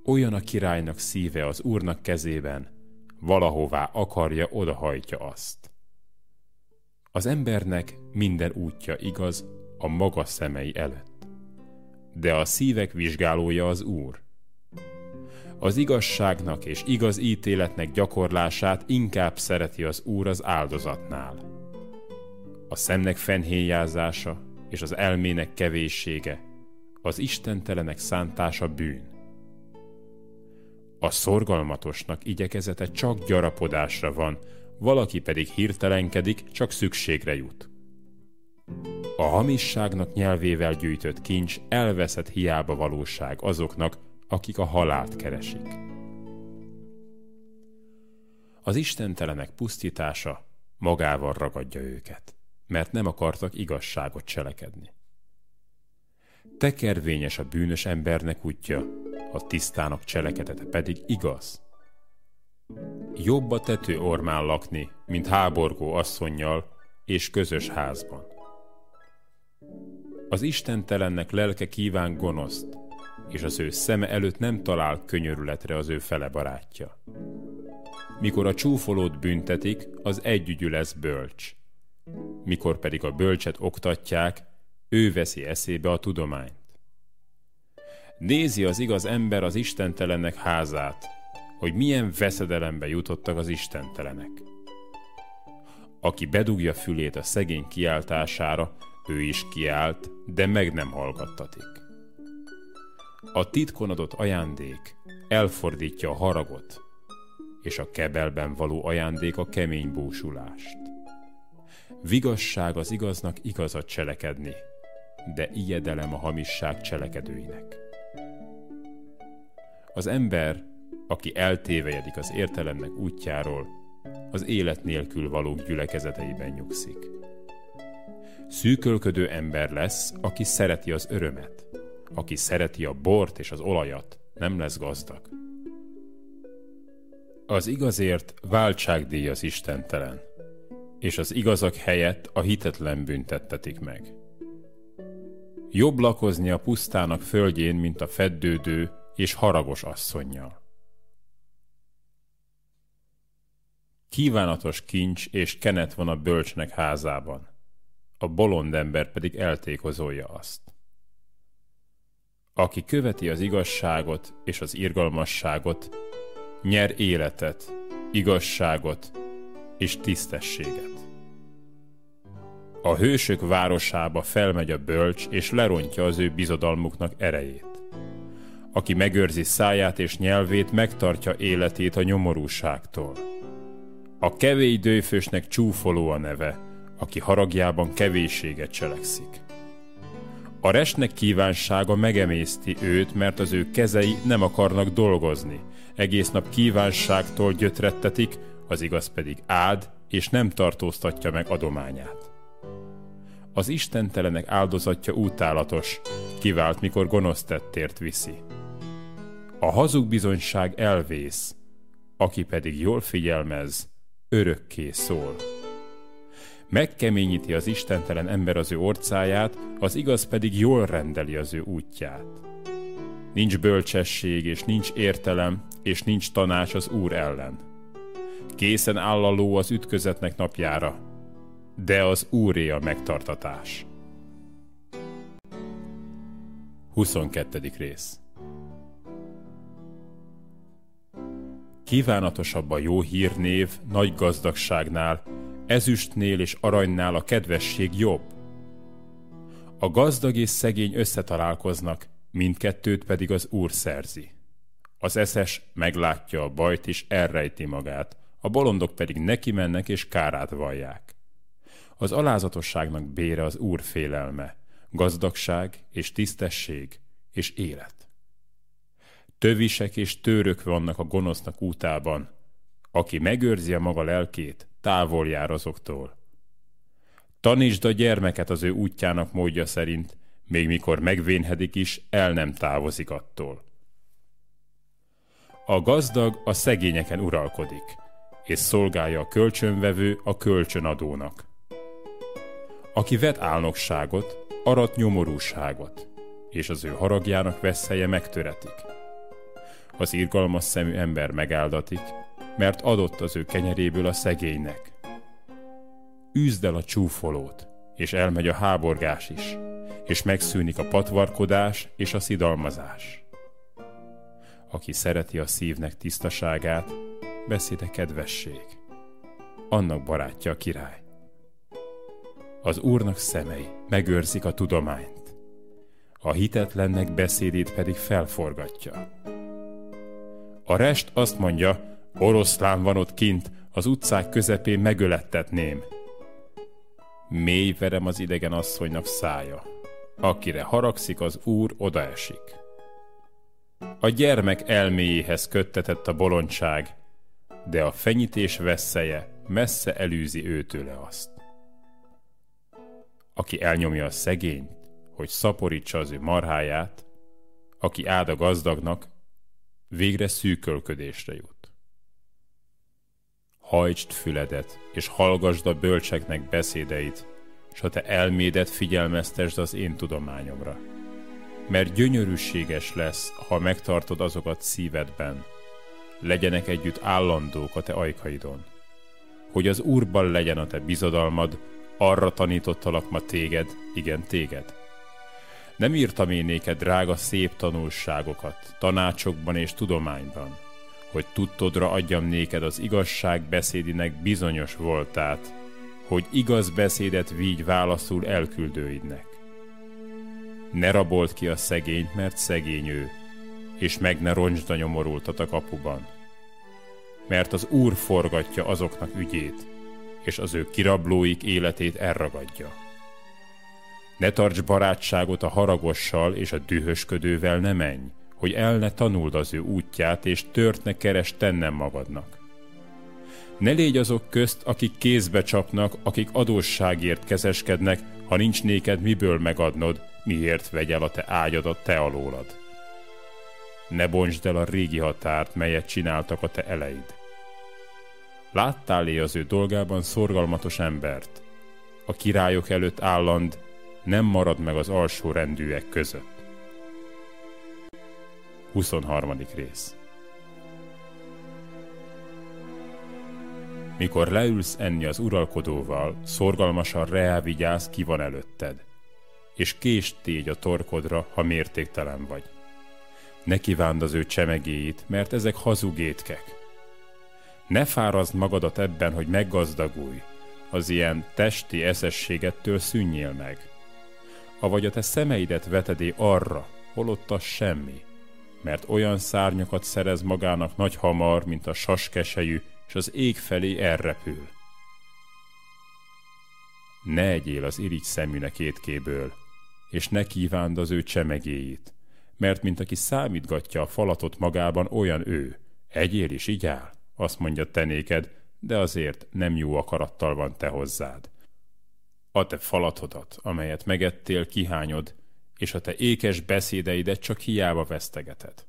olyan a királynak szíve az úrnak kezében, valahová akarja, odahajtja azt. Az embernek minden útja igaz a maga szemei előtt, de a szívek vizsgálója az úr. Az igazságnak és igaz ítéletnek gyakorlását inkább szereti az úr az áldozatnál. A szemnek fenhéjázása és az elmének kevéssége, az istentelenek szántása bűn. A szorgalmatosnak igyekezete csak gyarapodásra van, valaki pedig hirtelenkedik, csak szükségre jut. A hamisságnak nyelvével gyűjtött kincs elveszett hiába valóság azoknak, akik a halált keresik. Az istentelenek pusztítása magával ragadja őket mert nem akartak igazságot cselekedni. Tekervényes a bűnös embernek útja, a tisztának cselekedete pedig igaz. Jobb a tető ormán lakni, mint háborgó asszonnyal és közös házban. Az istentelennek lelke kíván gonoszt, és az ő szeme előtt nem talál könyörületre az ő fele barátja. Mikor a csúfolót büntetik, az együgyű lesz bölcs. Mikor pedig a bölcset oktatják, ő veszi eszébe a tudományt. Nézi az igaz ember az istentelennek házát, hogy milyen veszedelembe jutottak az istentelenek. Aki bedugja fülét a szegény kiáltására, ő is kiált, de meg nem hallgattatik. A titkon adott ajándék elfordítja a haragot, és a kebelben való ajándék a kemény búsulást. Vigasság az igaznak igazat cselekedni, de ijedelem a hamisság cselekedőinek. Az ember, aki eltévejedik az értelemnek útjáról, az élet nélkül való gyülekezeteiben nyugszik. Szűkölködő ember lesz, aki szereti az örömet, aki szereti a bort és az olajat, nem lesz gazdag. Az igazért váltságdíj az istentelen, és az igazak helyett a hitetlen büntettetik meg. Jobb lakozni a pusztának földjén, mint a feddődő és haragos asszonnyal. Kívánatos kincs és kenet van a bölcsnek házában, a bolond ember pedig eltékozolja azt. Aki követi az igazságot és az irgalmasságot, nyer életet, igazságot és tisztességet. A hősök városába felmegy a bölcs, és lerontja az ő bizodalmuknak erejét. Aki megőrzi száját és nyelvét, megtartja életét a nyomorúságtól. A kevély dőfősnek csúfoló a neve, aki haragjában kevésséget cselekszik. A resnek kívánsága megemészti őt, mert az ő kezei nem akarnak dolgozni. Egész nap kívánságtól gyötrettetik, az igaz pedig áld, és nem tartóztatja meg adományát. Az istentelenek áldozatja útálatos, kivált, mikor gonosz tettért viszi. A hazug bizonyság elvész, aki pedig jól figyelmez, örökké szól. Megkeményíti az istentelen ember az ő orcáját, az igaz pedig jól rendeli az ő útját. Nincs bölcsesség, és nincs értelem, és nincs tanács az Úr ellen. Készen áll a ló az ütközetnek napjára, de az Úré a megtartatás. 22. rész Kívánatosabb a jó hírnév nagy gazdagságnál, ezüstnél és aranynál a kedvesség jobb. A gazdag és szegény összetalálkoznak, mindkettőt pedig az Úr szerzi. Az eszes meglátja a bajt és elrejti magát, a bolondok pedig neki mennek és kárát vallják. Az alázatosságnak bére az Úr félelme, gazdagság és tisztesség és élet. Tövisek és tőrök vannak a gonosznak útában. Aki megőrzi a maga lelkét, távol jár azoktól. Tanítsd a gyermeket az ő útjának módja szerint, még mikor megvénhedik is, el nem távozik attól. A gazdag a szegényeken uralkodik, és szolgálja a kölcsönvevő a kölcsönadónak. Aki vet álnokságot, arat nyomorúságot, és az ő haragjának veszélye megtöretik. Az irgalmas szemű ember megáldatik, mert adott az ő kenyeréből a szegénynek. Üzd el a csúfolót, és elmegy a háborgás is, és megszűnik a patvarkodás és a szidalmazás. Aki szereti a szívnek tisztaságát, beszéde kedvesség. Annak barátja a király. Az Úrnak szemei megőrzik a tudományt, a hitetlennek beszédét pedig felforgatja. A rest azt mondja, oroszlán van ott kint, az utcák közepén megölettetném. Mély verem az idegen asszonynak szája. Akire haragszik, az úr odaesik. A gyermek elméjéhez köttetett a bolondság, de a fenyítés veszélye messze elűzi őtőle azt. aki elnyomja a szegényt, hogy szaporítsa az ő marháját, aki áld a gazdagnak, végre szűkölködésre jut. Hajtsd füledet, és hallgasd a bölcseknek beszédeit, s a te elmédet figyelmeztesd az én tudományomra. Mert gyönyörűséges lesz, ha megtartod azokat szívedben, legyenek együtt állandók a te ajkaidon. Hogy az Úrban legyen a te bizodalmad, arra tanítottalak ma téged, igen téged. Nem írtam én néked drága szép tanulságokat, tanácsokban és tudományban, hogy tudtodra adjam néked az igazság beszédinek bizonyos voltát, hogy igaz beszédet vígy válaszul elküldőidnek. Ne rabolt ki a szegényt, mert szegény ő, és meg ne roncsd a nyomorultat a kapuban. Mert az Úr forgatja azoknak ügyét, és az ő kirablóik életét elragadja. Ne tarts barátságot a haragossal és a dühösködővel ne menj, hogy el ne tanuld az ő útját, és tört ne keres tennem magadnak. Ne légy azok közt, akik kézbe csapnak, akik adósságért kezeskednek, ha nincs néked miből megadnod, miért vegy el a te ágyadat te alólad. Ne bontsd el a régi határt, melyet csináltak a te eleid. Láttál-é az ő dolgában szorgalmatos embert? A királyok előtt álland, nem marad meg az alsó rendűek között. 23. rész Mikor leülsz enni az uralkodóval, szorgalmasan reávigyász, ki van előtted, és kést tégy a torkodra, ha mértéktelen vagy. Ne kívánd az ő csemegéit, mert ezek hazug étkek. Ne fárazd magadat ebben, hogy meggazdagulj, az ilyen testi eszességettől szűnjél meg. Avagy a te szemeidet vetedé arra, holott az semmi, mert olyan szárnyakat szerez magának nagy hamar, mint a saskesejű, és az ég felé elrepül. Ne egyél az irigy szeműnek étkéből, és ne kívánd az ő csemegéit, mert mint aki számítgatja a falatot magában, olyan ő. Egyél is így áll, azt mondja tenéked, de azért nem jó akarattal van te hozzád. A te falatodat, amelyet megettél, kihányod, és a te ékes beszédeidet csak hiába vesztegeted.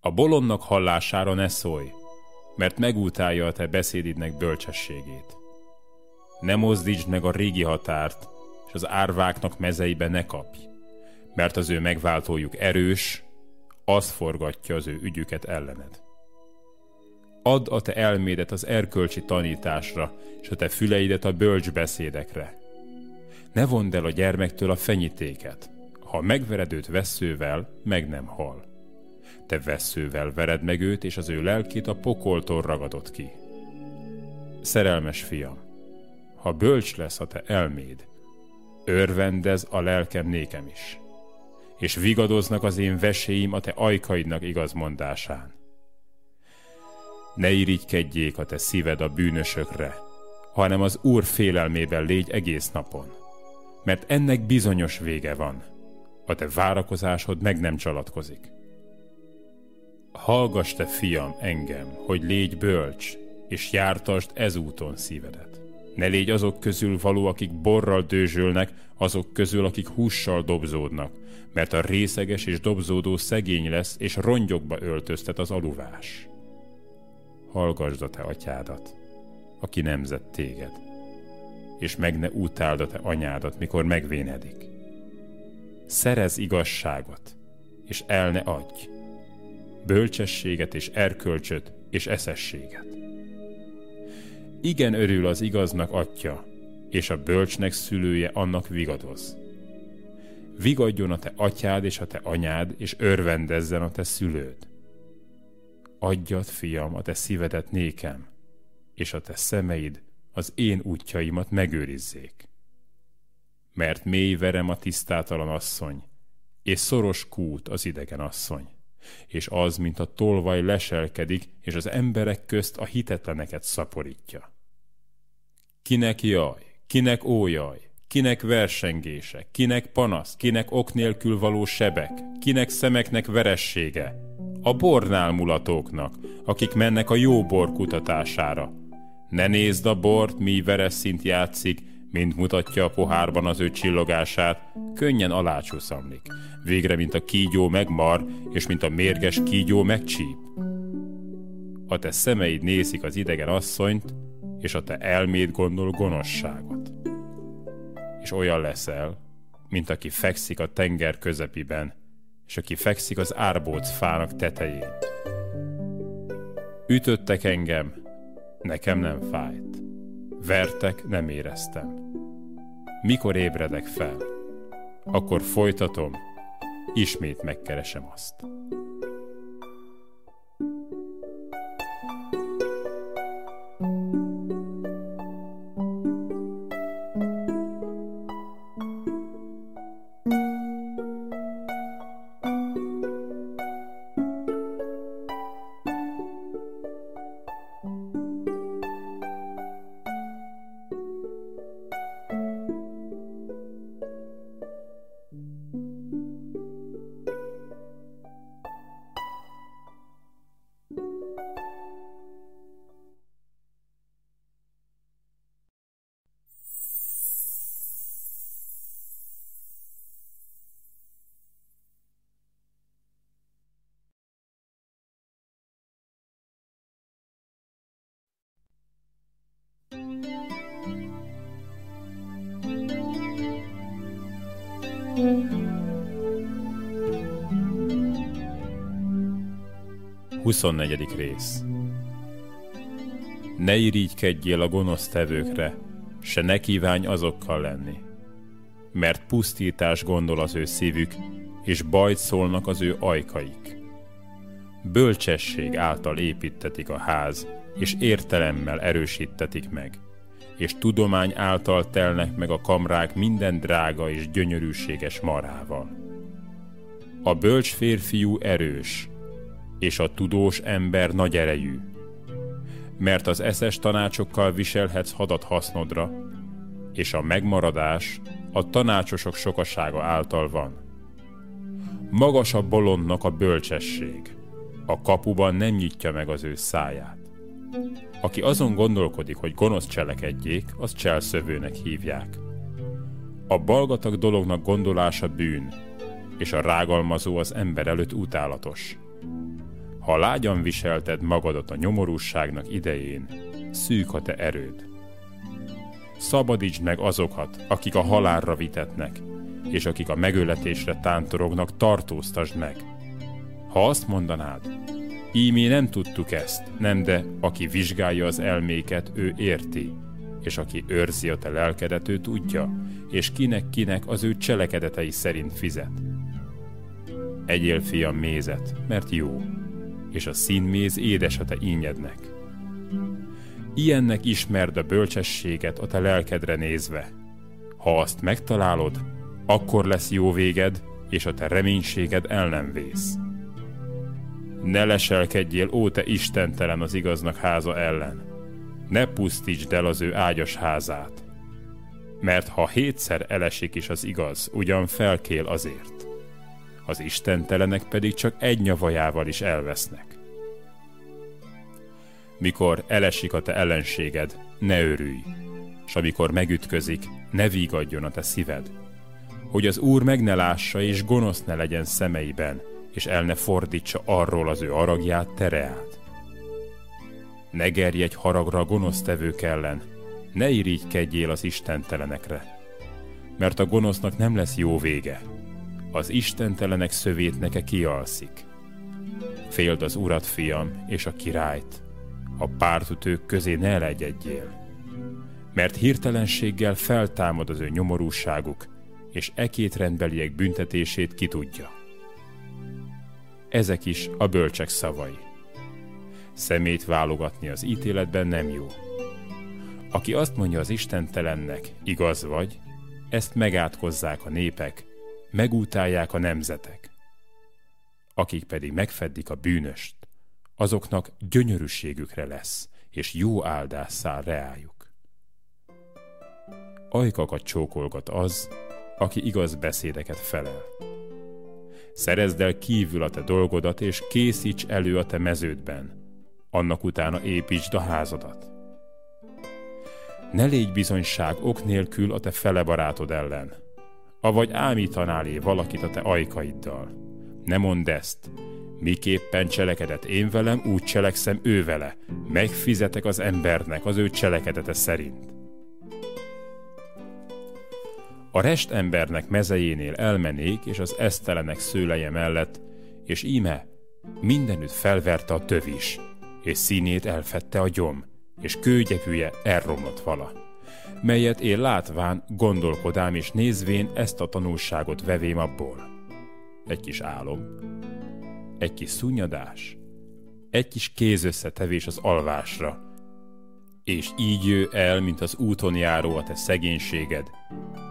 A bolondnak hallására ne szólj, mert megútálja a te beszédidnek bölcsességét. Ne mozdítsd meg a régi határt, és az árváknak mezeibe ne kapj, mert az ő megváltójuk erős, az forgatja az ő ügyüket ellened. Add a te elmédet az erkölcsi tanításra, és a te füleidet a bölcs beszédekre. Ne vond el a gyermektől a fenyítéket. Ha megvered őt veszővel, meg nem hal. Te veszővel vered meg őt, és az ő lelkét a pokoltól ragadott ki. Szerelmes fiam, ha bölcs lesz a te elméd, örvendez a lelkem nékem is, és vigadoznak az én veséim a te ajkaidnak igazmondásán. Ne irigykedjék a te szíved a bűnösökre, hanem az Úr félelmében légy egész napon, mert ennek bizonyos vége van, a te várakozásod meg nem csalatkozik. Hallgass te, fiam, engem, hogy légy bölcs, és jártasd ezúton szívedet. Ne légy azok közül való, akik borral dőzsölnek, azok közül, akik hússal dobzódnak, mert a részeges és dobzódó szegény lesz, és rongyokba öltöztet az aluvás. Hallgasd a te atyádat, aki nemzett téged, és meg ne utáld a te anyádat, mikor megvénedik. Szerez igazságot, és el ne adj, bölcsességet és erkölcsöt és eszességet. Igen örül az igaznak atya, és a bölcsnek szülője annak vigadoz. Vigadjon a te atyád és a te anyád, és örvendezzen a te szülőd. Adjad, fiam, a te szívedet nékem, és a te szemeid az én útjaimat megőrizzék. Mert mély verem a tisztátalan asszony, és szoros kút az idegen asszony és az, mint a tolvaj leselkedik, és az emberek közt a hitetleneket szaporítja. Kinek jaj, kinek ójaj, kinek versengése, kinek panasz, kinek ok nélkül való sebek, kinek szemeknek veressége, a bornál mulatóknak, akik mennek a jó bor kutatására. Ne nézd a bort, mi veres szint játszik, Mint mutatja a pohárban az ő csillogását, könnyen alácsúszamlik. Végre, mint a kígyó megmar, és mint a mérges kígyó megcsíp. A te szemeid nézik az idegen asszonyt, és a te elméd gondol gonoszságot. És olyan leszel, mint aki fekszik a tenger közepiben, és aki fekszik az árbóc fának tetején. Ütöttek engem, nekem nem fájt. Vertek, nem éreztem. Mikor ébredek fel? Akkor folytatom, ismét megkeresem azt. 24. rész Ne irigykedjél a gonosz tevőkre, se ne kívánj azokkal lenni, mert pusztítás gondol az ő szívük, és bajt szólnak az ő ajkaik. Bölcsesség által építetik a ház, és értelemmel erősítetik meg, és tudomány által telnek meg a kamrák minden drága és gyönyörűséges marával. A bölcs férfiú erős, és a tudós ember nagy erejű. Mert az eszes tanácsokkal viselhetsz hadat hasznodra, és a megmaradás a tanácsosok sokasága által van. Magas a bolondnak a bölcsesség, a kapuban nem nyitja meg az ő száját. Aki azon gondolkodik, hogy gonosz cselekedjék, az cselszövőnek hívják. A balgatag dolognak gondolása bűn, és a rágalmazó az ember előtt utálatos. Ha lágyan viselted magadat a nyomorúságnak idején, szűk a te erőd. Szabadítsd meg azokat, akik a halálra vitetnek, és akik a megöletésre tántorognak, tartóztasd meg. Ha azt mondanád, ímé nem tudtuk ezt, nem de, aki vizsgálja az elméket, ő érti, és aki őrzi a te lelkedet, ő tudja, és kinek-kinek az ő cselekedetei szerint fizet. Egyél, fiam, mézet, mert jó, és a színméz édes a te ínyednek. Ilyennek ismerd a bölcsességet a te lelkedre nézve. Ha azt megtalálod, akkor lesz jó véged, és a te reménységed el nem vész. Ne leselkedjél, ó te istentelen az igaznak háza ellen. Ne pusztítsd el az ő ágyas házát. Mert ha hétszer elesik is az igaz, ugyan felkél azért az istentelenek pedig csak egy nyavajával is elvesznek. Mikor elesik a te ellenséged, ne örülj, és amikor megütközik, ne vígadjon a te szíved, hogy az Úr meg ne lássa és gonosz ne legyen szemeiben, és el ne fordítsa arról az ő aragját, tereát. Ne gerjedj haragra a gonosztevők ellen, ne irigykedjél az istentelenekre, mert a gonosznak nem lesz jó vége, az istentelenek szövét neke kialszik. Féld az urat, fiam, és a királyt, a pártütők közé ne legyedjél. Mert hirtelenséggel feltámad az ő nyomorúságuk, és e két rendbeliek büntetését ki tudja. Ezek is a bölcsek szavai. Szemét válogatni az ítéletben nem jó. Aki azt mondja az istentelennek, igaz vagy, ezt megátkozzák a népek, megútálják a nemzetek. Akik pedig megfeddik a bűnöst, azoknak gyönyörűségükre lesz, és jó áldás száll reájuk. Ajkakat csókolgat az, aki igaz beszédeket felel. Szerezd el kívül a te dolgodat, és készíts elő a te meződben, annak utána építsd a házadat. Ne légy bizonyság ok nélkül a te fele barátod ellen. Avagy ámítanál valakit a te ajkaiddal. Ne mondd ezt, Miképpen cselekedett én velem, úgy cselekszem ő vele. Megfizetek az embernek az ő cselekedete szerint. A rest embernek mezejénél elmenék, és az esztelenek szőleje mellett, és íme mindenütt felverte a tövis, és színét elfette a gyom, és kőgyekűje elromlott vala, melyet én látván gondolkodám, és nézvén ezt a tanulságot vevém abból. Egy kis álom, egy kis szunnyadás, egy kis kézösszetevés az alvásra, és így jő el, mint az úton járó a te szegénységed,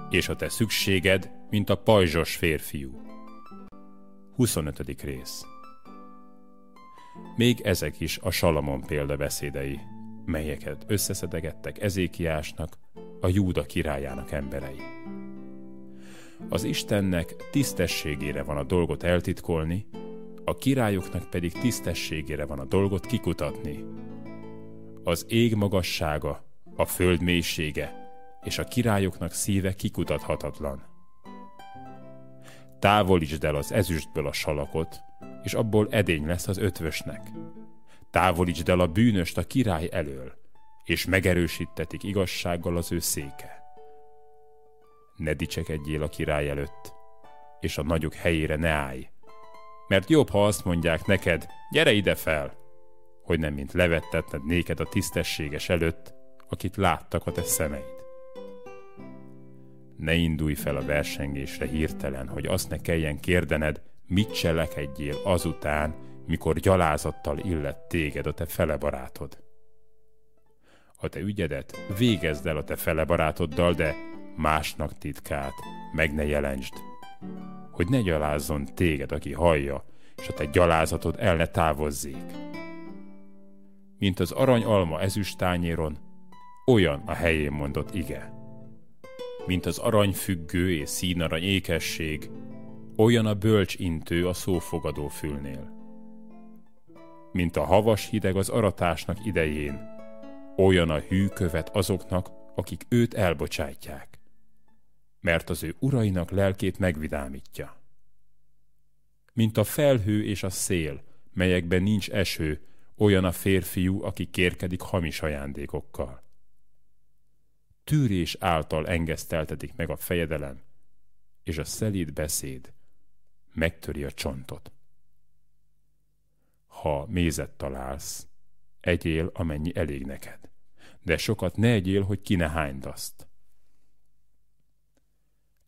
és a te szükséged, mint a pajzsos férfiú. 25. rész Még ezek is a Salamon példabeszédei, melyeket összeszedegettek Ezékiásnak, a Júda királyának emberei. Az Istennek tisztességére van a dolgot eltitkolni, a királyoknak pedig tisztességére van a dolgot kikutatni. Az ég magassága, a föld mélysége, és a királyoknak szíve kikutathatatlan. Távolítsd el az ezüstből a salakot, és abból edény lesz az ötvösnek. Távolítsd el a bűnöst a király elől, és megerősítetik igazsággal az ő széke. Ne dicsekedjél a király előtt, és a nagyok helyére ne állj, mert jobb, ha azt mondják neked, gyere ide fel, hogy nem mint levettetned néked a tisztességes előtt, akit láttak a te szemeid. Ne indulj fel a versengésre hirtelen, hogy azt ne kelljen kérdened, mit cselekedjél azután, mikor gyalázattal illet téged a te fele barátod. A te ügyedet végezd el a te fele barátoddal, de másnak titkát meg ne jelentsd, hogy ne gyalázzon téged, aki hallja, és a te gyalázatod el ne távozzék. Mint az arany alma ezüstányéron, olyan a helyén mondott ige. Mint az aranyfüggő és színarany ékesség, olyan a bölcs intő a szófogadó fülnél. Mint a havas hideg az aratásnak idején, olyan a hű követ azoknak, akik őt elbocsátják, mert az ő urainak lelkét megvidámítja mint a felhő és a szél, melyekben nincs eső, olyan a férfiú, aki kérkedik hamis ajándékokkal. Tűrés által engeszteltetik meg a fejedelem, és a szelíd beszéd megtöri a csontot. Ha mézet találsz, egyél, amennyi elég neked, de sokat ne egyél, hogy ki ne hányd azt.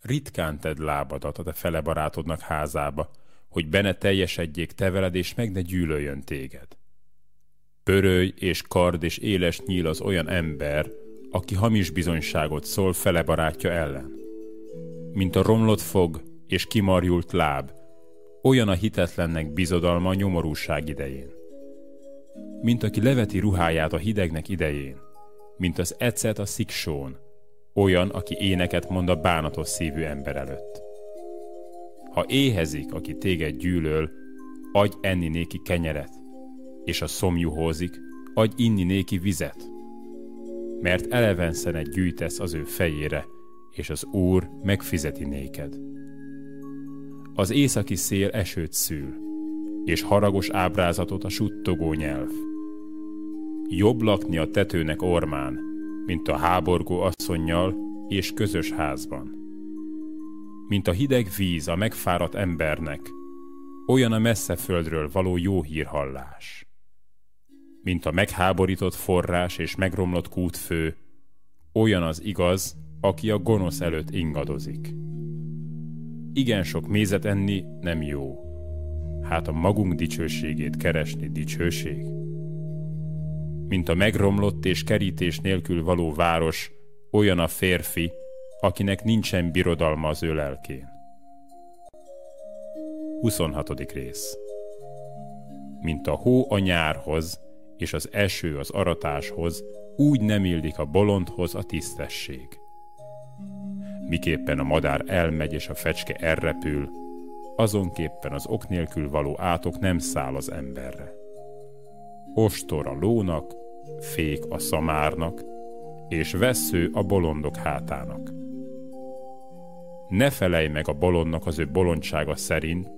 Ritkán tedd lábadat a te fele barátodnak házába, hogy bene teljesedjék te veled, és meg ne gyűlöljön téged. Pörölj és kard és éles nyíl az olyan ember, aki hamis bizonyságot szól fele barátja ellen. Mint a romlott fog és kimarjult láb, olyan a hitetlennek bizodalma a nyomorúság idején. Mint aki leveti ruháját a hidegnek idején, mint az ecet a sziksón, olyan, aki éneket mond a bánatos szívű ember előtt. Ha éhezik, aki téged gyűlöl, adj enni néki kenyeret, és a szomjúhózik, adj inni néki vizet. Mert elevenszenet gyűjtesz az ő fejére, és az Úr megfizeti néked. Az északi szél esőt szül, és haragos ábrázatot a suttogó nyelv. Jobb lakni a tetőnek ormán, mint a háborgó asszonnyal és közös házban mint a hideg víz a megfáradt embernek, olyan a messze földről való jó hírhallás. Mint a megháborított forrás és megromlott kútfő, olyan az igaz, aki a gonosz előtt ingadozik. Igen sok mézet enni nem jó. Hát a magunk dicsőségét keresni dicsőség. Mint a megromlott és kerítés nélkül való város, olyan a férfi, akinek nincsen birodalma az ő lelkén. 26. rész Mint a hó a nyárhoz, és az eső az aratáshoz, úgy nem illik a bolondhoz a tisztesség. Miképpen a madár elmegy és a fecske elrepül, azonképpen az ok nélkül való átok nem száll az emberre. Ostor a lónak, fék a szamárnak, és vessző a bolondok hátának. Ne felej meg a bolondnak az ő bolondsága szerint,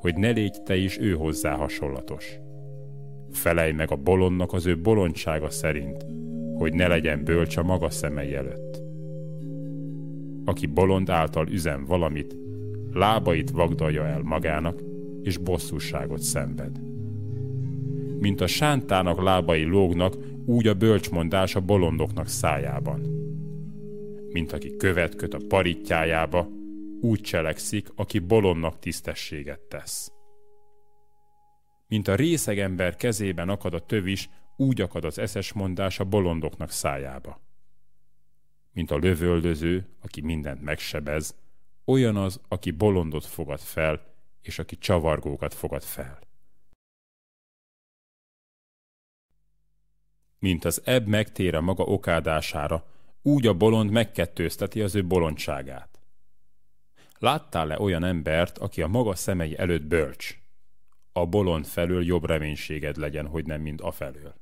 hogy ne légy te is ő hozzá hasonlatos. Felej meg a bolondnak az ő bolondsága szerint, hogy ne legyen bölcs a maga szemei előtt. Aki bolond által üzen valamit, lábait vagdalja el magának, és bosszúságot szenved. Mint a sántának lábai lógnak, úgy a bölcsmondás a bolondoknak szájában. Mint aki követ köt a paritjájába, úgy cselekszik, aki bolondnak tisztességet tesz. Mint a részeg ember kezében akad a tövis, úgy akad az eszes mondás a bolondoknak szájába. Mint a lövöldöző, aki mindent megsebez, olyan az, aki bolondot fogad fel, és aki csavargókat fogad fel. Mint az ebb megtér a maga okádására, úgy a bolond megkettőzteti az ő bolondságát. Láttál-e olyan embert, aki a maga szemei előtt bölcs? A bolond felől jobb reménységed legyen, hogy nem mind afelől.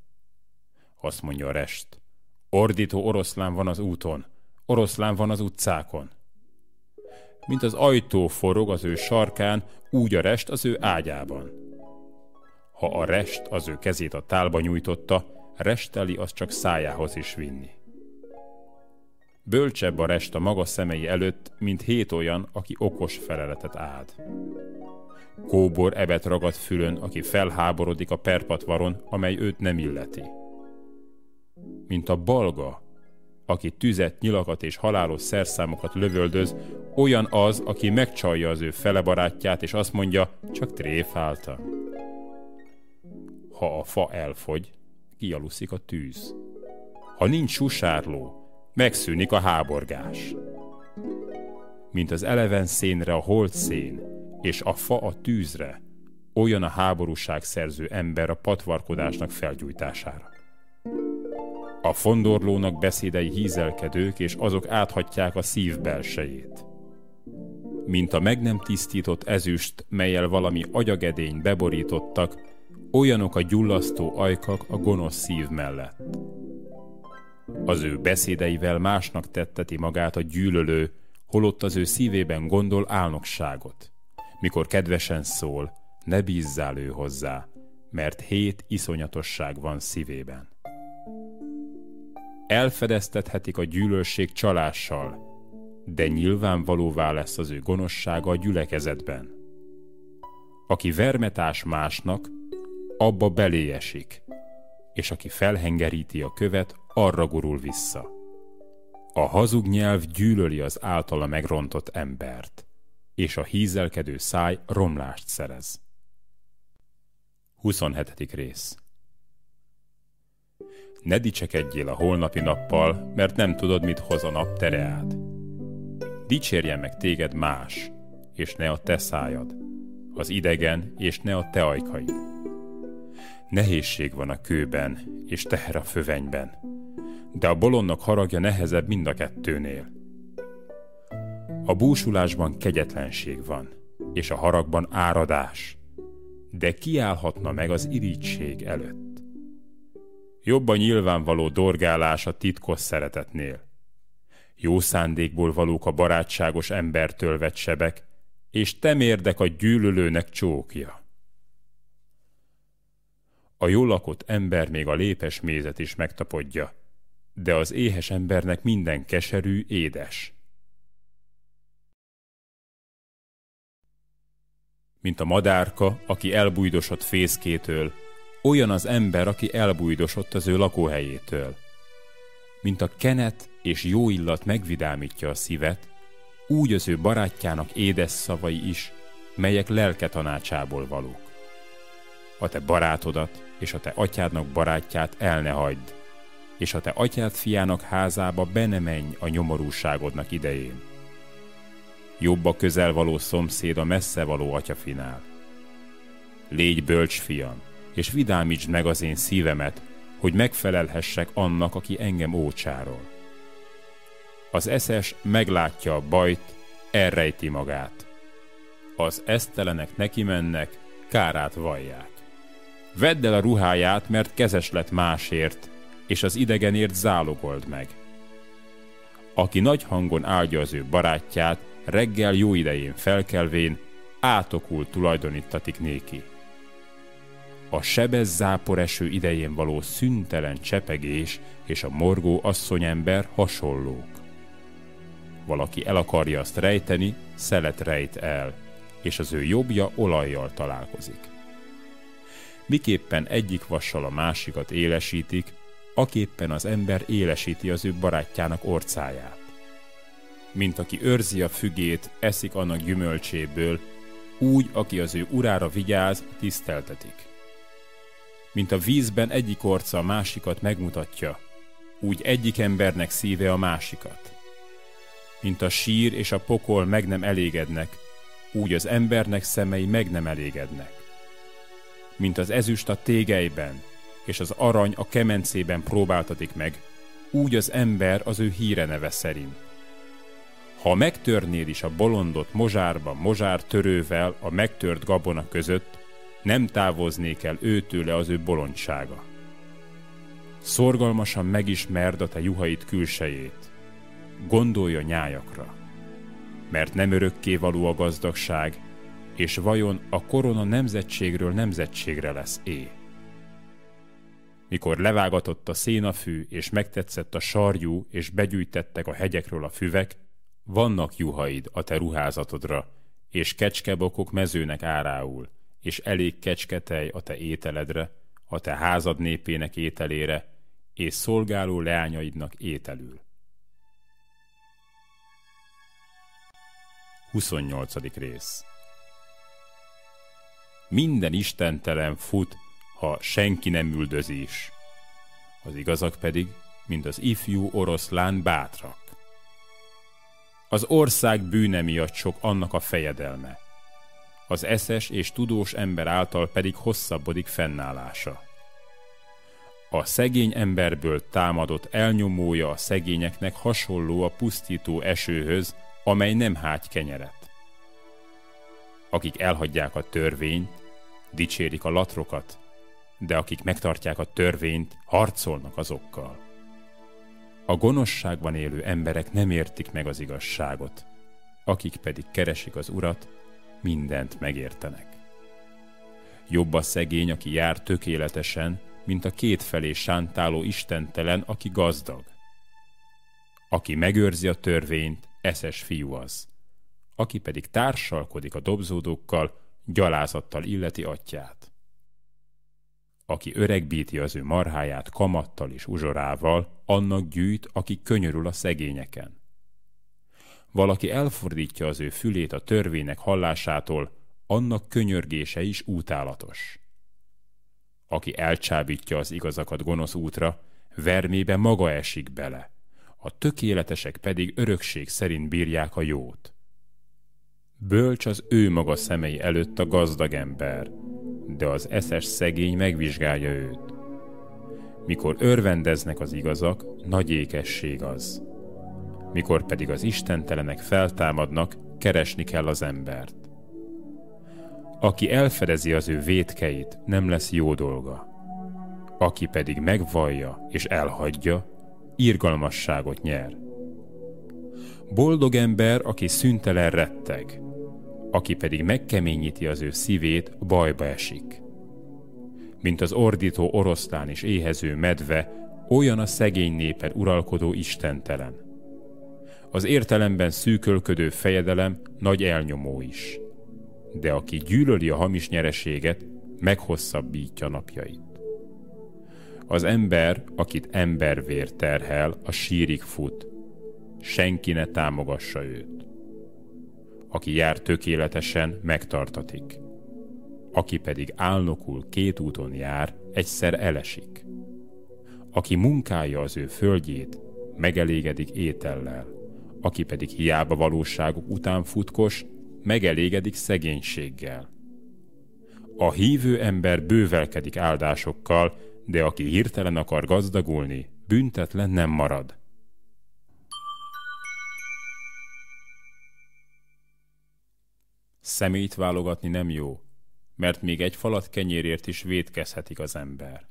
Azt mondja a rest. Ordító oroszlán van az úton, oroszlán van az utcákon. Mint az ajtó forog az ő sarkán, úgy a rest az ő ágyában. Ha a rest az ő kezét a tálba nyújtotta, resteli az csak szájához is vinni. Bölcsebb a rest a maga szemei előtt, mint hét olyan, aki okos feleletet áld. Kóbor ebet ragad fülön, aki felháborodik a perpatvaron, amely őt nem illeti. Mint a balga, aki tüzet, nyilakat és halálos szerszámokat lövöldöz, olyan az, aki megcsalja az ő fele barátját, és azt mondja, csak tréfálta. Ha a fa elfogy, kialuszik a tűz. Ha nincs susárló, megszűnik a háborgás. Mint az eleven szénre a holt szén, és a fa a tűzre, olyan a háborúság szerző ember a patvarkodásnak felgyújtására. A fondorlónak beszédei hízelkedők, és azok áthatják a szív belsejét. Mint a meg nem tisztított ezüst, melyel valami agyagedény beborítottak, olyanok a gyullasztó ajkak a gonosz szív mellett. Az ő beszédeivel másnak tetteti magát a gyűlölő, holott az ő szívében gondol álnokságot. Mikor kedvesen szól, ne bízzál ő hozzá, mert hét iszonyatosság van szívében. Elfedeztethetik a gyűlölség csalással, de nyilvánvalóvá lesz az ő gonoszsága a gyülekezetben. Aki vermetás másnak, abba beléesik, és aki felhengeríti a követ, arra gurul vissza. A hazug nyelv gyűlöli az általa megrontott embert, és a hízelkedő száj romlást szerez. 27. rész Ne dicsekedjél a holnapi nappal, mert nem tudod, mit hoz a nap tereád. Dicsérjen meg téged más, és ne a te szájad, az idegen, és ne a te ajkaid. Nehézség van a kőben, és teher a fövenyben, de a bolondnak haragja nehezebb mind a kettőnél. A búsulásban kegyetlenség van, és a haragban áradás, de kiállhatna meg az irigység előtt. Jobb a nyilvánvaló dorgálás a titkos szeretetnél. Jó szándékból valók a barátságos embertől vett sebek, és temérdek a gyűlölőnek csókja. A jól lakott ember még a lépes mézet is megtapodja, de az éhes embernek minden keserű, édes. Mint a madárka, aki elbújdosott fészkétől, olyan az ember, aki elbújdosott az ő lakóhelyétől. Mint a kenet és jó illat megvidámítja a szívet, úgy az ő barátjának édes szavai is, melyek lelke tanácsából valók. A te barátodat és a te atyádnak barátját el ne hagyd, és a te atyád fiának házába be ne menj a nyomorúságodnak idején. Jobb a közel való szomszéd a messze való atyafinál. Légy bölcs, fiam, és vidámítsd meg az én szívemet, hogy megfelelhessek annak, aki engem ócsárol. Az eszes meglátja a bajt, elrejti magát. Az esztelenek neki mennek, kárát vallják. Vedd el a ruháját, mert kezes lett másért, és az idegenért zálogold meg. aki nagy hangon áldja az ő barátját, reggel jó idején felkelvén, átokul tulajdonítatik néki. A sebez zápor eső idején való szüntelen csepegés és a morgó asszonyember hasonlók. Valaki el akarja azt rejteni, szelet rejt el, és az ő jobbja olajjal találkozik. Miképpen egyik vassal a másikat élesítik, aképpen az ember élesíti az ő barátjának orcáját. Mint aki őrzi a fügét, eszik annak gyümölcséből, úgy, aki az ő urára vigyáz, tiszteltetik. Mint a vízben egyik orca a másikat megmutatja, úgy egyik embernek szíve a másikat. Mint a sír és a pokol meg nem elégednek, úgy az embernek szemei meg nem elégednek. Mint az ezüst a tégelyben, és az arany a kemencében próbáltatik meg, úgy az ember az ő híre neve szerint. Ha megtörnéd is a bolondot mozsárba mozsár törővel a megtört gabona között, nem távoznék el őtőle az ő bolondsága. Szorgalmasan megismerd a te juhait külsejét. Gondolja nyájakra. Mert nem örökké való a gazdagság, és vajon a korona nemzetségről nemzetségre lesz é. Mikor levágatott a szénafű, és megtetszett a sarjú, és begyűjtettek a hegyekről a füvek, vannak juhaid a te ruházatodra, és kecskebokok mezőnek árául, és elég kecsketej a te ételedre, a te házad népének ételére, és szolgáló leányaidnak ételül. 28. rész Minden istentelen fut, ha senki nem üldözés. Az igazak pedig, mint az ifjú oroszlán bátrak. Az ország bűne miatt sok annak a fejedelme. Az eszes és tudós ember által pedig hosszabbodik fennállása. A szegény emberből támadott elnyomója a szegényeknek hasonló a pusztító esőhöz, amely nem hágy kenyeret. Akik elhagyják a törvényt, dicsérik a latrokat, de akik megtartják a törvényt, harcolnak azokkal. A gonoszságban élő emberek nem értik meg az igazságot, akik pedig keresik az urat, mindent megértenek. Jobb a szegény, aki jár tökéletesen, mint a kétfelé sántáló istentelen, aki gazdag. Aki megőrzi a törvényt, eszes fiú az. Aki pedig társalkodik a dobzódókkal, gyalázattal illeti atyát. Aki öregbíti az ő marháját kamattal és uzsorával, annak gyűjt, aki könyörül a szegényeken. Valaki elfordítja az ő fülét a törvénynek hallásától, annak könyörgése is útálatos. Aki elcsábítja az igazakat gonosz útra, vermébe maga esik bele, a tökéletesek pedig örökség szerint bírják a jót. Bölcs az ő maga szemei előtt a gazdag ember, de az eszes szegény megvizsgálja őt. Mikor örvendeznek az igazak, nagy ékesség az. Mikor pedig az istentelenek feltámadnak, keresni kell az embert. Aki elfedezi az ő vétkeit, nem lesz jó dolga. Aki pedig megvallja és elhagyja, irgalmasságot nyer. Boldog ember, aki szüntelen retteg, aki pedig megkeményíti az ő szívét, bajba esik. Mint az ordító oroszlán és éhező medve, olyan a szegény népen uralkodó istentelen. Az értelemben szűkölködő fejedelem nagy elnyomó is. De aki gyűlöli a hamis nyereséget, meghosszabbítja napjait. Az ember, akit embervér terhel, a sírig fut. Senki ne támogassa őt. Aki jár tökéletesen, megtartatik. Aki pedig álnokul két úton jár, egyszer elesik. Aki munkálja az ő földjét, megelégedik étellel. Aki pedig hiába valóságuk után futkos, megelégedik szegénységgel. A hívő ember bővelkedik áldásokkal, de aki hirtelen akar gazdagulni, büntetlen nem marad. Szemét válogatni nem jó, mert még egy falat kenyérért is vétkezhetik az ember.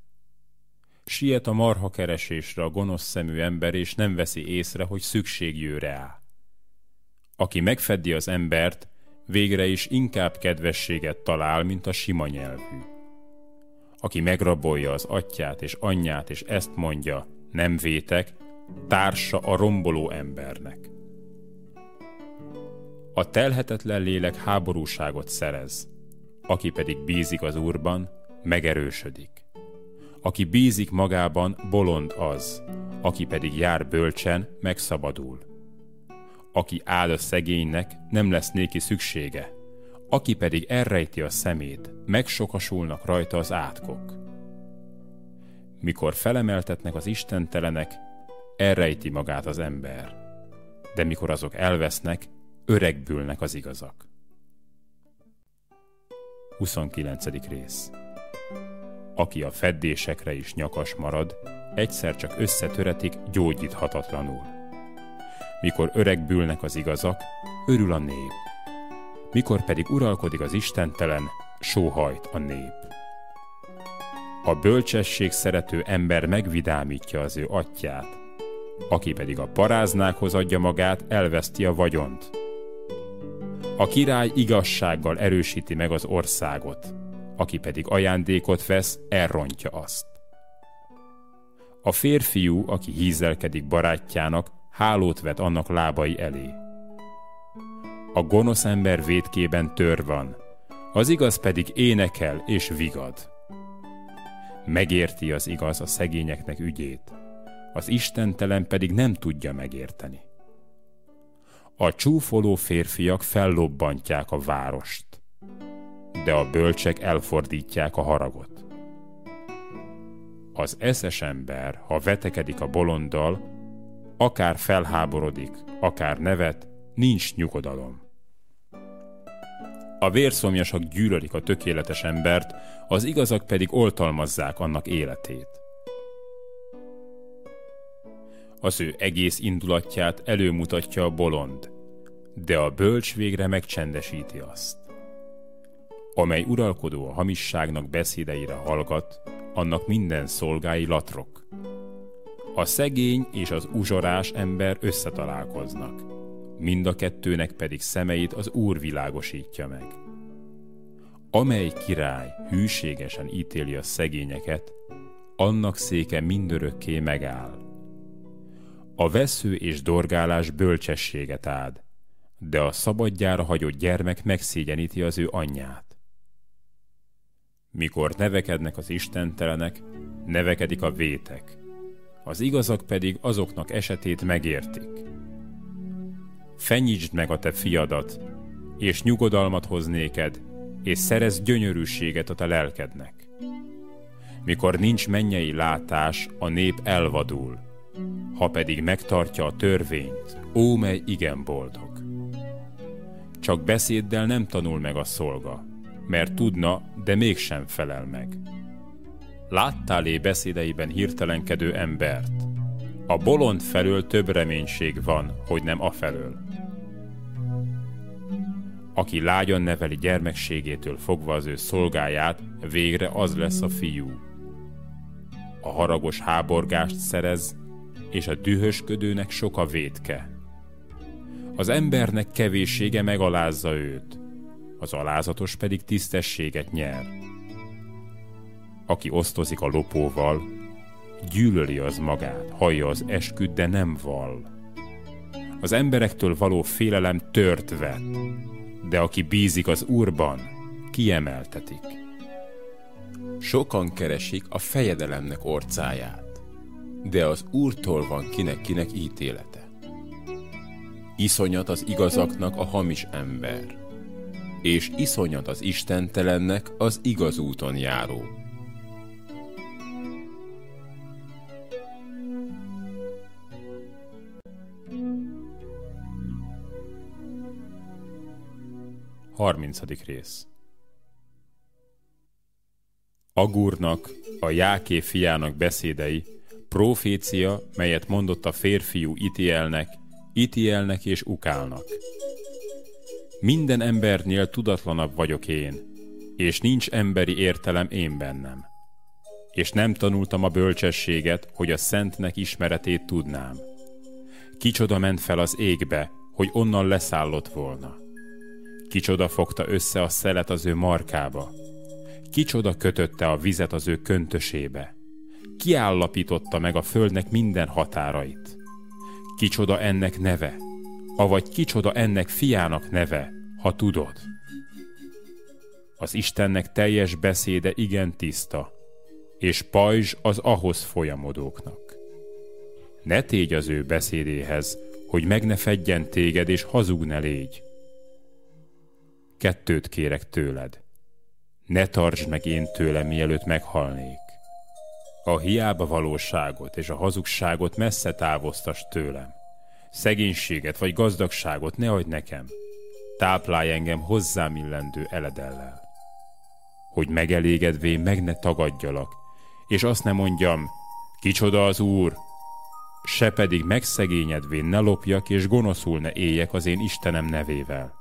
Siet a marha keresésre a gonosz szemű ember, és nem veszi észre, hogy szükség jő rá. Aki megfeddi az embert, végre is inkább kedvességet talál, mint a sima nyelvű. Aki megrabolja az atyát és anyját, és ezt mondja, nem vétek, társa a romboló embernek. A telhetetlen lélek háborúságot szerez, aki pedig bízik az Úrban, megerősödik. Aki bízik magában, bolond az, aki pedig jár bölcsen, megszabadul. Aki áld a szegénynek, nem lesz néki szüksége, aki pedig elrejti a szemét, megsokasulnak rajta az átkok. Mikor felemeltetnek az istentelenek, elrejti magát az ember, de mikor azok elvesznek, öregbülnek az igazak. 29. rész Aki a feddésekre is nyakas marad, egyszer csak összetöretik gyógyíthatatlanul. Mikor öregbülnek az igazak, örül a nép. Mikor pedig uralkodik az istentelen, sóhajt a nép. A bölcsesség szerető ember megvidámítja az ő atyát, aki pedig a paráznákhoz adja magát, elveszti a vagyont. A király igazsággal erősíti meg az országot, aki pedig ajándékot vesz, elrontja azt. A férfiú, aki hízelkedik barátjának, hálót vet annak lábai elé. A gonosz ember vétkében tör van, az igaz pedig énekel és vigad. Megérti az igaz a szegényeknek ügyét, az istentelen pedig nem tudja megérteni. A csúfoló férfiak fellobbantják a várost, de a bölcsek elfordítják a haragot. Az eszes ember, ha vetekedik a bolonddal, akár felháborodik, akár nevet, nincs nyugodalom. A vérszomjasak gyűlölik a tökéletes embert, az igazak pedig oltalmazzák annak életét. Az ő egész indulatját előmutatja a bolond, de a bölcs végre megcsendesíti azt. Amely uralkodó a hamisságnak beszédeire hallgat, annak minden szolgái latrok. A szegény és az uzsorás ember összetalálkoznak, mind a kettőnek pedig szemeit az Úr világosítja meg. Amely király hűségesen ítéli a szegényeket, annak széke mindörökké megáll. A vesző és dorgálás bölcsességet ád, de a szabadjára hagyott gyermek megszégyeníti az ő anyját. Mikor nevekednek az istentelenek, nevekedik a vétek, az igazak pedig azoknak esetét megértik. Fenyítsd meg a te fiadat, és nyugodalmat hoz néked, és szerez gyönyörűséget a te lelkednek. Mikor nincs mennyei látás, a nép elvadul, ha pedig megtartja a törvényt, ó, mely igen boldog. Csak beszéddel nem tanul meg a szolga, mert tudna, de mégsem felel meg. Láttál-é beszédeiben hirtelenkedő embert? A bolond felől több reménység van, hogy nem afelől. Aki lágyan neveli gyermekségétől fogva az ő szolgáját, végre az lesz a fiú. A haragos háborgást szerez, és a dühösködőnek sok a vétke. Az embernek kevéssége megalázza őt, az alázatos pedig tisztességet nyer. Aki osztozik a lopóval, gyűlöli az magát, hallja az esküt, de nem val. Az emberektől való félelem tört vet, de aki bízik az Úrban, kiemeltetik. Sokan keresik a fejedelemnek orcáját, de az Úrtól van kinek-kinek ítélete. Iszonyat az igazaknak a hamis ember, és iszonyat az istentelennek az igaz úton járó. Harmincadik rész Agurnak, a Jáké fiának beszédei, profécia, melyet mondott a férfiú Itielnek, ítélnek és ukálnak. Minden embernél tudatlanabb vagyok én, és nincs emberi értelem én bennem. és nem tanultam a bölcsességet, hogy a szentnek ismeretét tudnám. Kicsoda ment fel az égbe, hogy onnan leszállott volna. Kicsoda fogta össze a szelet az ő markába. Kicsoda kötötte a vizet az ő köntösébe. Kiállapította meg a földnek minden határait. Kicsoda ennek neve, avagy kicsoda ennek fiának neve, ha tudod. Az Istennek teljes beszéde igen tiszta, és pajzs az ahhoz folyamodóknak. Ne tégy az ő beszédéhez, hogy meg ne fedjen téged, és hazug ne légy. Kettőt kérek tőled. Ne tartsd meg én tőlem, mielőtt meghalnék. A hiába valóságot és a hazugságot messze távoztas tőlem. Szegénységet vagy gazdagságot ne adj nekem. Táplálj engem hozzám illendő eledellel. Hogy megelégedvén meg ne tagadjalak, és azt nem mondjam, kicsoda az Úr, se pedig megszegényedvén ne lopjak, és gonoszul ne éljek az én Istenem nevével.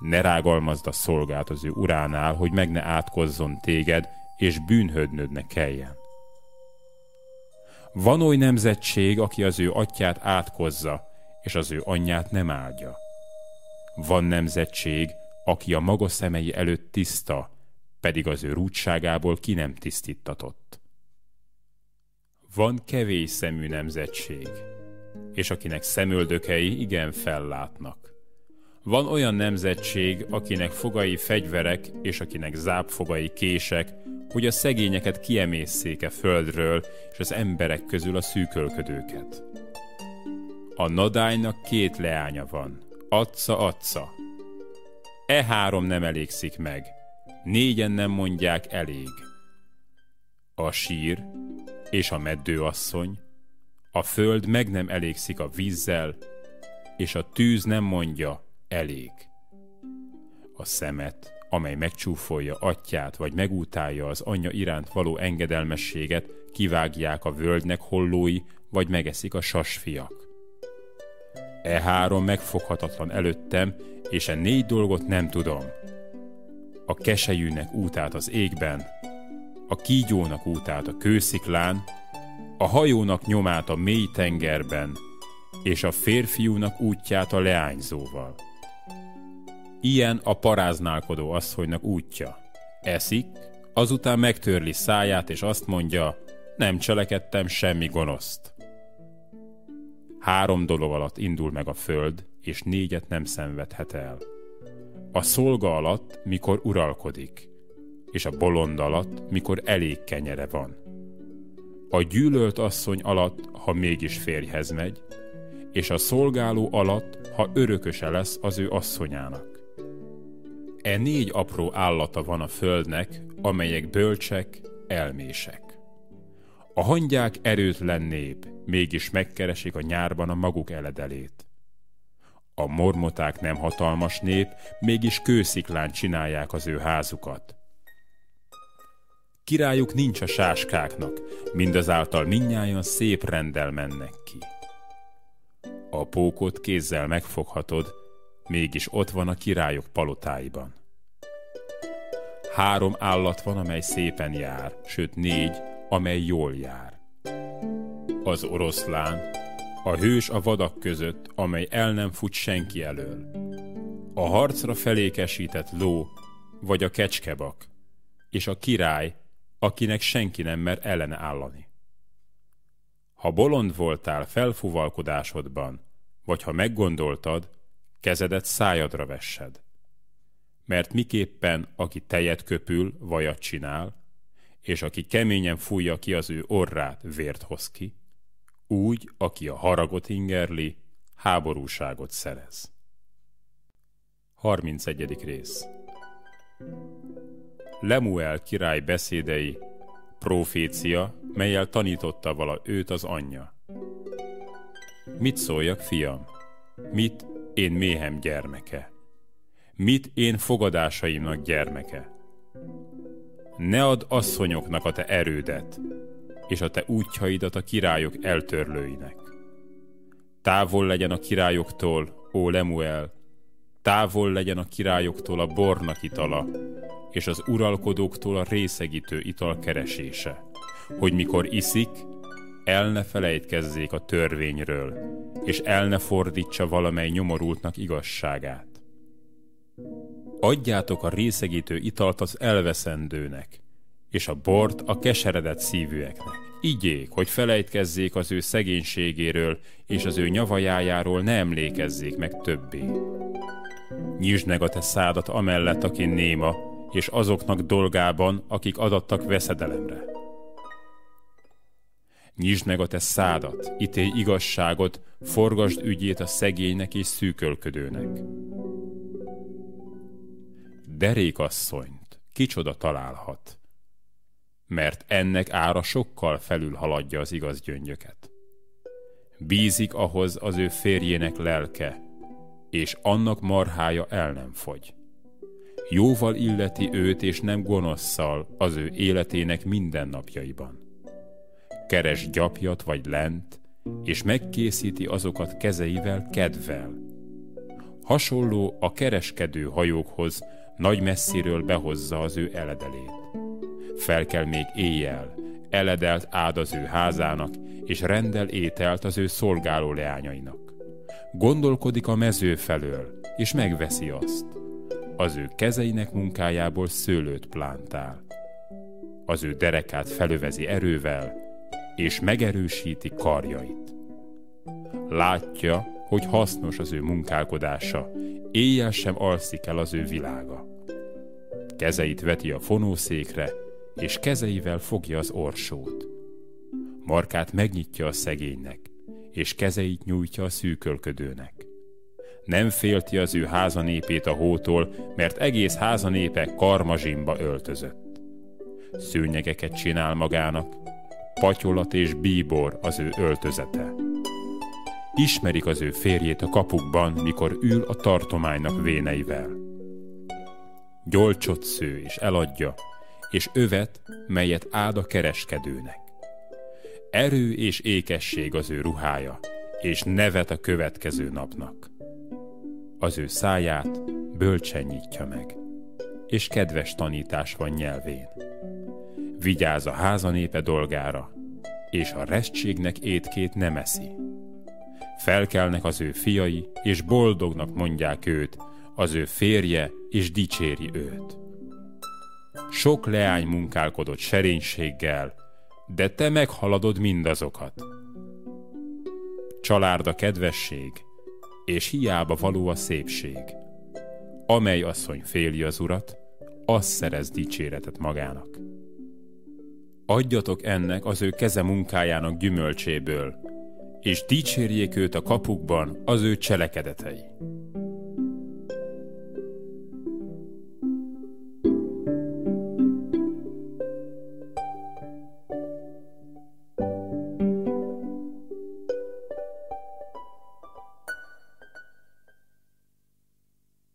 Ne rágalmazd a szolgát az ő uránál, hogy meg ne átkozzon téged, és bűnhödnöd ne kelljen. Van oly nemzetség, aki az ő atyát átkozza, és az ő anyját nem áldja. Van nemzetség, aki a maga szemei előtt tiszta, pedig az ő rúdságából ki nem tisztítatott. Van kevés szemű nemzetség, és akinek szemöldökei igen fellátnak. Van olyan nemzetség, akinek fogai fegyverek, és akinek zápfogai kések, hogy a szegényeket kiemészszéke földről, és az emberek közül a szűkölködőket. A nadánynak két leánya van, Atca-Atca. E három nem elégszik meg, négyen nem mondják elég. A sír és a meddőasszony, a föld meg nem elégszik a vízzel, és a tűz nem mondja elég. A szemet, amely megcsúfolja atyát, vagy megútálja az anyja iránt való engedelmességet, kivágják a völgynek hollói, vagy megeszik a sasfiak. E három megfoghatatlan előttem, és e négy dolgot nem tudom – a kesejűnek útát az égben, a kígyónak útát a kősziklán, a hajónak nyomát a mély tengerben, és a férfiúnak útját a leányzóval. Ilyen a paráználkodó asszonynak útja. Eszik, azután megtörli száját, és azt mondja, nem cselekedtem semmi gonoszt. Három dolog alatt indul meg a föld, és négyet nem szenvedhet el a szolga alatt, mikor uralkodik, és a bolond alatt, mikor elég kenyere van. A gyűlölt asszony alatt, ha mégis férjhez megy, és a szolgáló alatt, ha örököse lesz az ő asszonyának. E négy apró állata van a földnek, amelyek bölcsek, elmések. A hangyák erőtlen nép, mégis megkeresik a nyárban a maguk eledelét. A mormoták nem hatalmas nép, mégis kősziklán csinálják az ő házukat. Királyuk nincs a sáskáknak, mindazáltal minnyáján szép rendel mennek ki. A pókot kézzel megfoghatod, mégis ott van a királyok palotáiban. Három állat van, amely szépen jár, sőt négy, amely jól jár. Az oroszlán, a hős a vadak között, amely el nem fut senki elől. A harcra felékesített ló, vagy a kecskebak, és a király, akinek senki nem mer ellene állani. Ha bolond voltál felfuvalkodásodban, vagy ha meggondoltad, kezedet szájadra vessed. Mert miképpen, aki tejet köpül, vajat csinál, és aki keményen fújja ki az ő orrát, vért hoz ki, úgy, aki a haragot ingerli, háborúságot szerez. 31. rész Lemuel király beszédei, profécia, melyel tanította vala őt az anyja. Mit szóljak, fiam? Mit én méhem gyermeke? Mit én fogadásaimnak gyermeke? Ne ad asszonyoknak a te erődet, és a te útjaidat a királyok eltörlőinek. Távol legyen a királyoktól, ó Lemuel, távol legyen a királyoktól a bornak itala, és az uralkodóktól a részegítő ital keresése, hogy mikor iszik, el ne felejtkezzék a törvényről, és el ne fordítsa valamely nyomorultnak igazságát. Adjátok a részegítő italt az elveszendőnek, és a bort a keseredett szívűeknek. Igyék, hogy felejtkezzék az ő szegénységéről, és az ő nyavajájáról ne emlékezzék meg többé. Nyisd meg a te szádat amellett, aki néma, és azoknak dolgában, akik adattak veszedelemre. Nyisd meg a te szádat, ítélj igazságot, forgasd ügyét a szegénynek és szűkölködőnek. Derékasszonyt kicsoda találhat, mert ennek ára sokkal felül haladja az igaz gyöngyöket. Bízik ahhoz az ő férjének lelke, és annak marhája el nem fogy. Jóval illeti őt, és nem gonoszszal az ő életének mindennapjaiban. Keres gyapjat vagy lent, és megkészíti azokat kezeivel kedvel. Hasonló a kereskedő hajókhoz, nagy messziről behozza az ő eledelét. Felkel még éjjel, eledelt áld az ő házának, és rendel ételt az ő szolgáló leányainak. Gondolkodik a mező felől, és megveszi azt. Az ő kezeinek munkájából szőlőt plántál. Az ő derekát felövezi erővel, és megerősíti karjait. Látja, hogy hasznos az ő munkálkodása, éjjel sem alszik el az ő világa. Kezeit veti a fonószékre, és kezeivel fogja az orsót. Markát megnyitja a szegénynek, és kezeit nyújtja a szűkölködőnek. Nem félti az ő házanépét a hótól, mert egész házanépe karmazsimba öltözött. Szőnyegeket csinál magának, patyolat és bíbor az ő öltözete. Ismerik az ő férjét a kapukban, mikor ül a tartománynak véneivel. Gyolcsot sző és eladja, és övet, melyet áld a kereskedőnek. Erő és ékesség az ő ruhája, és nevet a következő napnak. Az ő száját bölcsen nyitja meg, és kedves tanítás van nyelvén. Vigyáz a háza népe dolgára, és a restségnek étkét nem eszi. Felkelnek az ő fiai, és boldognak mondják őt, az ő férje, és dicséri őt. Sok leány munkálkodott serénységgel, de te meghaladod mindazokat. Család a kedvesség, és hiába való a szépség. Amely asszony féli az urat, az szerez dicséretet magának. Adjatok ennek az ő keze munkájának gyümölcséből, és dicsérjék őt a kapukban az ő cselekedetei.